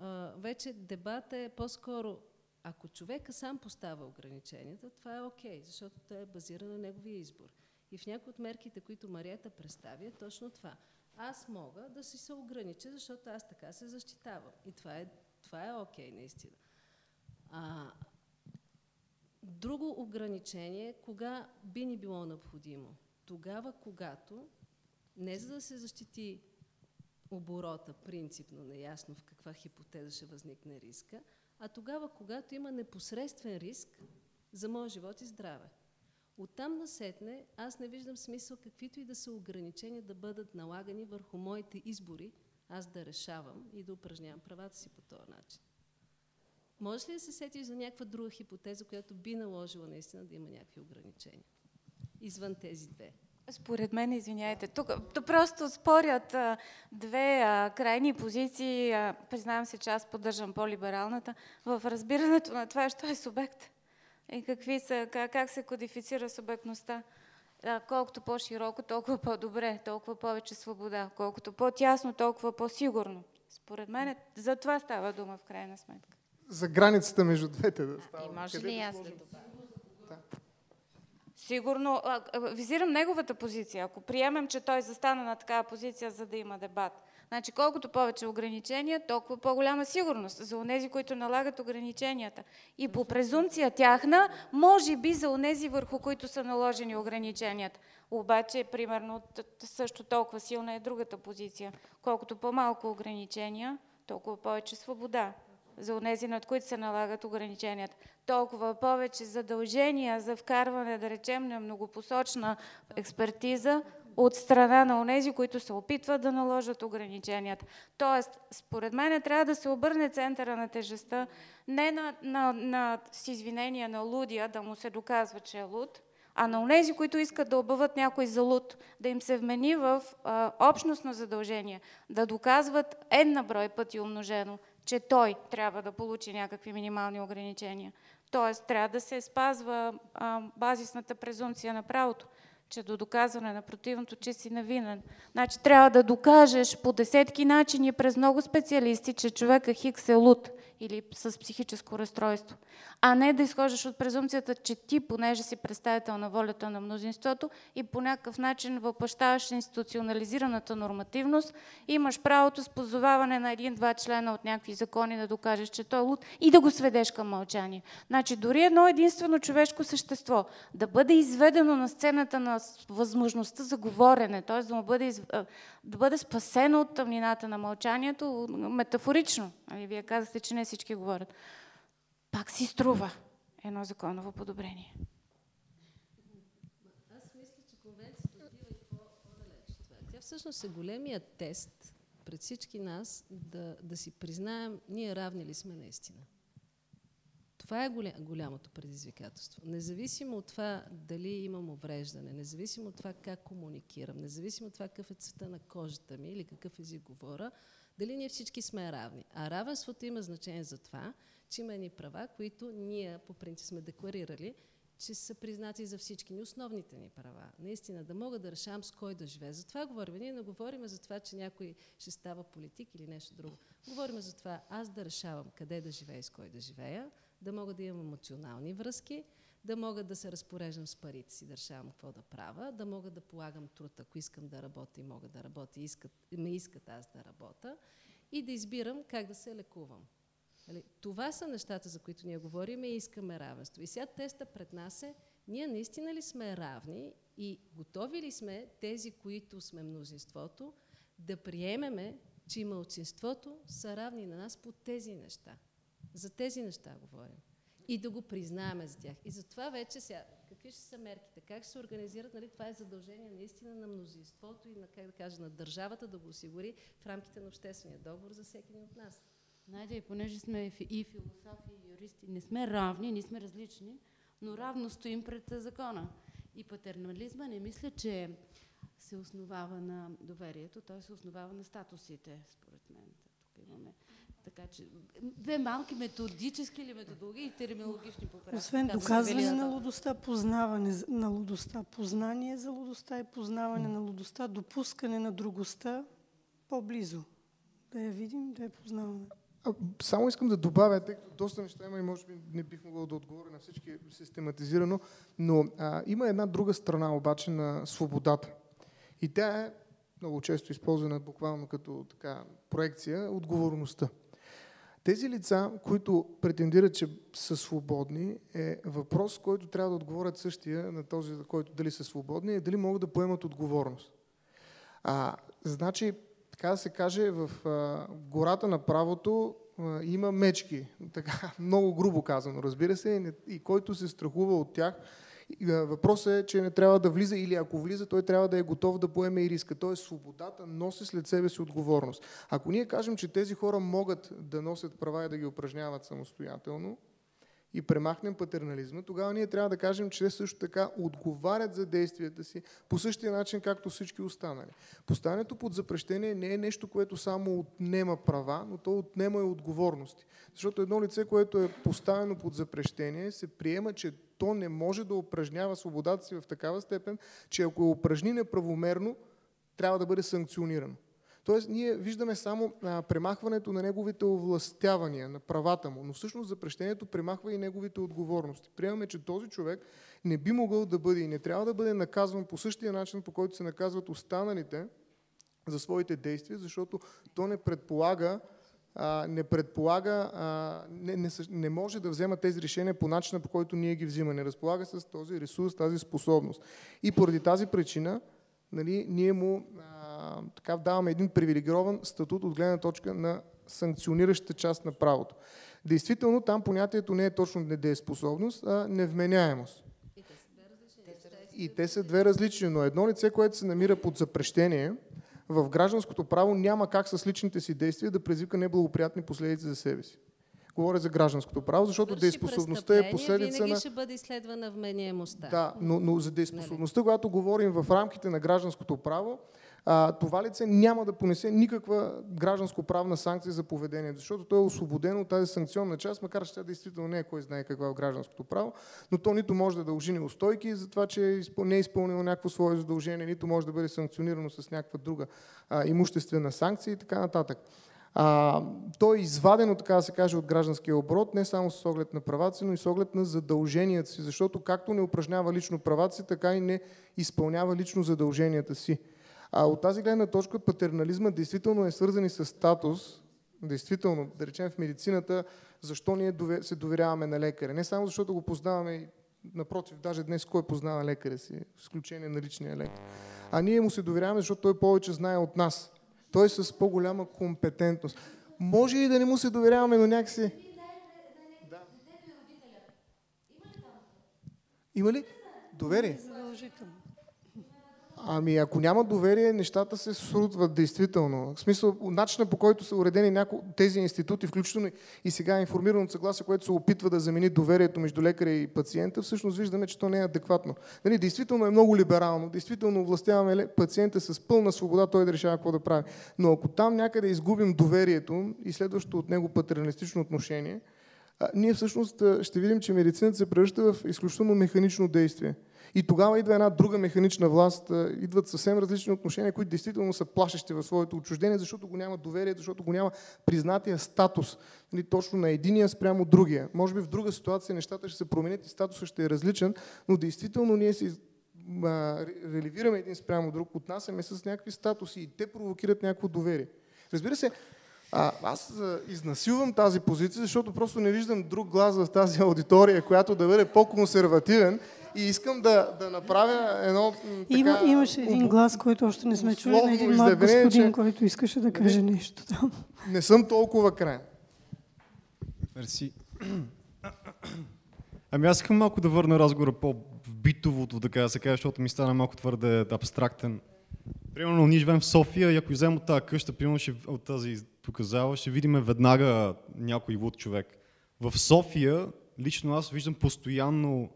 а, вече дебат е по-скоро, ако човека сам поставя ограниченията, това е окей, защото той е базиран на неговия избор. И в някои от мерките, които Марията представя, е точно това. Аз мога да си се огранича, защото аз така се защитавам. И това е, това е окей, наистина. А, друго ограничение, кога би ни било необходимо? Тогава, когато не за да се защити оборота принципно, неясно в каква хипотеза ще възникне риска, а тогава, когато има непосредствен риск за моя живот и здраве. Оттам насетне аз не виждам смисъл каквито и да са ограничения да бъдат налагани върху моите избори, аз да решавам и да упражнявам правата си по този начин. Може ли да се сетиш за някаква друга хипотеза, която би наложила наистина да има някакви ограничения? Извън тези две. Според мен, извиняйте, тук то просто спорят а, две а, крайни позиции. А, признавам се, че аз поддържам по-либералната в разбирането на това, що е субект и какви са, как, как се кодифицира субектността. А, колкото по-широко, толкова по-добре, толкова повече свобода. Колкото по-тясно, толкова по-сигурно. Според мен за това става дума в крайна сметка. За границата между двете да става. И може Къде ли аз да сложим? добавя? Сигурно, а, визирам неговата позиция. Ако приемем, че той застана на такава позиция, за да има дебат. Значи, колкото повече ограничения, толкова по-голяма сигурност за онези, които налагат ограниченията. И по презумпция тяхна, може би за онези, върху които са наложени ограниченията. Обаче, примерно, също толкова силна е другата позиция. Колкото по-малко ограничения, толкова повече свобода за онези, над които се налагат ограниченията. Толкова повече задължения за вкарване, да речем, на многопосочна експертиза от страна на онези, които се опитват да наложат ограниченията. Тоест, според мен трябва да се обърне центъра на тежестта не на, на, на с извинения на лудия, да му се доказва, че е луд, а на онези, които искат да обяват някой за луд, да им се вмени в а, общностно задължение, да доказват една брой пъти умножено, че той трябва да получи някакви минимални ограничения. Тоест, трябва да се спазва а, базисната презумпция на правото, че до доказване на противното, че си навинен. Значи трябва да докажеш по десетки начини през много специалисти, че човека Хикс е луд или с психическо разстройство. А не да изхождаш от презумпцията, че ти, понеже си представител на волята на мнозинството и по някакъв начин въплащаваш институционализираната нормативност, имаш правото с позоваване на един-два члена от някакви закони да докажеш, че той е луд и да го сведеш към мълчание. Значи дори едно единствено човешко същество да бъде изведено на сцената на възможността за говорене, т.е. да му бъде, из... да бъде спасено от тъмнината на мълчанието, метафорично. Нали, вие казахте, че не всички говорят. Пак си струва едно законово подобрение. Аз мисля, че конвенцията отива и по- по-далеч. Тя всъщност е големия тест пред всички нас да, да си признаем, ние равни ли сме наистина. Това е голям, голямото предизвикателство. Независимо от това дали имам увреждане, независимо от това как комуникирам, независимо от това какъв е цвета на кожата ми или какъв език говоря, дали ние всички сме равни. А равенството има значение за това, че има едни права, които ние по принцип сме декларирали, че са признати за всички ни, основните ни права. Наистина, да мога да решавам с кой да живея. За това говорим. Ние не говорим за това, че някой ще става политик или нещо друго. Говорим за това аз да решавам къде да живея и с кой да живея, да мога да имам емоционални връзки, да мога да се разпореждам с парите си, да решавам какво да правя, да мога да полагам труд, ако искам да работя и мога да работя, искат, ме искат аз да работя, и да избирам как да се лекувам. Нали, Това са нещата, за които ние говорим и искаме равенство. И сега теста пред нас е, ние наистина ли сме равни и готови ли сме тези, които сме мнозинството, да приемеме, че и мълцинството са равни на нас по тези неща. За тези неща говорим. И да го признаеме за тях. И затова вече сега, какви ще са мерките, как ще се организират, нали, това е задължение наистина на мнозинството и на, как да кажа, на държавата да го осигури в рамките на обществения договор за всеки един от нас. Знаете, и понеже сме и философи, и юристи, не сме равни, ние сме различни, но равно стоим пред закона. И патернализма не мисля, че се основава на доверието, той се основава на статусите, според мен. Тук имаме. Така че, две малки методически или методологи и терминологични поправки. Освен доказване на лудостта, познаване на лудостта, познание за лудостта и познаване на лудостта, допускане на другостта по-близо. Да я видим, да я познаваме. А, Само искам да добавя, тъй като доста неща има и може би не бих могъл да отговоря на всички систематизирано, но а, има една друга страна обаче на свободата. И тя е много често използвана буквално като така проекция отговорността. Тези лица, които претендират, че са свободни, е въпрос, който трябва да отговорят същия на този, който дали са свободни, е дали могат да поемат отговорност. А, значи, така да се каже, в а, гората на правото а, има мечки. Така, <laughs> много грубо казано, разбира се, и, и който се страхува от тях. Въпросът е, че не трябва да влиза или ако влиза, той трябва да е готов да поеме и риска. Тоест свободата носи след себе си отговорност. Ако ние кажем, че тези хора могат да носят права и да ги упражняват самостоятелно, и премахнем патернализма, тогава ние трябва да кажем, че също така отговарят за действията си по същия начин, както всички останали. Поставянето под запрещение не е нещо, което само отнема права, но то отнема и отговорности. Защото едно лице, което е поставено под запрещение, се приема, че то не може да упражнява свободата си в такава степен, че ако я упражни неправомерно, трябва да бъде санкционирано. Тоест, ние виждаме само а, премахването на неговите овластявания, на правата му, но всъщност запрещението премахва и неговите отговорности. Приемаме, че този човек не би могъл да бъде и не трябва да бъде наказван по същия начин, по който се наказват останалите за своите действия, защото то не предполага а, не предполага, а, не, не, не може да взема тези решения по начина, по който ние ги взимаме. Не разполага с този ресурс, тази способност. И поради тази причина, нали, ние му а, така даваме един привилегирован статут от гледна точка на санкциониращата част на правото. Действително, там понятието не е точно недееспособност, а невменяемост. И те са две различни, но едно лице, което се намира под запрещение, в гражданското право няма как с личните си действия да предизвика неблагоприятни последици за себе си. Говоря за гражданското право, защото дееспособността е последица винаги на... ще бъде изследвана вменяемостта. Да, но, но за дееспособността, когато говорим в рамките на гражданското право, това лице няма да понесе никаква гражданско-правна санкция за поведение, защото то е освободено от тази санкционна част, макар че тя действително не е кой знае каква в гражданското право, но то нито може да дължи неустойки за това, че е не е изпълнило някакво свое задължение, нито може да бъде санкционирано с някаква друга а, имуществена санкция и така нататък. А, то е извадено, така да се каже, от гражданския оборот, не само с оглед на правата си, но и с оглед на задълженията си, защото както не упражнява лично правата си, така и не изпълнява лично задълженията си. А от тази гледна точка патернализма действително е свързан и с статус, действително, да речем в медицината, защо ние се доверяваме на лекаря. Не само защото го познаваме, напротив, даже днес кой познава лекаря си, с изключение на личния лекар. А ние му се доверяваме, защото той повече знае от нас. Той е с по-голяма компетентност. Може и да не му се доверяваме, но някакси... Има ли? Доверие? Задължително. Ами ако няма доверие, нещата се срутват действително. В смисъл, начинът по който са уредени няко... тези институти, включително и сега информираното съгласие, което се опитва да замени доверието между лекаря и пациента, всъщност виждаме, че то не е адекватно. Нали, действително е много либерално, действително властяваме ле- пациента с пълна свобода, той да решава какво да прави. Но ако там някъде изгубим доверието и следващото от него патерналистично отношение, ние всъщност ще видим, че медицината се превръща в изключително механично действие. И тогава идва една друга механична власт, идват съвсем различни отношения, които действително са плашещи в своето отчуждение, защото го няма доверие, защото го няма признатия статус нали, точно на единия спрямо другия. Може би в друга ситуация нещата ще се променят и статусът ще е различен, но действително ние се из- а, ре- реливираме един спрямо друг, отнасяме с някакви статуси и те провокират някакво доверие. Разбира се, а, аз изнасилвам тази позиция, защото просто не виждам друг глас в тази аудитория, която да бъде по-консервативен и искам да, да направя едно така... Има, имаше един глас, който още не сме чули, на един млад господин, че- който искаше да каже нещо там. Не съм толкова крайен. Мерси. Ами аз искам малко да върна разговора по-битовото, така да се каже, защото ми стана малко твърде абстрактен. Примерно, ние живеем в София и ако изземем от тази къща, примерно ще, от тази тук зала, ще видим веднага някой луд човек. В София, лично аз виждам постоянно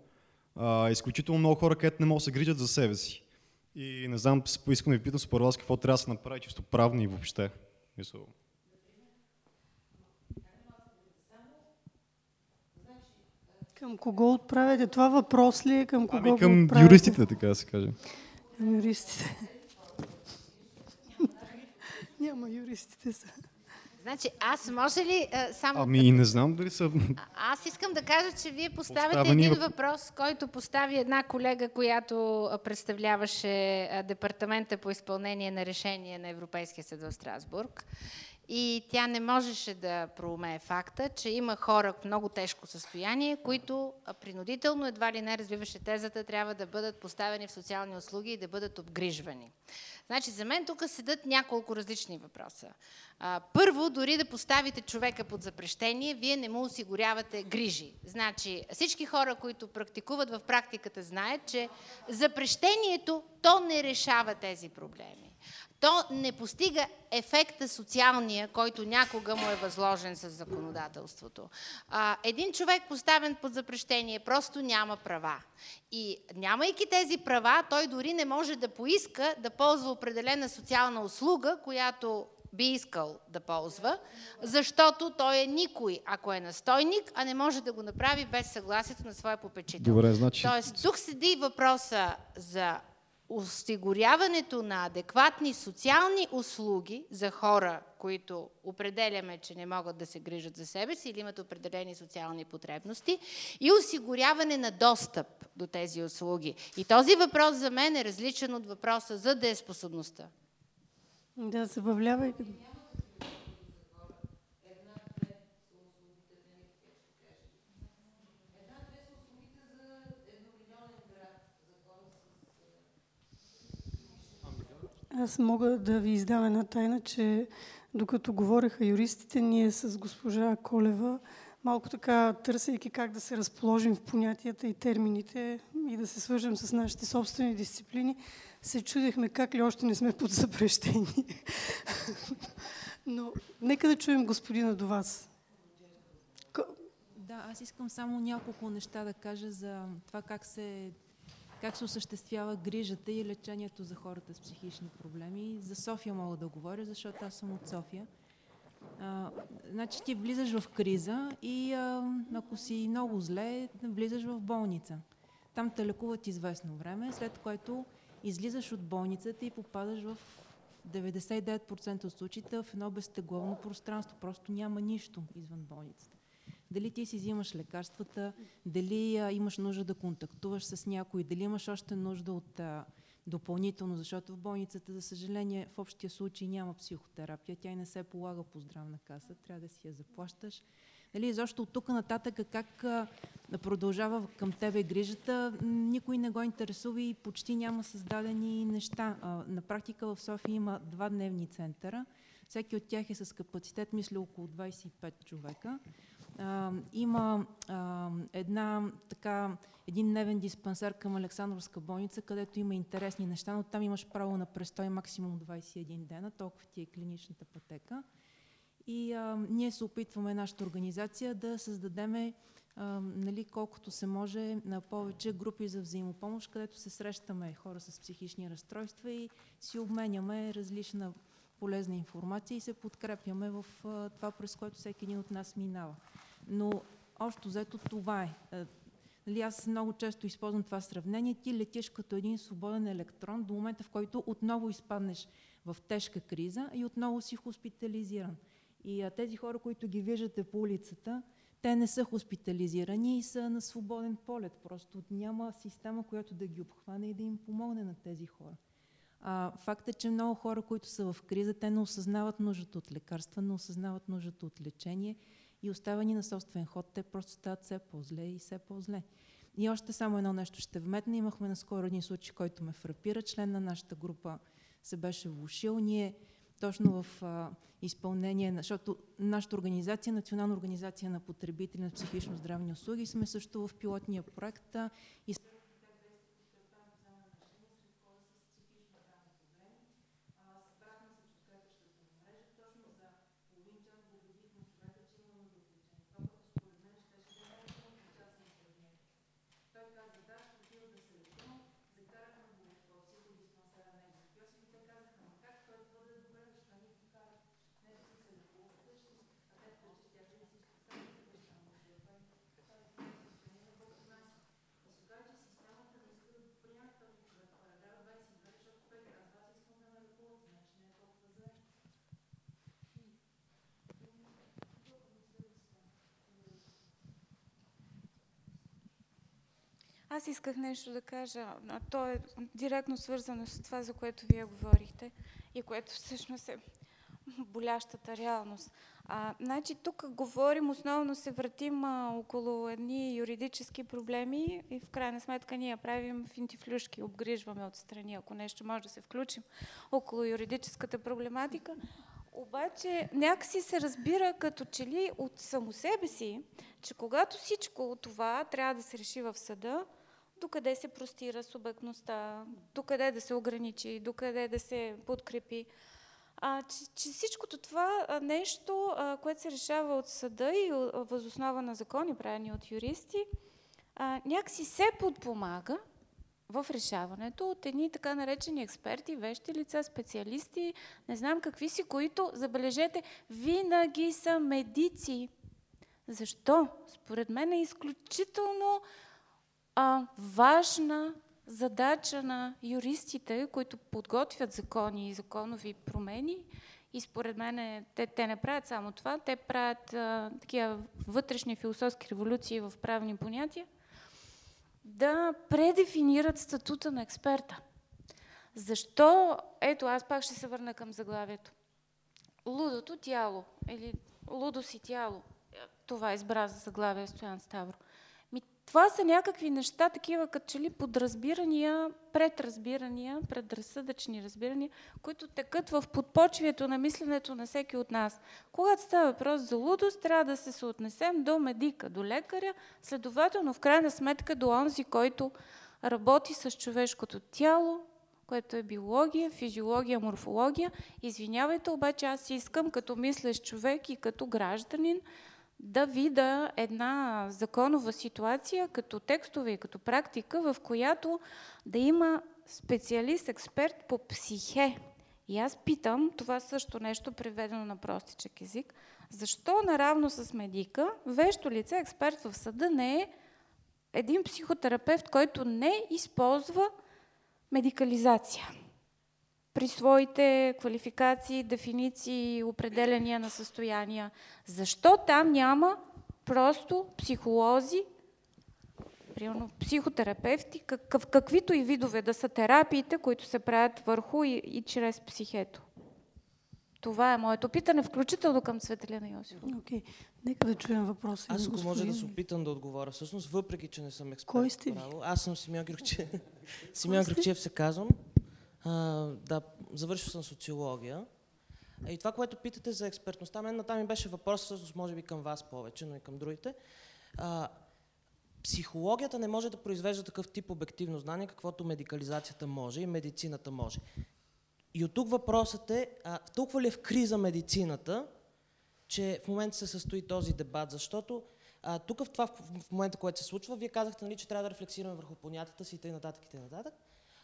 а, изключително много хора, където не могат да се грижат за себе си. И не знам, искам да ви питам според вас какво трябва да се направи чисто правно и въобще. Мисъл. Към кого отправяте? Това въпрос ли е? Към кого ами към отправяте? юристите, така да се каже. Към юристите. Няма юристите са. Значи, аз може ли а, само... Ами не знам дали са... Аз искам да кажа, че вие поставяте Поставени един въп- въпрос, който постави една колега, която представляваше департамента по изпълнение на решение на Европейския съд в Страсбург. И тя не можеше да проумее факта, че има хора в много тежко състояние, които принудително, едва ли не развиваше тезата, трябва да бъдат поставени в социални услуги и да бъдат обгрижвани. Значи, за мен тук седат няколко различни въпроса. Първо, дори да поставите човека под запрещение, вие не му осигурявате грижи. Значи, всички хора, които практикуват в практиката, знаят, че запрещението, то не решава тези проблеми. То не постига ефекта социалния, който някога му е възложен с законодателството. А, един човек поставен под запрещение просто няма права. И нямайки тези права, той дори не може да поиска да ползва определена социална услуга, която би искал да ползва, защото той е никой, ако е настойник, а не може да го направи без съгласието на своя попечител. Добре, значи- Тоест, тук седи въпроса за осигуряването на адекватни социални услуги за хора, които определяме, че не могат да се грижат за себе си или имат определени социални потребности и осигуряване на достъп до тези услуги. И този въпрос за мен е различен от въпроса за дееспособността. Да, забавлявай. Аз мога да ви издам една тайна, че докато говореха юристите, ние с госпожа Колева, малко така търсейки как да се разположим в понятията и термините и да се свържем с нашите собствени дисциплини, се чудехме как ли още не сме под запрещение. <laughs> Но нека да чуем господина до вас. Да, аз искам само няколко неща да кажа за това как се, как се осъществява грижата и лечението за хората с психични проблеми. За София мога да говоря, защото аз съм от София. А, значи ти влизаш в криза и а, ако си много зле, влизаш в болница. Там те лекуват известно време, след което излизаш от болницата и попадаш в 99% от случаите в едно безтегловно пространство. Просто няма нищо извън болницата. Дали ти си взимаш лекарствата, дали а, имаш нужда да контактуваш с някой, дали имаш още нужда от а, допълнително, защото в болницата, за съжаление, в общия случай няма психотерапия, тя и не се полага по здравна каса, трябва да си я заплащаш. Нали, защо от тук нататък как да продължава към тебе грижата, никой не го интересува и почти няма създадени неща. А, на практика в София има два дневни центъра. Всеки от тях е с капацитет, мисля, около 25 човека. А, има а, една, така, един дневен диспансер към Александровска болница, където има интересни неща, но там имаш право на престой максимум 21 дена, толкова ти е клиничната пътека. И а, ние се опитваме нашата организация да създадеме а, нали, колкото се може на повече групи за взаимопомощ, където се срещаме хора с психични разстройства и си обменяме различна полезна информация и се подкрепяме в а, това, през което всеки един от нас минава. Но общо взето това е. А, Нали, аз много често използвам това сравнение. Ти летиш като един свободен електрон до момента, в който отново изпаднеш в тежка криза и отново си хоспитализиран. И а, тези хора, които ги виждате по улицата, те не са хоспитализирани и са на свободен полет. Просто няма система, която да ги обхване и да им помогне на тези хора. А, факт е, че много хора, които са в криза, те не осъзнават нуждата от лекарства, не осъзнават нуждата от лечение и оставани на собствен ход, те просто стават все по-зле и все по-зле. И още само едно нещо ще вметна. Имахме наскоро един случай, който ме фрапира. Член на нашата група се беше влушил. Ние точно в а, изпълнение, на, защото нашата организация, Национална организация на потребители на психично здравни услуги, сме също в пилотния проект и Аз исках нещо да кажа, то е директно свързано с това, за което вие говорихте и което всъщност е болящата реалност. А, значи тук говорим, основно се въртим а, около едни юридически проблеми и в крайна сметка ние правим финтифлюшки, обгрижваме отстрани, ако нещо може да се включим около юридическата проблематика. Обаче някакси се разбира като че ли от само себе си, че когато всичко това трябва да се реши в съда, докъде се простира субектността, докъде да се ограничи, докъде да се подкрепи. А, че, че всичкото това нещо, а, което се решава от съда и възоснова на закони, правени от юристи, а, някакси се подпомага в решаването от едни така наречени експерти, вещи лица, специалисти, не знам какви си, които, забележете, винаги са медици. Защо? Според мен е изключително а, важна задача на юристите, които подготвят закони и законови промени. И според мен те, те не правят само това, те правят а, такива вътрешни философски революции в правни понятия, да предефинират статута на експерта. Защо? Ето, аз пак ще се върна към заглавието. Лудото тяло или лудо си тяло. Това избра за заглавие Стоян Ставро. Това са някакви неща, такива като че ли подразбирания, предразбирания, предразсъдъчни разбирания, които текат в подпочвието на мисленето на всеки от нас. Когато става въпрос за лудост, трябва да се съотнесем до медика, до лекаря, следователно в крайна сметка до онзи, който работи с човешкото тяло, което е биология, физиология, морфология. Извинявайте, обаче аз искам като мислещ човек и като гражданин да вида една законова ситуация като текстове и като практика, в която да има специалист, експерт по психе. И аз питам, това също нещо приведено на простичък език, защо наравно с медика, вещо лице, експерт в съда не е един психотерапевт, който не използва медикализация при своите квалификации, дефиниции, определения на състояния. Защо там няма просто психолози, примерно психотерапевти, какъв, каквито и видове да са терапиите, които се правят върху и, и чрез психето? Това е моето питане, включително към Светелина Йосифова. Okay. Нека да чуем въпроса. Аз ако може да се опитам да отговоря, всъщност, въпреки, че не съм експерт Кой сте право, аз съм Симеон Григчев. Симеон Григчев се казвам. Да, завършил съм социология. И това, което питате за експертността, мен на там ми беше въпрос, всъщност може би към вас повече, но и към другите. А, психологията не може да произвежда такъв тип обективно знание, каквото медикализацията може и медицината може. И от тук въпросът е, а, толкова ли е в криза медицината, че в момента се състои този дебат, защото а, тук в това в момента, което се случва, вие казахте, нали, че трябва да рефлексираме върху понятията си и т.н. и т.н.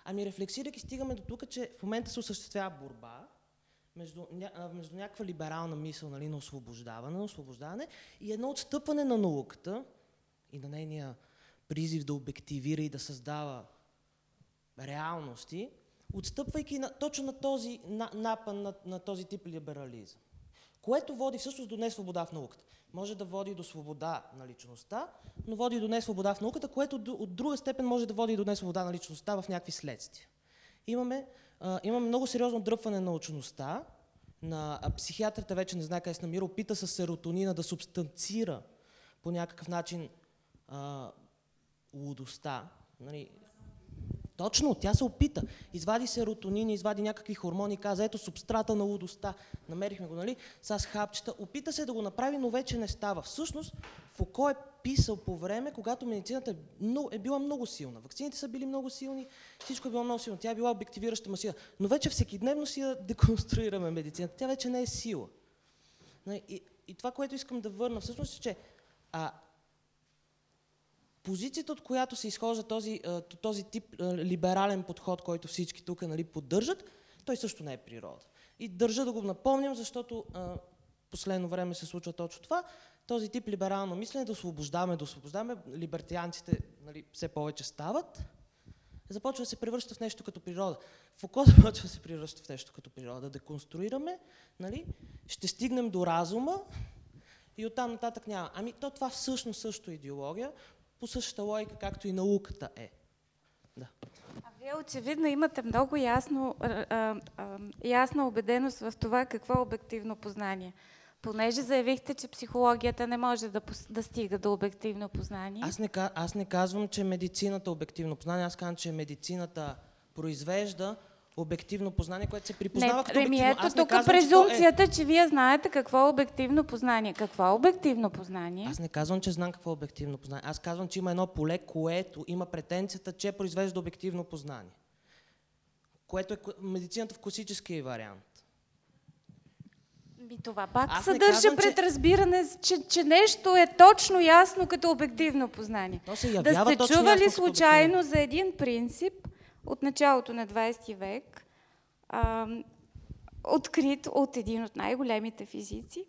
Ами рефлексирайки стигаме до тук, че в момента се осъществява борба между, между някаква либерална мисъл нали, на освобождаване, на освобождаване и едно отстъпване на науката и на нейния призив да обективира и да създава реалности, отстъпвайки на, точно на този на, напън на, на този тип либерализъм. Което води всъщност до несвобода в науката. Може да води до свобода на личността, но води до несвобода в науката, което от друга степен може да води до несвобода на личността в някакви следствия. Имаме, а, имаме много сериозно дръпване на учеността, на психиатрите вече не знае къде се намира, опита с серотонина да субстанцира по някакъв начин а, лудостта. Нали, Точно, тя се опита. Извади серотонин, извади някакви хормони, каза, ето субстрата на лудостта. Намерихме го, нали? С хапчета. Опита се да го направи, но вече не става. Всъщност, Фуко е писал по време, когато медицината е, е била много силна. Вакцините са били много силни, всичко е било много силно. Тя е била обективираща масива. Но вече всекидневно си я деконструираме медицината. Тя вече не е сила. Нали, И, и това, което искам да върна, всъщност е, че а, позицията, от която се изхожда този, този тип либерален подход, който всички тук нали, поддържат, той също не е природа. И държа да го напомням, защото последно време се случва точно това. Този тип либерално мислене да освобождаваме, да освобождаваме, либертианците нали, все повече стават, започва да се превръща в нещо като природа. Фуко <laughs> започва да се превръща в нещо като природа. Да деконструираме, нали, ще стигнем до разума и оттам нататък няма. Ами то това всъщност също е идеология, по същата логика, както и науката е. Да. А вие очевидно имате много ясно, а, а, ясна убеденост в това какво е обективно познание. Понеже заявихте, че психологията не може да, да стига до обективно познание. Аз не, аз не казвам, че медицината е обективно познание, аз казвам, че медицината произвежда обективно познание, което се припознава не, като обективно. ето тук казвам, че е- презумцията, че вие знаете какво е обективно познание. Какво е обективно познание? Аз не казвам, че знам какво е обективно познание. Аз казвам, че има едно поле, което има претенцията, че произвежда обективно познание. Което е медицината в класическия вариант. Ми това пак Аз съдържа казвам, че- предразбиране, че, че нещо е точно ясно като обективно познание. То се Да сте чували случайно за един принцип от началото на 20 век, а, открит от един от най-големите физици,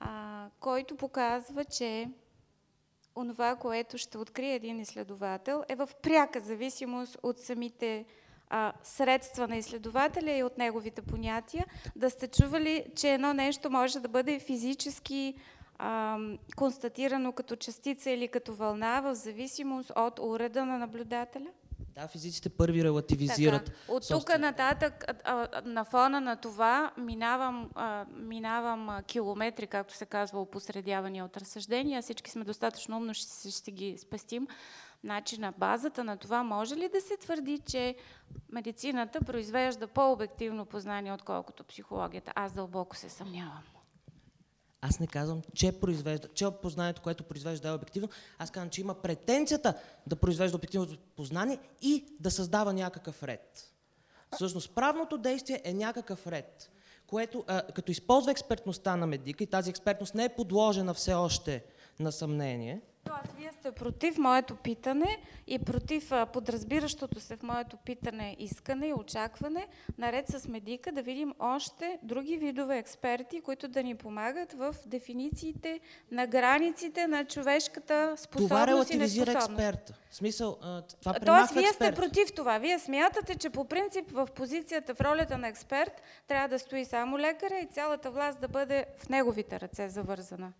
а, който показва, че онова, което ще открие един изследовател, е в пряка зависимост от самите а, средства на изследователя и от неговите понятия. Да сте чували, че едно нещо може да бъде физически а, констатирано като частица или като вълна в зависимост от уреда на наблюдателя? Да, физиците първи релативизират. Така. От тук нататък, а, а, на фона на това, минавам, а, минавам а, километри, както се казва, опосредявания от разсъждения. Всички сме достатъчно умно, ще, ще ги спестим. Значи на базата на това може ли да се твърди, че медицината произвежда по-обективно познание, отколкото психологията? Аз дълбоко се съмнявам. Аз не казвам, че произвежда, че познанието, което произвежда е обективно. Аз казвам, че има претенцията да произвежда обективно познание и да създава някакъв ред. Всъщност, правното действие е някакъв ред, което, а, като използва експертността на медика, и тази експертност не е подложена все още на съмнение, Тоест, вие сте против моето питане и против подразбиращото се в моето питане искане и очакване, наред с медика, да видим още други видове експерти, които да ни помагат в дефинициите на границите на човешката способност това и релативизира неспособност. експерта. В смисъл, това Тоест, вие сте против това. Вие смятате, че по принцип в позицията, в ролята на експерт, трябва да стои само лекаря и цялата власт да бъде в неговите ръце завързана.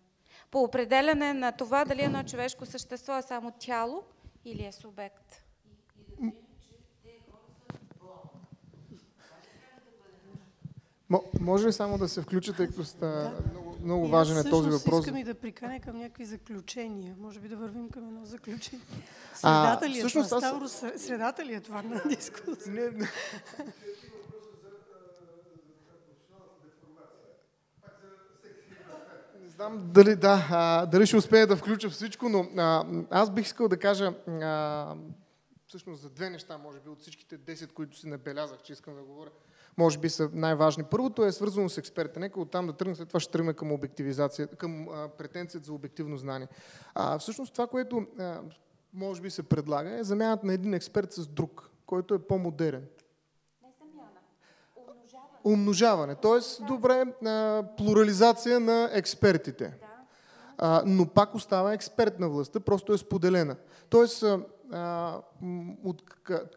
По определяне на това дали едно човешко същество е само тяло или е субект. Мо- може ли само да се включите, тъй като ста, много, много И важен е този въпрос? искам и да приканя към някакви заключения. Може би да вървим към едно заключение. А, Средата ли е всъщност това? аз- Ставро, сре- средата ли е това на дискусия? Не, не. Знам дали, да, дали ще успея да включа всичко, но аз бих искал да кажа а, всъщност за две неща, може би от всичките 10, които си набелязах, че искам да говоря, може би са най-важни. Първото е свързано с експерта. Нека оттам да тръгна, след това ще тръгна към към а, претенцията за обективно знание. А, всъщност това, което а, може би се предлага е замяната на един експерт с друг, който е по-модерен. Умножаване. Тоест, добре, а, плурализация на експертите. А, но пак остава експерт на властта, просто е споделена. Тоест, а, от,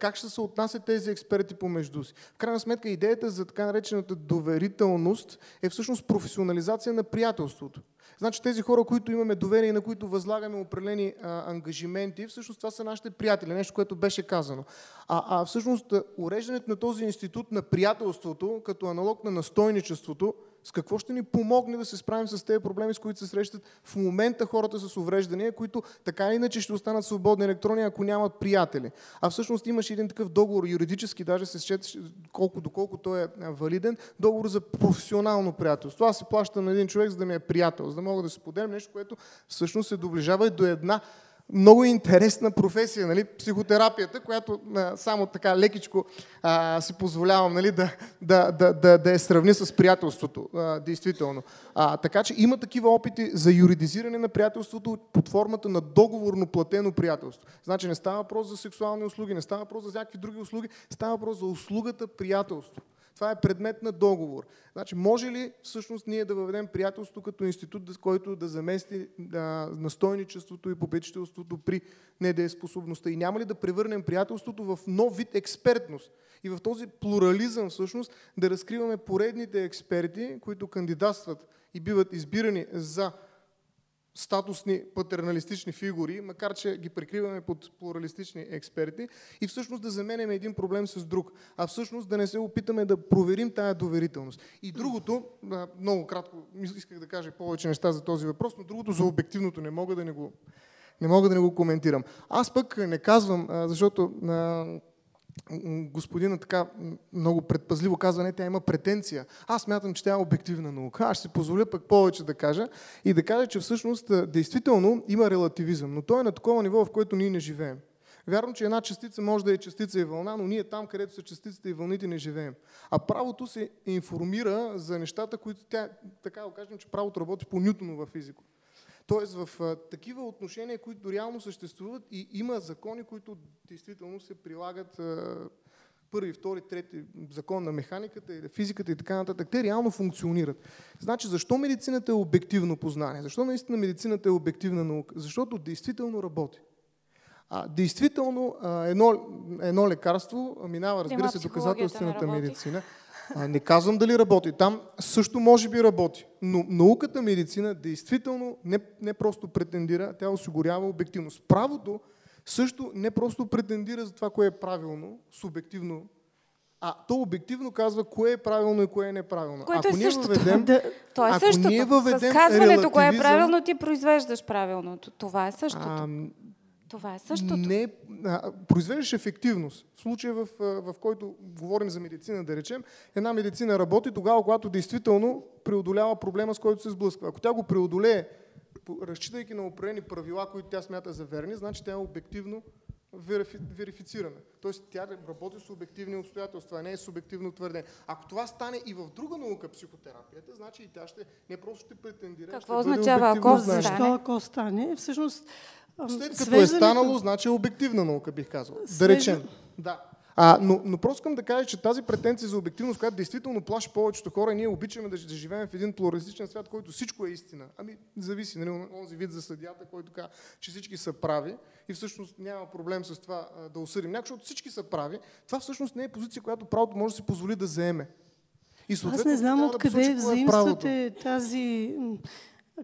как ще се отнасят тези експерти помежду си? В крайна сметка, идеята за така наречената доверителност е всъщност професионализация на приятелството. Значи тези хора, които имаме доверие и на които възлагаме определени а, ангажименти, всъщност това са нашите приятели, нещо, което беше казано. А, а всъщност уреждането на този институт на приятелството, като аналог на настойничеството, с какво ще ни помогне да се справим с тези проблеми, с които се срещат в момента хората с увреждания, които така или иначе ще останат свободни електрони, ако нямат приятели. А всъщност имаше един такъв договор, юридически, даже се счете, колко, доколко той е валиден, договор за професионално приятелство. Аз се плащам на един човек, за да ми е приятел, за да мога да се поделям нещо, което всъщност се доближава и до една много интересна професия, нали, психотерапията, която а, само така лекичко а, си позволявам нали, да, да, да, да, да я сравни с приятелството, а, действително. А, така че има такива опити за юридизиране на приятелството под формата на договорно платено приятелство. Значи не става въпрос за сексуални услуги, не става въпрос за някакви други услуги, става въпрос за услугата приятелство. Това е предмет на договор. Значи, може ли всъщност ние да въведем приятелство като институт, който да замести да, настойничеството и попечителството при недееспособността? И няма ли да превърнем приятелството в нов вид експертност? И в този плурализъм всъщност да разкриваме поредните експерти, които кандидатстват и биват избирани за статусни патерналистични фигури, макар че ги прикриваме под плуралистични експерти, и всъщност да заменяме един проблем с друг, а всъщност да не се опитаме да проверим тая доверителност. И другото, много кратко, исках да кажа повече неща за този въпрос, но другото за обективното не мога да не го, не мога да не го коментирам. Аз пък не казвам, защото господина така много предпазливо казва, не, тя има претенция. Аз мятам, че тя е обективна наука. Аз ще си позволя пък повече да кажа и да кажа, че всъщност действително има релативизъм, но той е на такова ниво, в което ние не живеем. Вярно, че една частица може да е частица и вълна, но ние там, където са частиците и вълните, не живеем. А правото се информира за нещата, които тя, така да кажем, че правото работи по Нютонова физика. Тоест в такива отношения, които реално съществуват и има закони, които действително се прилагат първи, втори, трети закон на механиката и физиката и така нататък, те реално функционират. Значи, защо медицината е обективно познание? Защо наистина медицината е обективна наука? Защото действително работи. А, действително, а, едно, едно лекарство минава, разбира се, доказателствената медицина. А, не казвам дали работи. Там също може би работи. Но науката медицина действително не, не просто претендира, тя осигурява обективност. Правото също не просто претендира за това, кое е правилно, субективно, а то обективно казва кое е правилно и кое е неправилно. Което ако е същото. Въведем, <laughs> да, то е ако същото. Ние въведем С казването, кое е правилно, ти произвеждаш правилното. Това е същото. А, това е същото. Не, а, произвеждаш ефективност. В случая, в, в който говорим за медицина, да речем, една медицина работи тогава, когато действително преодолява проблема, с който се сблъсква. Ако тя го преодолее, разчитайки на определени правила, които тя смята за верни, значи тя е обективно верифи, верифицирана. Тоест тя работи с обективни обстоятелства, а не е субективно твърдение. Ако това стане и в друга наука, психотерапията, значи и тя ще не просто ще претендира, Какво ще означава ако знаеща. Защо ако стане? Всъщност, След като е станало, значи е обективна наука, бих казал. Да речем. Да. А, но, но просто искам да кажа, че тази претенция за обективност, която действително плаши повечето хора, ние обичаме да, да живеем в един плуралистичен свят, който всичко е истина. Ами, зависи, нали, онзи вид за съдята, който казва, че всички са прави и всъщност няма проблем с това а, да осъдим някой, защото всички са прави. Това всъщност не е позиция, която правото може да си позволи да заеме. И Аз не знам откъде да взаимствате тази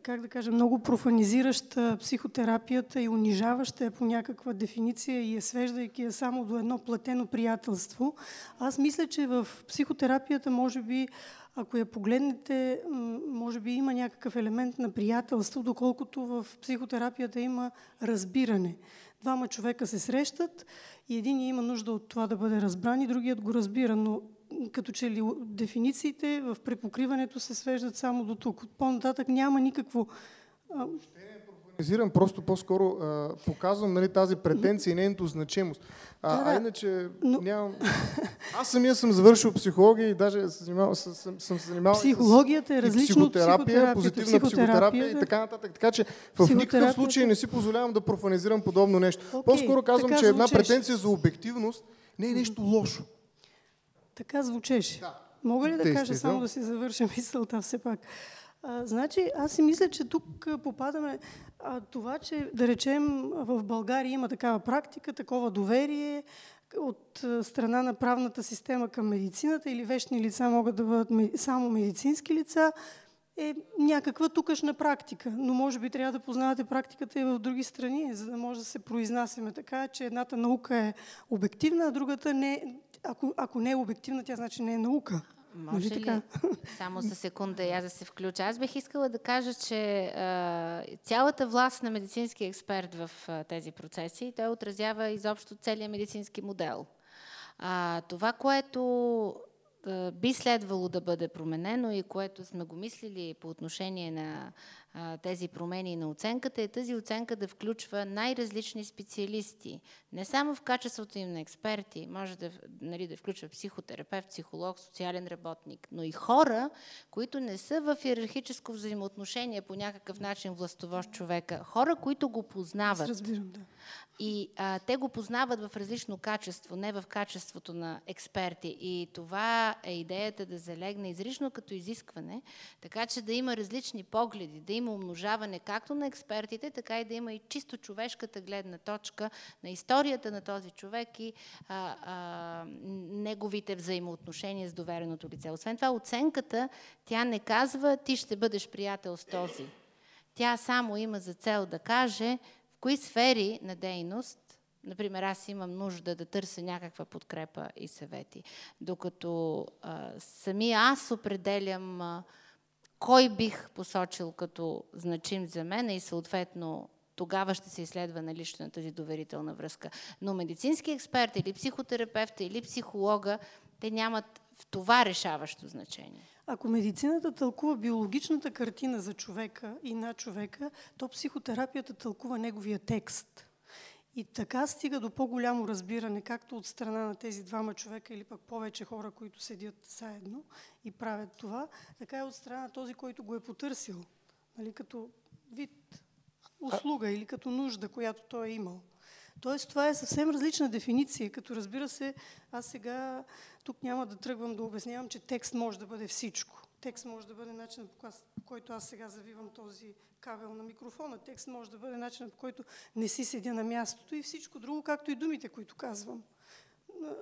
как да кажа, много профанизираща психотерапията и унижаваща я по някаква дефиниция и я свеждайки я само до едно платено приятелство. Аз мисля, че в психотерапията може би, ако я погледнете, може би има някакъв елемент на приятелство, доколкото в психотерапията има разбиране. Двама човека се срещат и един има нужда от това да бъде разбран и другият го разбира, но като че ли дефинициите в препокриването се свеждат само до тук. По-нататък няма никакво... Анализирам, просто по-скоро показвам нали, тази претенция и нейното значимост. А, Да, да. а иначе но... нямам... Аз самия съм завършил психология и даже съм, съм, съм се занимавал Психологията е и и от психотерапия, позитивна психотерапия и Психотерапията- така нататък. Така че в никакъв случай не си позволявам да профанизирам подобно нещо. Окей, По-скоро казвам, че една звучеше. претенция за обективност не е нещо лошо. Така звучеше. Да. Мога ли да кажа Действително. само да си завърша <laughs> мисълта все пак? А, значи, аз си мисля, че тук попадаме а, това, че да речем в България има такава практика, такова доверие от а, страна на правната система към медицината или вещни лица могат да бъдат само медицински лица. е някаква тукашна практика. Но може би трябва да познавате практиката и в други страни, за да може да се произнасяме така, че едната наука е обективна, а другата не. Ако, ако не е обективна, тя значи не е наука. Може Нали ли така? <laughs> само за секунда я да се включа? Аз бих искала да кажа, че а, цялата власт на медицински експерт в а, тези процеси, той отразява изобщо целият медицински модел. А, това, което а, би следвало да бъде променено и което сме го мислили по отношение на тези промени на оценката, е тази оценка да включва най-различни специалисти. Не само в качеството им на експерти, може да, нали, да включва психотерапевт, психолог, социален работник, но и хора, които не са в иерархическо взаимоотношение по някакъв начин властовощ човека. Хора, които го познават. Аз разбирам, да. И а, те го познават в различно качество, не в качеството на експерти. И това е идеята да залегне изрично като изискване, така че да има различни погледи, да има умножаване както на експертите, така и да има и чисто човешката гледна точка на историята на този човек и а, а, неговите взаимоотношения с довереното лице. Освен това, оценката, тя не казва ти ще бъдеш приятел с този. Тя само има за цел да каже в кои сфери на дейност, например, аз имам нужда да търся някаква подкрепа и съвети, докато а, сами аз определям а, кой бих посочил като значим за мен и съответно тогава ще се изследва налично на тази доверителна връзка. Но медицински експерт или психотерапевта или психолога, те нямат в това решаващо значение. Ако медицината тълкува биологичната картина за човека и на човека, то психотерапията тълкува неговия текст. И така стига до по-голямо разбиране, както от страна на тези двама човека или пък повече хора, които седят заедно и правят това, така и от страна на този, който го е потърсил. Нали, като вид услуга или като нужда, която той е имал. Тоест, това е съвсем различна дефиниция, като разбира се, аз сега тук няма да тръгвам да обяснявам, че текст може да бъде всичко. Текст може да бъде начинът, по кой- по който аз сега завивам този кабел на микрофона. Текст може да бъде начинът, по който не си седя на мястото и всичко друго, както и думите, които казвам.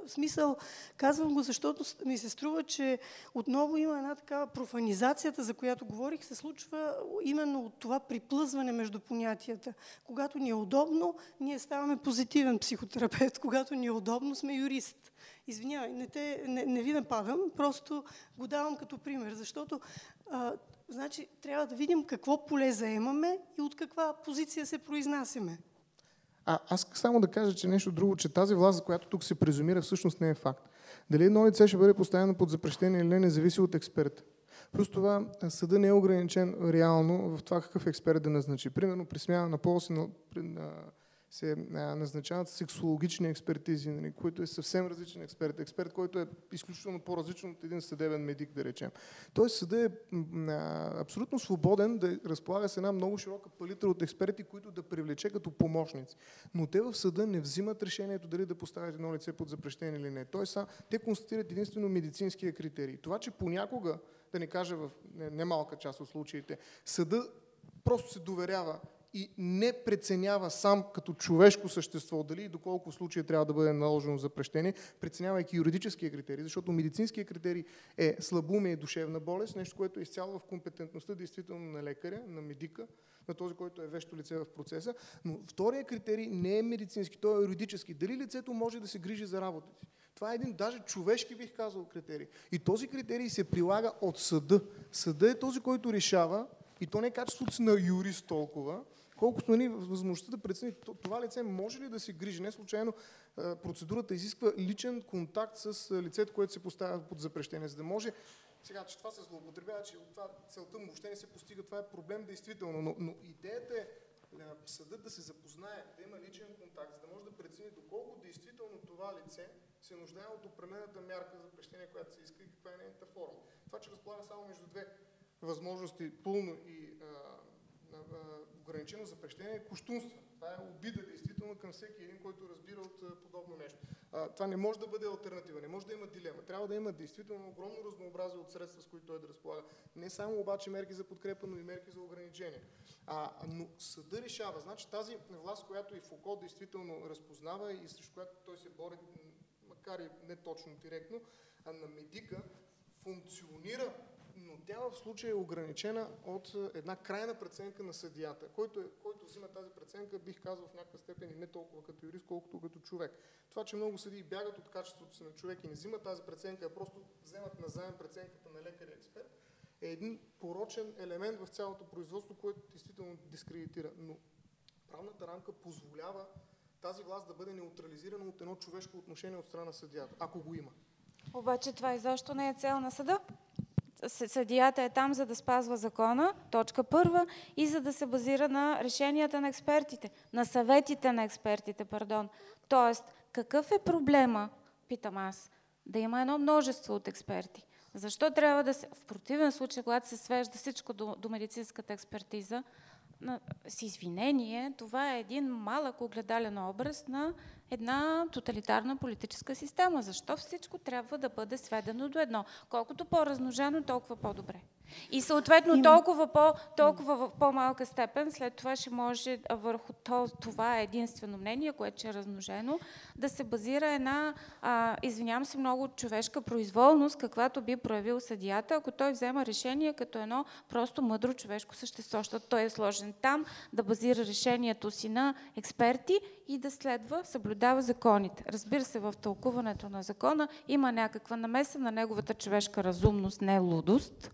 В смисъл, казвам го, защото ми се струва, че отново има една такава профанизацията, за която говорих, се случва именно от това приплъзване между понятията. Когато ни е удобно, ние ставаме позитивен психотерапевт. Когато ни е удобно, сме юрист. Извинявай, не, те, не, не ви нападам, просто го давам като пример, защото а, значи, трябва да видим какво поле заемаме и от каква позиция се произнасяме. А, аз само да кажа, че нещо друго, че тази власт, която тук се презумира, всъщност не е факт. Дали едно лице ще бъде поставено под запрещение или не, зависи от експерта. Плюс това съда не е ограничен реално в това какъв експерт да назначи. Примерно при смяна на пол се, се назначават сексологични експертизи, нали, който е съвсем различен експерт. Експерт, който е изключително по-различен от един съдебен медик, да речем. Тоест съда е абсолютно свободен да разполага с една много широка палитра от експерти, които да привлече като помощници. Но те в съда не взимат решението дали да поставят едно лице под запрещение или не. Тоест, те констатират единствено медицинския критерий. Това, че понякога, да не кажа в не- немалка част от случаите, съда просто се доверява и не преценява сам като човешко същество дали и доколко случая трябва да бъде наложено запрещение, преценявайки юридическия критерий, защото медицинския критерий е слабумие и душевна болест, нещо, което е изцяло в компетентността действително на лекаря, на медика, на този, който е вещо лице в процеса. Но втория критерий не е медицински, той е юридически. Дали лицето може да се грижи за работата си? Това е един даже човешки, бих казал, критерий. И този критерий се прилага от съда. Съда е този, който решава, и то не е качеството на юрист толкова, колкото нали, възможността да прецени то- това лице може ли да се грижи. Не случайно процедурата изисква личен контакт с лицето, което се поставя под запрещение, за да може сега, че това се злоупотребява, че това целта му въобще не се постига, това е проблем действително, но, но идеята е а, съдът да се запознае, да има личен контакт, за да може да прецени доколко действително това лице се нуждае от определената мярка за запрещение, която се иска и каква е нейната форма. Това, че разполага само между две възможности, пълно и а, а, ограничено запрещение, е куштунство. Това е обида действително към всеки един, който разбира от подобно нещо. А, това не може да бъде альтернатива, не може да има дилема. Трябва да има действително огромно разнообразие от средства, с които той да разполага. Не само обаче мерки за подкрепа, но и мерки за ограничение. А, но съда решава. Значи тази власт, която и Фуко действително разпознава и срещу която той се бори, макар и не точно директно, а на медика, функционира но тя в случая е ограничена от е, една крайна преценка на съдията, който, е, който взима тази преценка, бих казал в някаква степен и не толкова като юрист, колкото като човек. Това, че много съдии бягат от качеството си на човек и не взимат тази преценка, а просто вземат назаем преценката на лекар и експерт, е един порочен елемент в цялото производство, което действително дискредитира. Но правната рамка позволява тази власт да бъде неутрализирана от едно човешко отношение от страна на съдията, ако го има. Обаче това изобщо не е цел на съда. Съдията е там, за да спазва закона, точка първа, и за да се базира на решенията на експертите, на съветите на експертите, пардон. Тоест, какъв е проблема, питам аз, да има едно множество от експерти? Защо трябва да се... В противен случай, когато се свежда всичко до, до медицинската експертиза, на, с извинение, това е един малък огледален образ на една тоталитарна политическа система. Защо всичко трябва да бъде сведено до едно? Колкото по-размножено, толкова по-добре. И съответно толкова, по, толкова в по-малка степен, след това ще може върху то, това единствено мнение, което ще е размножено, да се базира една, а, извинявам се, много човешка произволност, каквато би проявил съдията, ако той взема решение като едно просто мъдро човешко същество, защото той е сложен там да базира решението си на експерти и да следва, съблюдава законите. Разбира се, в тълкуването на закона има някаква намеса на неговата човешка разумност, не лудост,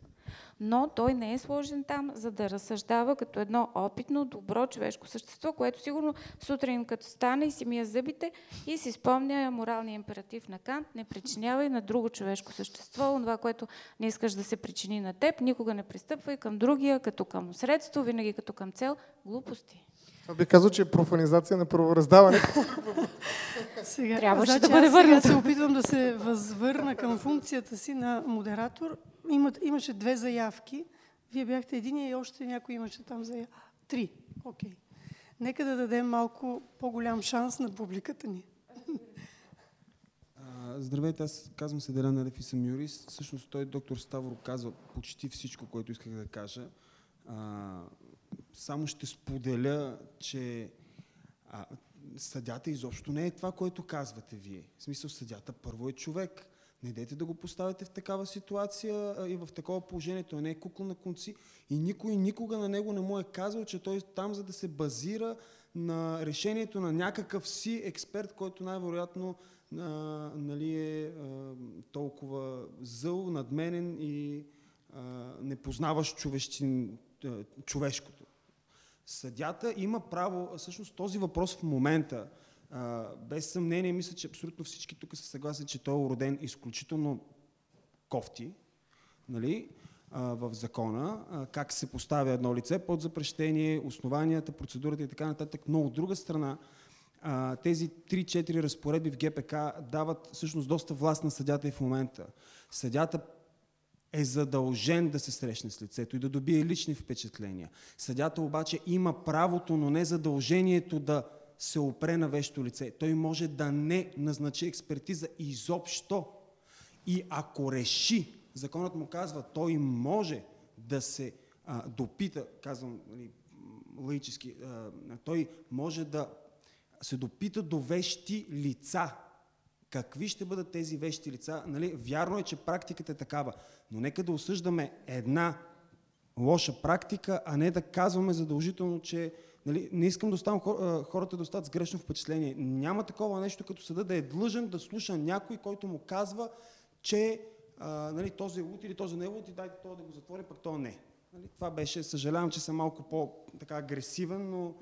но той не е сложен там, за да разсъждава като едно опитно, добро човешко същество, което сигурно сутрин като стане и си мия зъбите и си спомня моралния императив на Кант, не причинявай на друго човешко същество, това, което не искаш да се причини на теб, никога не пристъпвай към другия, като към средство, винаги като към цел. Глупости. Това би казал, че е профанизация на правораздаването. Сега, Трябваше значи да бъде аз сега се опитвам да се възвърна към функцията си на модератор. Има, имаше две заявки. Вие бяхте единия и още някой имаше там заявки. Три. Окей. Нека да дадем малко по-голям шанс на публиката ни. Здравейте, аз казвам се Делян Налев и съм юрист. Всъщност той, доктор Ставро, казва почти всичко, което исках да кажа. А, само ще споделя, че а, съдята изобщо не е това, което казвате вие. В смисъл, съдята първо е човек. Не дайте да го поставяте в такава ситуация и в такова положение. Той не е кукла на конци и никой никога на него не му е казал, че той е там, за да се базира на решението на някакъв си експерт, който най-вероятно а, нали е а, толкова зъл, надменен и а, непознаващ човещин, а, човешкото. Съдята има право, всъщност този въпрос в момента, без съмнение, мисля, че абсолютно всички тук са съгласни, че той е уроден изключително кофти, нали, а, в закона, а, как се поставя едно лице под запрещение, основанията, процедурата и така нататък. Но от друга страна, а, тези 3-4 разпоредби в ГПК дават всъщност доста власт на съдята и в момента. Съдята е задължен да се срещне с лицето и да добие лични впечатления. Съдята обаче има правото, но не задължението да се опре на вещо лице. Той може да не назначи експертиза изобщо. И ако реши, законът му казва, той може да се а, допита, казвам нали, а, той може да се допита до вещи лица. Какви ще бъдат тези вещи лица? Нали, вярно е, че практиката е такава, но нека да осъждаме една лоша практика, а не да казваме задължително, че нали, не искам да оставам хората да остават с грешно впечатление. Няма такова нещо, като съда да е длъжен да слуша някой, който му казва, че а, нали, този е лут или този не е лут и дайте това да го затвори, пък то не. Нали, това беше, съжалявам, че съм малко по-така агресивен, но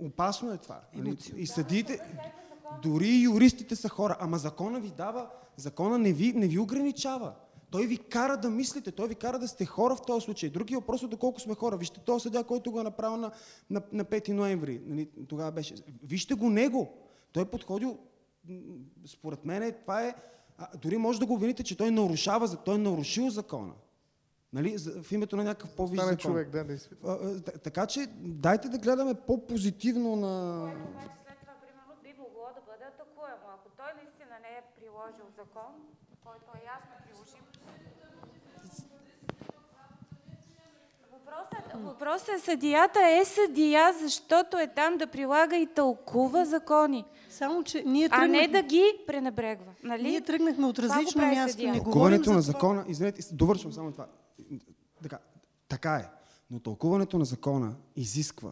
опасно е това. Нали? И съдиите, дори юристите са хора, ама закона ви дава, закона не ви, не ви ограничава. Той ви кара да мислите, той ви кара да сте хора в този случай. Други въпрос е доколко сме хора. Вижте този съдя, който го е направил на, на, на 5 ноември. Нали, тогава беше. Вижте го него. Той е подходил, според мен, това е... А, дори може да го обвините, че той нарушава, за- той е нарушил закона. Нали, в името на някакъв Стане закон. човек, да, действително. А, а, т- Така че дайте да гледаме по-позитивно на... След това, примерно, би могло да бъде атакуемо. Ако той наистина не е приложил закон, който е ясно приложим. Въпросът, въпросът е съдията е съдия, защото е там да прилага и тълкува закони. Само, че ние А не тръгнахме- да ги пренебрегва. Нали? Ние тръгнахме от различно място. съдия. Не говорим Тълкуването за на закона, извинете, довършвам само това. Така, така е. Но тълкуването на закона изисква,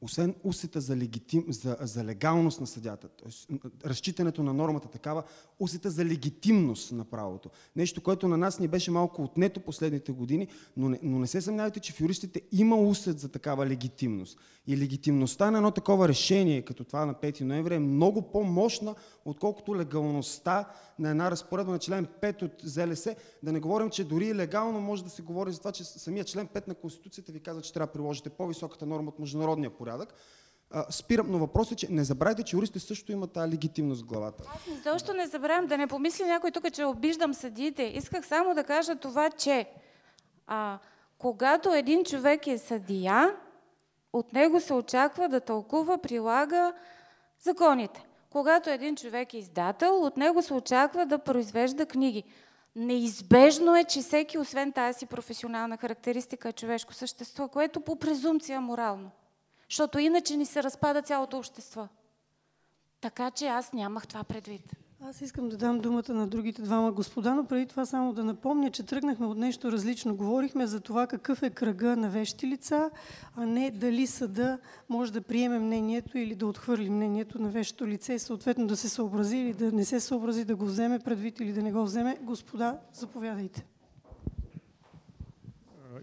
освен усета за, легитим, за, за легалност на съдята, т.е. разчитането на нормата такава, усета за легитимност на правото. Нещо, което на нас ни беше малко отнето последните години, но не, но не се съмнявайте, че в юристите има усет за такава легитимност. И легитимността на едно такова решение, като това на 5 ноември, е много по-мощна, отколкото легалността на една разпоредба на член 5 от ЗЛС. Да не говорим, че дори и легално може да се говори за това, че самия член 5 на Конституцията ви казва, че трябва да приложите по-високата норма от международния порядък. А, спирам, но въпросът е, че не забравяйте, че юристите също имат тази легитимност в главата. Защо не забравям да не помисли някой тук, че обиждам съдиите. Исках само да кажа това, че а, когато един човек е съдия, от него се очаква да тълкува, прилага законите. Когато един човек е издател, от него се очаква да произвежда книги. Неизбежно е, че всеки, освен тази си професионална характеристика, е човешко същество, което по презумпция е морално. Защото иначе ни се разпада цялото общество. Така че аз нямах това предвид. Аз искам да дам думата на другите двама господа, но преди това само да напомня, че тръгнахме от нещо различно. Говорихме за това какъв е кръга на вещи лица, а не дали съда може да приеме мнението или да отхвърли мнението на вещото лице и съответно да се съобрази или да не се съобрази, да го вземе предвид или да не го вземе. Господа, заповядайте.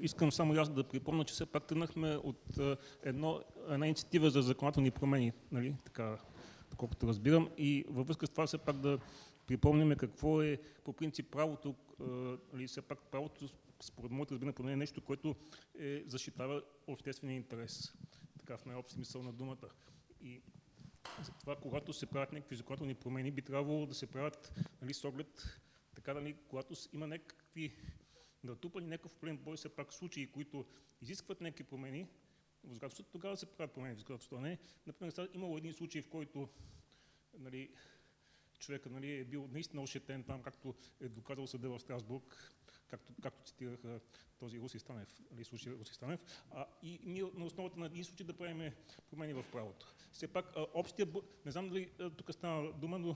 Искам само и аз да припомня, че все пак тръгнахме от едно, една инициатива за законодателни промени, нали, така, колкото разбирам, и във връзка с това все пак да припомняме какво е по принцип правото, нали, все пак правото, според моето разбиране, поне е нещо, което е, защитава обществения интерес, така в най-общ смисъл на думата. И затова, когато се правят някакви законодателни промени, би трябвало да се правят нали, с оглед, така нали, когато има някакви натрупани някакъв проблем, бой все пак случаи, които изискват някакви промени, в законодателството тогава се правят промени в законодателството, не. Например, сега имало един случай, в който нали, човека нали, е бил наистина ощетен там, както е доказал съда в Страсбург, както, както цитираха този Руси Станев, нали, случай Руси Станев, а, и ние на основата на един случай да правим промени в правото. Все пак, а, общия не знам дали а, тук стана дума, но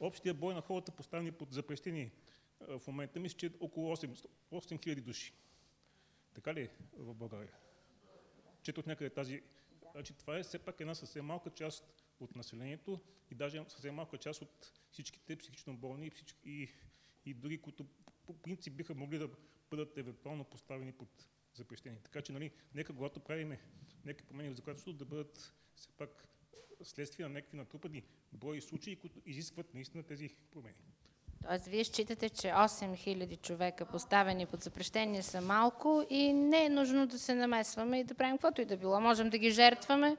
общия бой на хората поставени под запрещение а, в момента, мисля, че е около 8, 8000 души. Така ли е в България? Четох някъде тази... Значи, това е все пак една съвсем малка част от населението и даже съвсем малка част от всичките психично болни и, всички, и, и други, които по принцип биха могли да бъдат евентуално поставени под запрещение. Така че, нали, нека когато правиме някакви промени в законодателството, да бъдат все пак следствие на някакви натрупани брои случаи, които изискват наистина тези промени. Тоест, вие считате, че 8000 човека поставени под запрещение са малко и не е нужно да се намесваме и да правим каквото и да било. Можем да ги жертваме.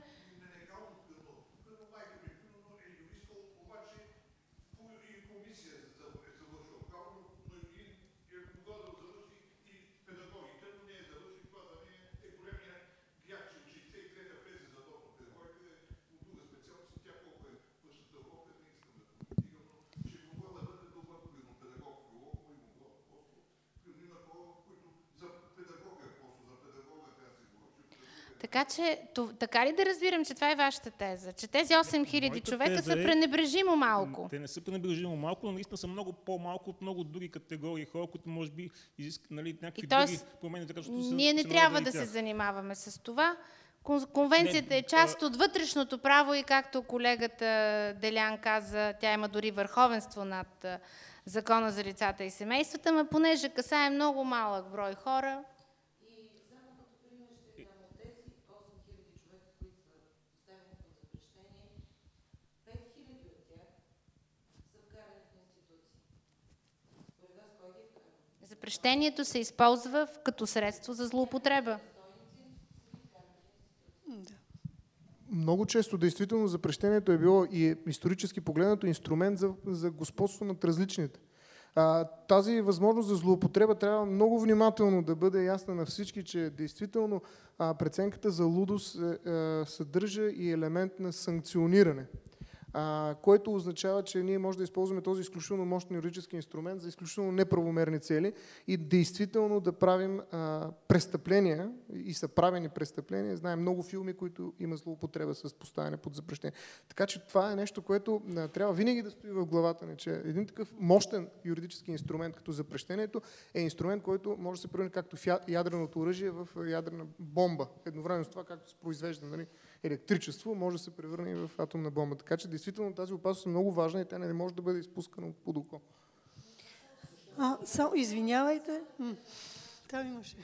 Така че, то- така ли да разбирам, че това е вашата теза? Че тези 8000 Моята човека теза са е- пренебрежимо малко? Те не са пренебрежимо малко, но наистина са много по-малко от много други категории хора, които може би изискат нали, някакви И други промени, така защото се, Ние не трябва да и се занимаваме с това. Кон- Конвенцията Не, е част от вътрешното право и както колегата Делян каза, тя има дори върховенство над а, закона за лицата и семействата, но понеже касае много малък брой хора, запрещението се използва като средство за злоупотреба. Много често действително запрещението е било и исторически погледнато инструмент за, за господство над различните. А, тази възможност за злоупотреба трябва много внимателно да бъде ясна на всички, че действително а, преценката за лудост е, е, съдържа и елемент на санкциониране. А, което означава, че ние можем да използваме този изключително мощен юридически инструмент за изключително неправомерни цели и действително да правим а, престъпления и са правени престъпления. Знаем много филми, които има злоупотреба с поставяне под запрещение. Така че това е нещо, което а, трябва винаги да стои в главата ни, че един такъв мощен юридически инструмент като запрещението е инструмент, който може да се превърне както в ядреното оръжие в ядрена бомба. Едновременно с това, както се произвежда нали, електричество, може да се превърне и в атомна бомба. Така че действително тази опасност е много важна и тя не може да бъде изпускана под око. А, само, извинявайте. Там имаше.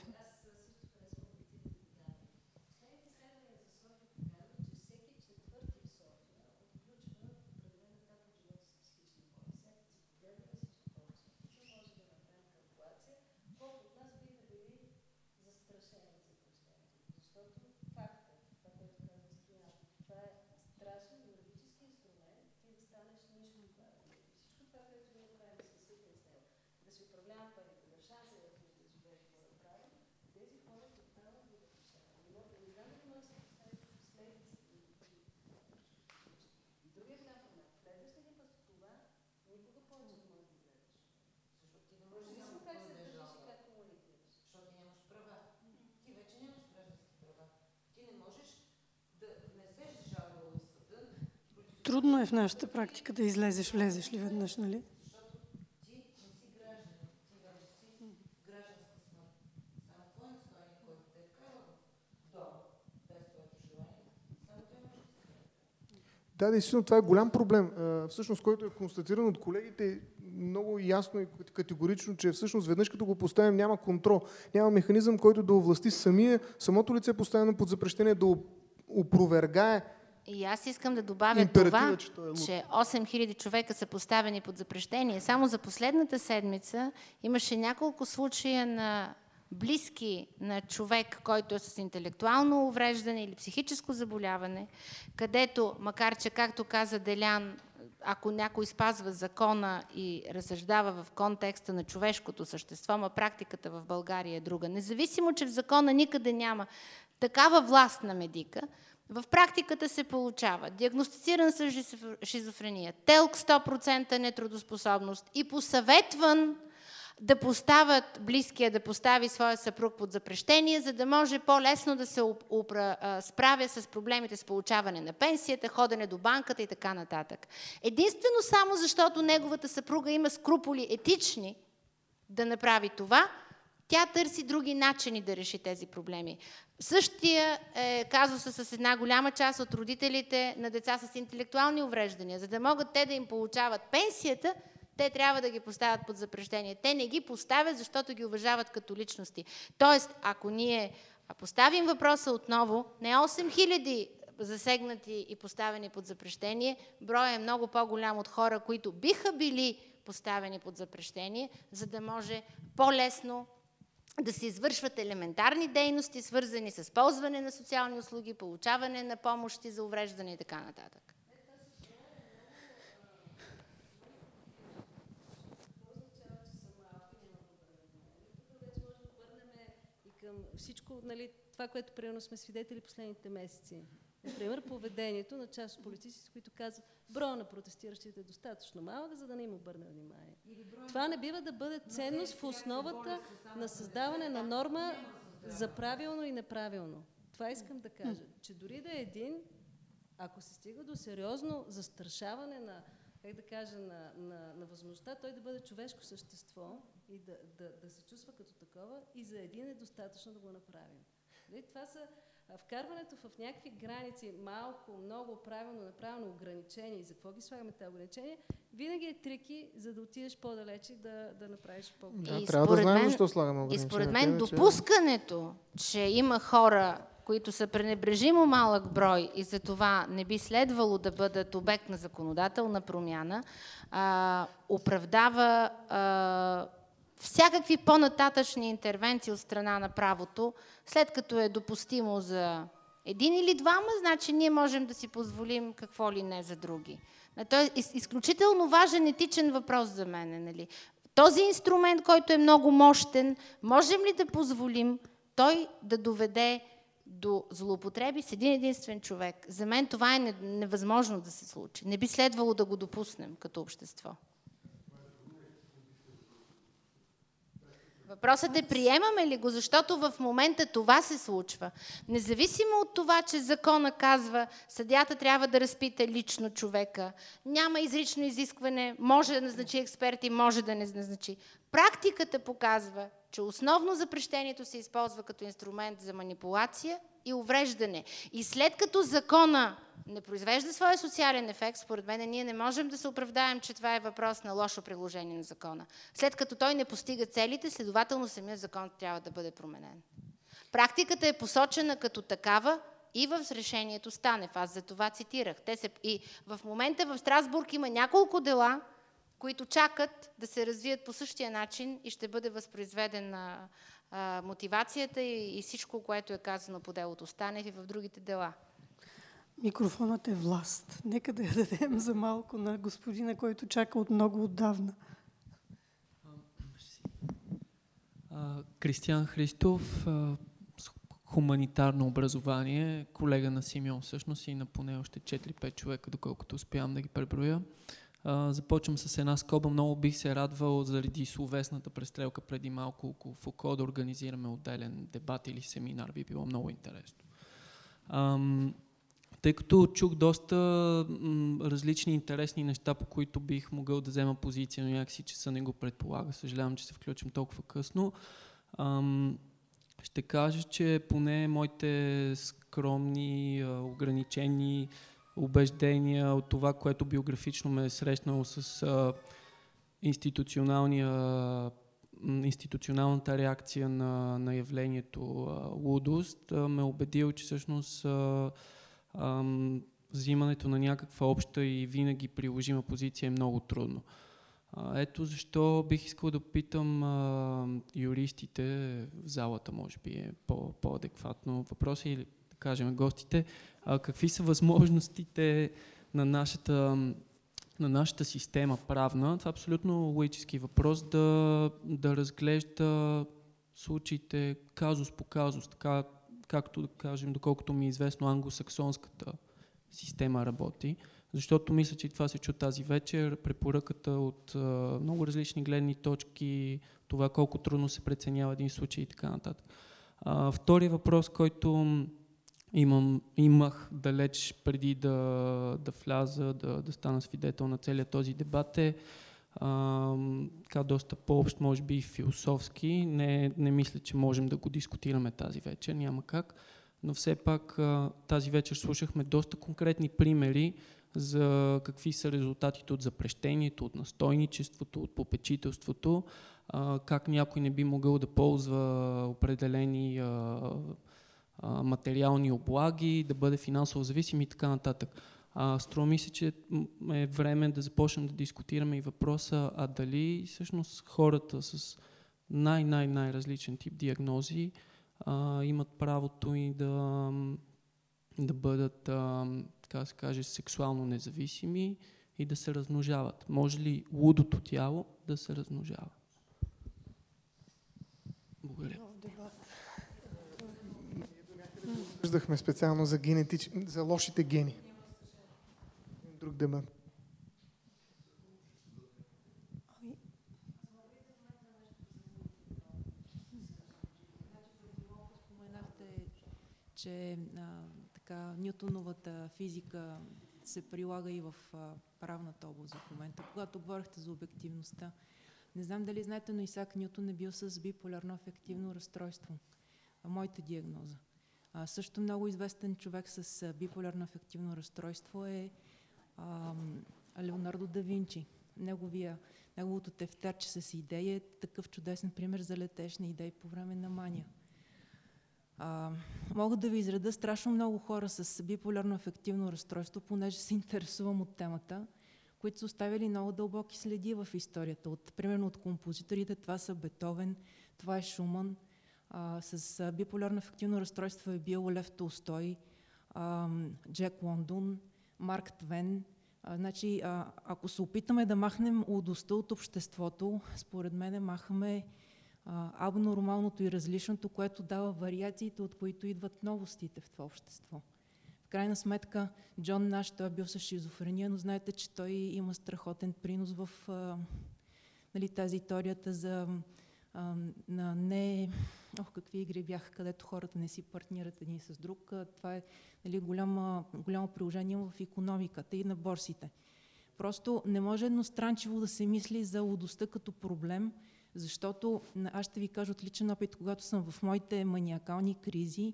Трудно е в нашата практика да излезеш, влезеш ли веднъж, нали? Да, действително, това е голям проблем, всъщност, който е констатиран от колегите много ясно и категорично, че всъщност веднъж като го поставим няма контрол, няма механизъм, който да овласти самия, самото лице поставено под запрещение да опровергае И аз искам да добавя това, че той е луд. че 8000 човека са поставени под запрещение. Само за последната седмица имаше няколко случая на близки на човек, който е с интелектуално увреждане или психическо заболяване, където, макар че, както каза Делян, ако някой спазва закона и разсъждава в контекста на човешкото същество, ма практиката в България е друга. Независимо, че в закона никъде няма такава власт на медика, в практиката се получава диагностициран с шизоф- шизофрения, телк 100% нетрудоспособност и посъветван да поставят близкия, да постави своя съпруг под запрещение, за да може по-лесно да се уп- упра- справя с проблемите с получаване на пенсията, ходене до банката и така нататък. Единствено само защото неговата съпруга има скруполи етични да направи това, тя търси други начини да реши тези проблеми. Същия е казуса с една голяма част от родителите на деца с интелектуални увреждания. За да могат те да им получават пенсията, те трябва да ги поставят под запрещение. Те не ги поставят, защото ги уважават като личности. Тоест, ако ние поставим въпроса отново, не 8000 засегнати и поставени под запрещение, броя е много по-голям от хора, които биха били поставени под запрещение, за да може по-лесно да се извършват елементарни дейности, свързани с ползване на социални услуги, получаване на помощи за увреждане и така нататък. всичко, нали, това, което примерно сме свидетели последните месеци. Например, поведението на част от полицистите, които казват, броя на протестиращите е достатъчно малък, за да не им обърне внимание. Това не бива да бъде ценност в основата на създаване на норма за правилно и неправилно. Това искам да кажа, че дори да е един, ако се стига до сериозно застрашаване на, как да кажа, на, на, на възможността той да бъде човешко същество и да, да, да се чувства като такова, и за един е достатъчно да го направим. Нали, Това са вкарването в някакви граници, малко, много, правилно, направено ограничение. И за какво ги слагаме тези ограничения? Винаги е трики, за да отидеш по-далече и да, да направиш по-голямо. Да, И трябва да според знаем мен- защо слагаме И ограничения. според Те мен допускането, че има хора, които са пренебрежимо малък брой и за това не би следвало да бъдат обект на законодателна промяна, а, оправдава а, всякакви по-нататъчни интервенции от страна на правото, след като е допустимо за един или двама, значи ние можем да си позволим какво ли не за други. Той е из- изключително важен етичен въпрос за мен. Нали? Този инструмент, който е много мощен, можем ли да позволим той да доведе до злоупотреби с един единствен човек. За мен това е невъзможно да се случи. Не би следвало да го допуснем като общество. Въпросът е приемаме ли го, защото в момента това се случва. Независимо от това, че закона казва, съдята трябва да разпита лично човека, няма изрично изискване, може да назначи експерти, може да не назначи. Практиката показва, че основно запрещението се използва като инструмент за манипулация и увреждане. И след като закона не произвежда своя социален ефект, според мен ние не можем да се оправдаем, че това е въпрос на лошо приложение на закона. След като той не постига целите, следователно самият закон трябва да бъде променен. Практиката е посочена като такава и в решението Станев. Аз за това цитирах. Те се... И в момента в Страсбург има няколко дела, които чакат да се развият по същия начин и ще бъде възпроизведена а, мотивацията и, и всичко, което е казано по делото Станев и в другите дела. Микрофонът е власт. Нека да я дадем за малко на господина, който чака от много отдавна. Кристиан Христов, с хуманитарно образование, колега на Симеон всъщност и на поне още 4-5 човека, доколкото успявам да ги преброя. Започвам с една скоба. Много бих се радвал заради словесната престрелка преди малко около ФОКО да организираме отделен дебат или семинар. Би било много интересно. Тъй като чух доста м, различни интересни неща, по които бих могъл да взема позиция, но някакси часа не го предполага. Съжалявам, че се включим толкова късно. Ам, ще кажа, че поне моите скромни, ограничени убеждения от това, което биографично ме е срещнало с а, институционалния институционалната реакция на, на явлението а, лудост, а, ме убедил, че всъщност а, ам, взимането на някаква обща и винаги приложима позиция е много трудно. А, ето защо бих искал да питам а, юристите в залата, може би е по, по-адекватно въпроси или да кажем гостите, а, какви са възможностите на нашата, на нашата система правна, това е абсолютно логически въпрос, да, да разглежда случаите казус по казус, така както да кажем, доколкото ми е известно, англосаксонската система работи. Защото мисля, че това се чу тази вечер, препоръката от а, много различни гледни точки, това колко трудно се преценява един случай и така нататък. А, втори въпрос, който имам, имах далеч преди да, да вляза, да, да стана свидетел на целият този дебат е а, така доста по-общ, може би и философски. Не, не мисля, че можем да го дискутираме тази вечер, няма как. Но все пак а, тази вечер слушахме доста конкретни примери за какви са резултатите от запрещението, от настойничеството, от попечителството, а, как някой не би могъл да ползва определени а, материални облаги, да бъде финансово зависим и така нататък. А, струва ми се, че е време да започнем да дискутираме и въпроса, а дали всъщност хората с най-най-най-различен тип диагнози а, имат правото и да, да бъдат, а, така се каже, сексуално независими и да се размножават. Може ли лудото тяло да се размножава? Благодаря. Виждахме специално за, генетич... за лошите гени друг дебат. Че а, така, Ньютоновата физика се прилага и в а, правната област в момента. Когато говорихте за обективността, не знам дали знаете, но Исак Ньютон е бил с биполярно афективно разстройство. А моята диагноза. А, също много известен човек с биполярно афективно разстройство е а, Леонардо да Винчи. Неговия, неговото тефтерче с идеи е такъв чудесен пример за летешни идеи по време на мания. А, мога да ви изреда страшно много хора с биполярно ефективно разстройство, понеже се <laughs> интересувам от темата, които са оставили много дълбоки следи в историята. От, примерно от композиторите, това са Бетовен, това е Шуман. С биполярно ефективно разстройство е бил Лев Толстой, Джек Лондон, Марк Твен. Значи, ако се опитаме да махнем лудостта от обществото, според мен махаме абнормалното и различното, което дава вариациите, от които идват новостите в това общество. В крайна сметка, Джон Наш, той е бил с шизофрения, но знаете, че той има страхотен принос в нали, тази теорията за на не... Ох, какви игри бяха, където хората не си партнират един с друг. Това е нали, голямо, голямо приложение в економиката и на борсите. Просто не може едностранчиво да се мисли за лудостта като проблем, защото аз ще ви кажа от личен опит, когато съм в моите маниакални кризи,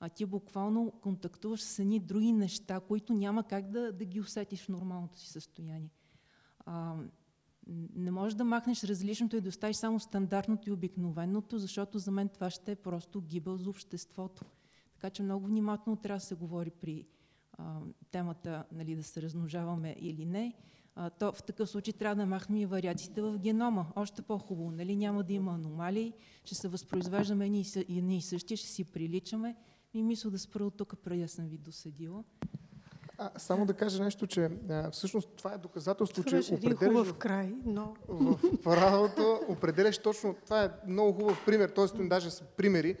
а ти буквално контактуваш с едни други неща, които няма как да, да ги усетиш в нормалното си състояние. А, не можеш да махнеш различното и да оставиш само стандартното и обикновеното, защото за мен това ще е просто гибел за обществото. Така че много внимателно трябва да се говори при а, темата нали, да се размножаваме или не. А, то в такъв случай трябва да махнем и вариациите в генома. Още по-хубаво. Нали? Няма да има аномалии, ще се възпроизвеждаме едни и съ- и същи, ще си приличаме. И мисля да спра от тук, преди да съм ви досъдила. А, само да кажа нещо, че а, всъщност това е доказателство, Това че определяш хубав край, но... в правото определяш точно, това е много хубав пример, т.е. даже са примери,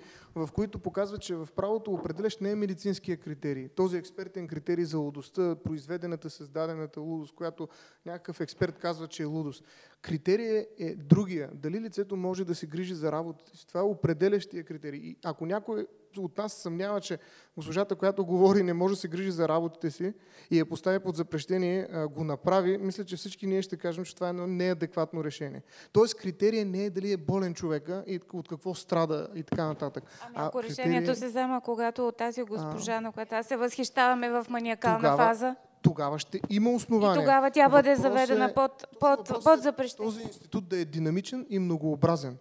в които показва, че в правото определяш не е медицинския критерий. Този експертен критерий за лудостта, произведената, създадената лудост, която някакъв експерт казва, че е лудост. Критерият е другия. Дали лицето може да се грижи за работата си. Това е определящия критерий. И ако някой от нас съмнява, че госпожата, която говори, не може да се грижи за работите си и я постави под запрещение, го направи, мисля, че всички ние ще кажем, че това е едно неадекватно решение. Тоест критерия не е дали е болен човека и от какво страда и така нататък. Ами ако решението се взема, когато от тази госпожа, на която аз се възхищаваме в маниакална тогава, фаза, тогава ще има основания. и тогава тя бъде Въпросът заведена е- под, под, под запрещение. този институт да е динамичен и многообразен.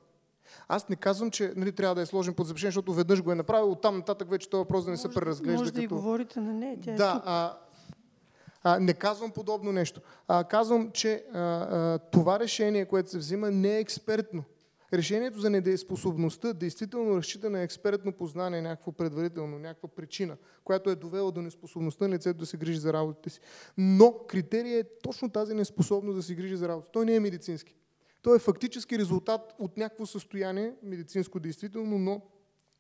Аз не казвам, че нали, трябва да е сложен под запрещение, защото веднъж го е направил, оттам нататък вече този въпрос да не се преразглежда. Може да и като... говорите на нея. Тя е Да, тук. а, а, не казвам подобно нещо. А, казвам, че а, а, това решение, което се взима, не е експертно. Решението за недееспособността действително разчита на експертно познание, някакво предварително, някаква причина, която е довела до неспособността на лицето да се грижи за работите си. Но критерият е точно тази неспособност да се грижи за работа. Той не е медицински. Той е фактически резултат от някакво състояние, медицинско действително, но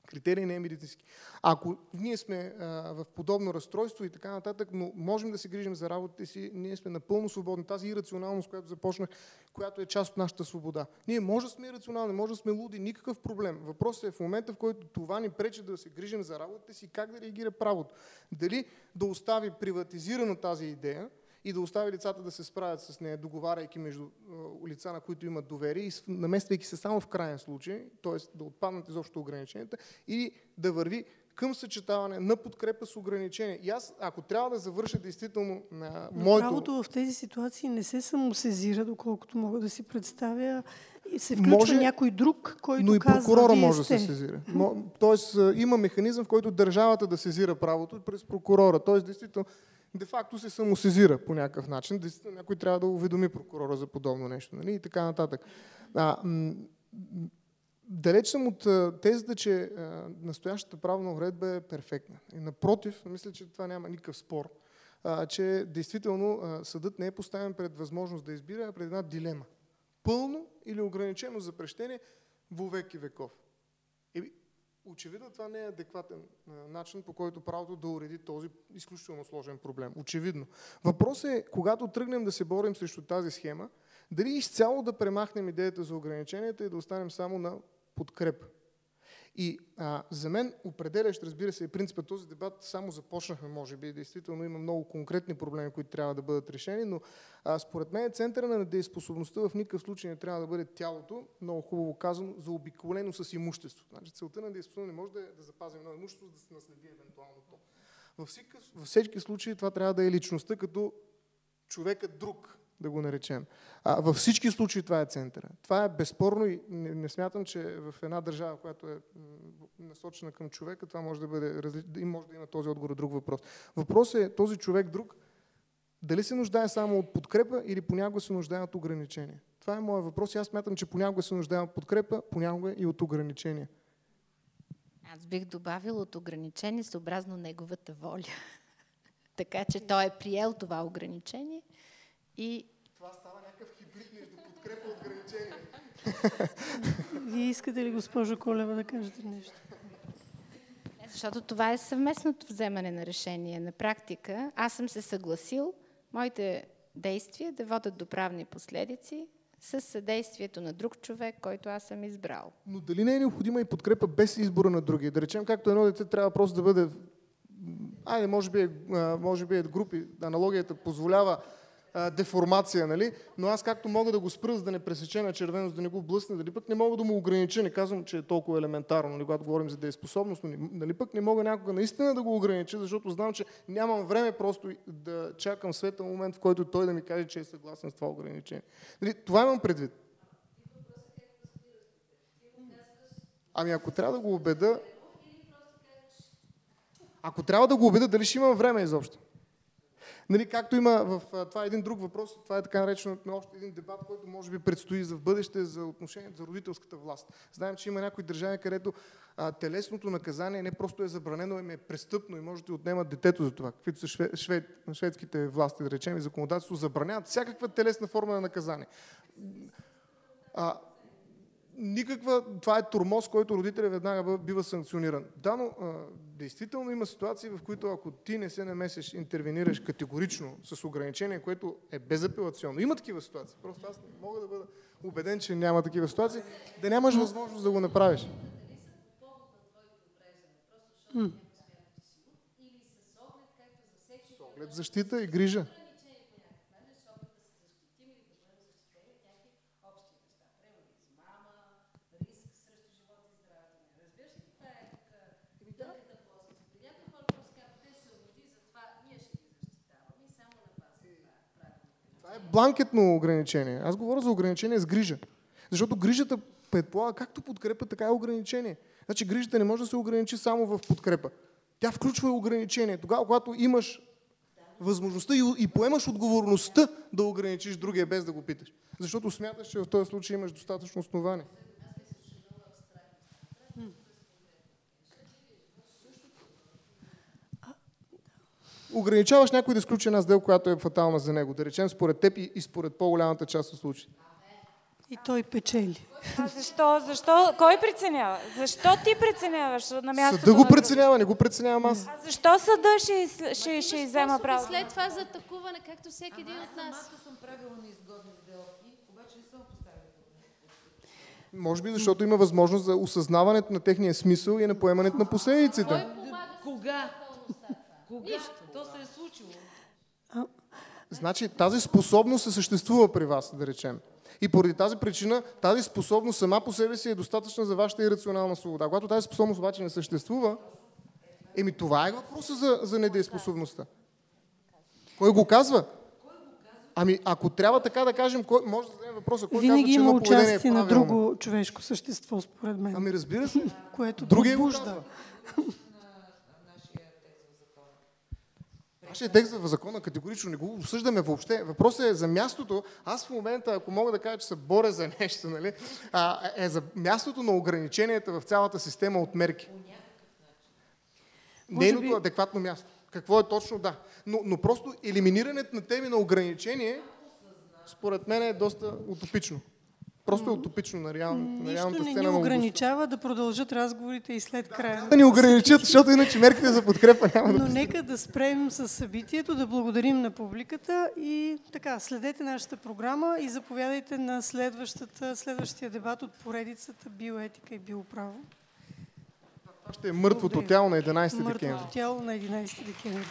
критерий не е медицински. Ако ние сме а, в подобно разстройство и така нататък, но можем да се грижим за работите си, ние сме напълно свободни. Тази ирационалност, която започнах, която е част от нашата свобода. Ние може да сме ирационални, може да сме луди, никакъв проблем. Въпросът е в момента, в който това ни пречи да се грижим за работите си, как да реагира правото. Дали да остави приватизирана тази идея, и да остави лицата да се справят с нея, договаряйки между лица, на които имат доверие и намествайки се само в крайен случай, т.е. да отпаднат изобщо ограниченията, или да върви към съчетаване на подкрепа с ограничения. И аз, ако трябва да завърша действително на моето... Правото в тези ситуации не се самосезира, доколкото мога да си представя. И се включва Може, някой друг, който но и казва, прокурора вие може да се сезира. Тоест има механизъм, в който държавата да сезира правото през прокурора. Тоест, действително, де-факто се самосезира по някакъв начин. Действително, някой трябва да уведоми прокурора за подобно нещо. Нали? И така нататък. А, далеч съм от тезата, че а, настоящата правна уредба е перфектна. И напротив, мисля, че това няма никакъв спор, а, че действително а, съдът не е поставен пред възможност да избира, а пред една дилема. Пълно или ограничено запрещение во веки веков. Очевидно това не е адекватен а, начин, по който правото да уреди този изключително сложен проблем. Очевидно. Въпросът е, когато тръгнем да се борим срещу тази схема, дали изцяло да премахнем идеята за ограниченията и да останем само на подкрепа. И а, за мен определящ, разбира се, е принципът този дебат. Само започнахме, може би. Действително има много конкретни проблеми, които трябва да бъдат решени, но а, според мен центъра на дееспособността в никакъв случай не трябва да бъде тялото, много хубаво казано, заобиколено с имущество. Значи целта на дееспособността не може да е да запазим едно имущество, да се наследи евентуално то. Във всички, във всички случаи това трябва да е личността като човекът друг, да го наречем. А, във всички случаи това е центъра. Това е безспорно и не, не смятам, че в една държава, която е насочена към човека, това може да бъде и може да има този отговор друг въпрос. Въпросът е този човек друг дали се нуждае само от подкрепа или понякога се нуждае от ограничения. Това е моят въпрос и аз смятам, че понякога се нуждае от подкрепа, понякога и от ограничения. Аз бих добавил от ограничение съобразно неговата воля. <laughs> така че той е приел това ограничение и Това става някакъв хибрид между подкрепа и ограничение. <laughs> Вие искате ли, госпожо Колева, да кажете нещо? Защото това е съвместното вземане на решение. На практика аз съм се съгласил моите действия да водят до правни последици с съдействието на друг човек, който аз съм избрал. Но дали не е необходима и подкрепа без избора на другия? Да речем, както едно дете трябва просто да бъде... Айде, може би, е, може би е групи, аналогията позволява а, деформация, нали? Но аз както мога да го спра, за да не пресече на червено, за да не го блъсне, дали пък не мога да му огранича, не казвам, че е толкова елементарно, нали, когато говорим за дееспособност, но нали пък не мога някога наистина да го огранича, защото знам, че нямам време просто да чакам светъл момент, в който той да ми каже, че е съгласен с това ограничение. Нали, това имам предвид. Ами ако трябва да го убеда, ако трябва да го убеда, дали ще имам време изобщо? Нали, както има в... а, Това е един друг въпрос, това е така наречено на още един дебат, който може би предстои за в бъдеще за отношението за родителската власт. Знаем, че има някои държави, където а, телесното наказание не просто е забранено, ами е престъпно и може да отнемат детето за това. Каквито са швед, швед, шведските власти, да речем, и законодателство, забраняват всякаква телесна форма на наказание. А, никаква, това е турмоз, който родителя веднага бива санкциониран. Да, но а, действително има ситуации, в които ако ти не се намесиш, интервенираш категорично с ограничение, което е безапелационно. Има такива ситуации. Просто аз не мога да бъда убеден, че няма такива ситуации, да нямаш възможност да го направиш. М. С оглед защита и грижа. Бланкетно ограничение. Аз говоря за ограничение с грижа. Защото грижата предполага както подкрепа, така и ограничение. Значи грижата не може да се ограничи само в подкрепа. Тя включва и ограничение. Тогава, когато имаш възможността и, и поемаш отговорността да ограничиш другия без да го питаш. Защото смяташ, че в този случай имаш достатъчно основание. Ограничаваш някой да изключи една сделка, която е фатална за него. Да речем според теб и, и според по-голямата част от случаите. И той печели. А защо? Защо? Кой преценява? Защо ти преценяваш на мястото? Съда го преценява, не го преценявам аз. А защо съда ще, из- ще, ще иззема право? След това за атакуване, както всеки един от нас. съм правила неизгодни сделки, обаче не съм поставила Може би защото има възможност за осъзнаването на техния смисъл и на поемането на последиците. Кога? Кога? То се е случило. Значи тази способност се съществува при вас, да речем. И поради тази причина, тази способност сама по себе си е достатъчна за вашата ирационална свобода. Когато тази способност обаче не съществува, еми това е въпроса за, за недееспособността. Кой го казва? Ами, ако трябва така да кажем, кой, може да зададем въпроса, кой Винаги казва, че има е участие на правилно? друго човешко същество, според мен. Ами разбира се. Което Другия го побужда. Казва. Нашия текст в закона категорично не го обсъждаме въобще. Въпросът е за мястото. Аз в момента, ако мога да кажа, че се боря за нещо, нали, а, е за мястото на ограниченията в цялата система от мерки. Нейното би- адекватно място. Какво е точно, да. Но, но просто елиминирането на теми на ограничение, според мен е доста утопично. Просто е утопично на, реал, на Нищо реалната не сцена ни на областта. ограничава да продължат разговорите и след края. Да ни ограничат, защото иначе мерките за подкрепа няма да Но нека да спрем с събитието, да благодарим на публиката и така, следете нашата програма и заповядайте на следващия дебат от поредицата биоетика и биоправо. Това ще е мъртвото тяло на 11 декември. Мъртвото тяло на 11 декември.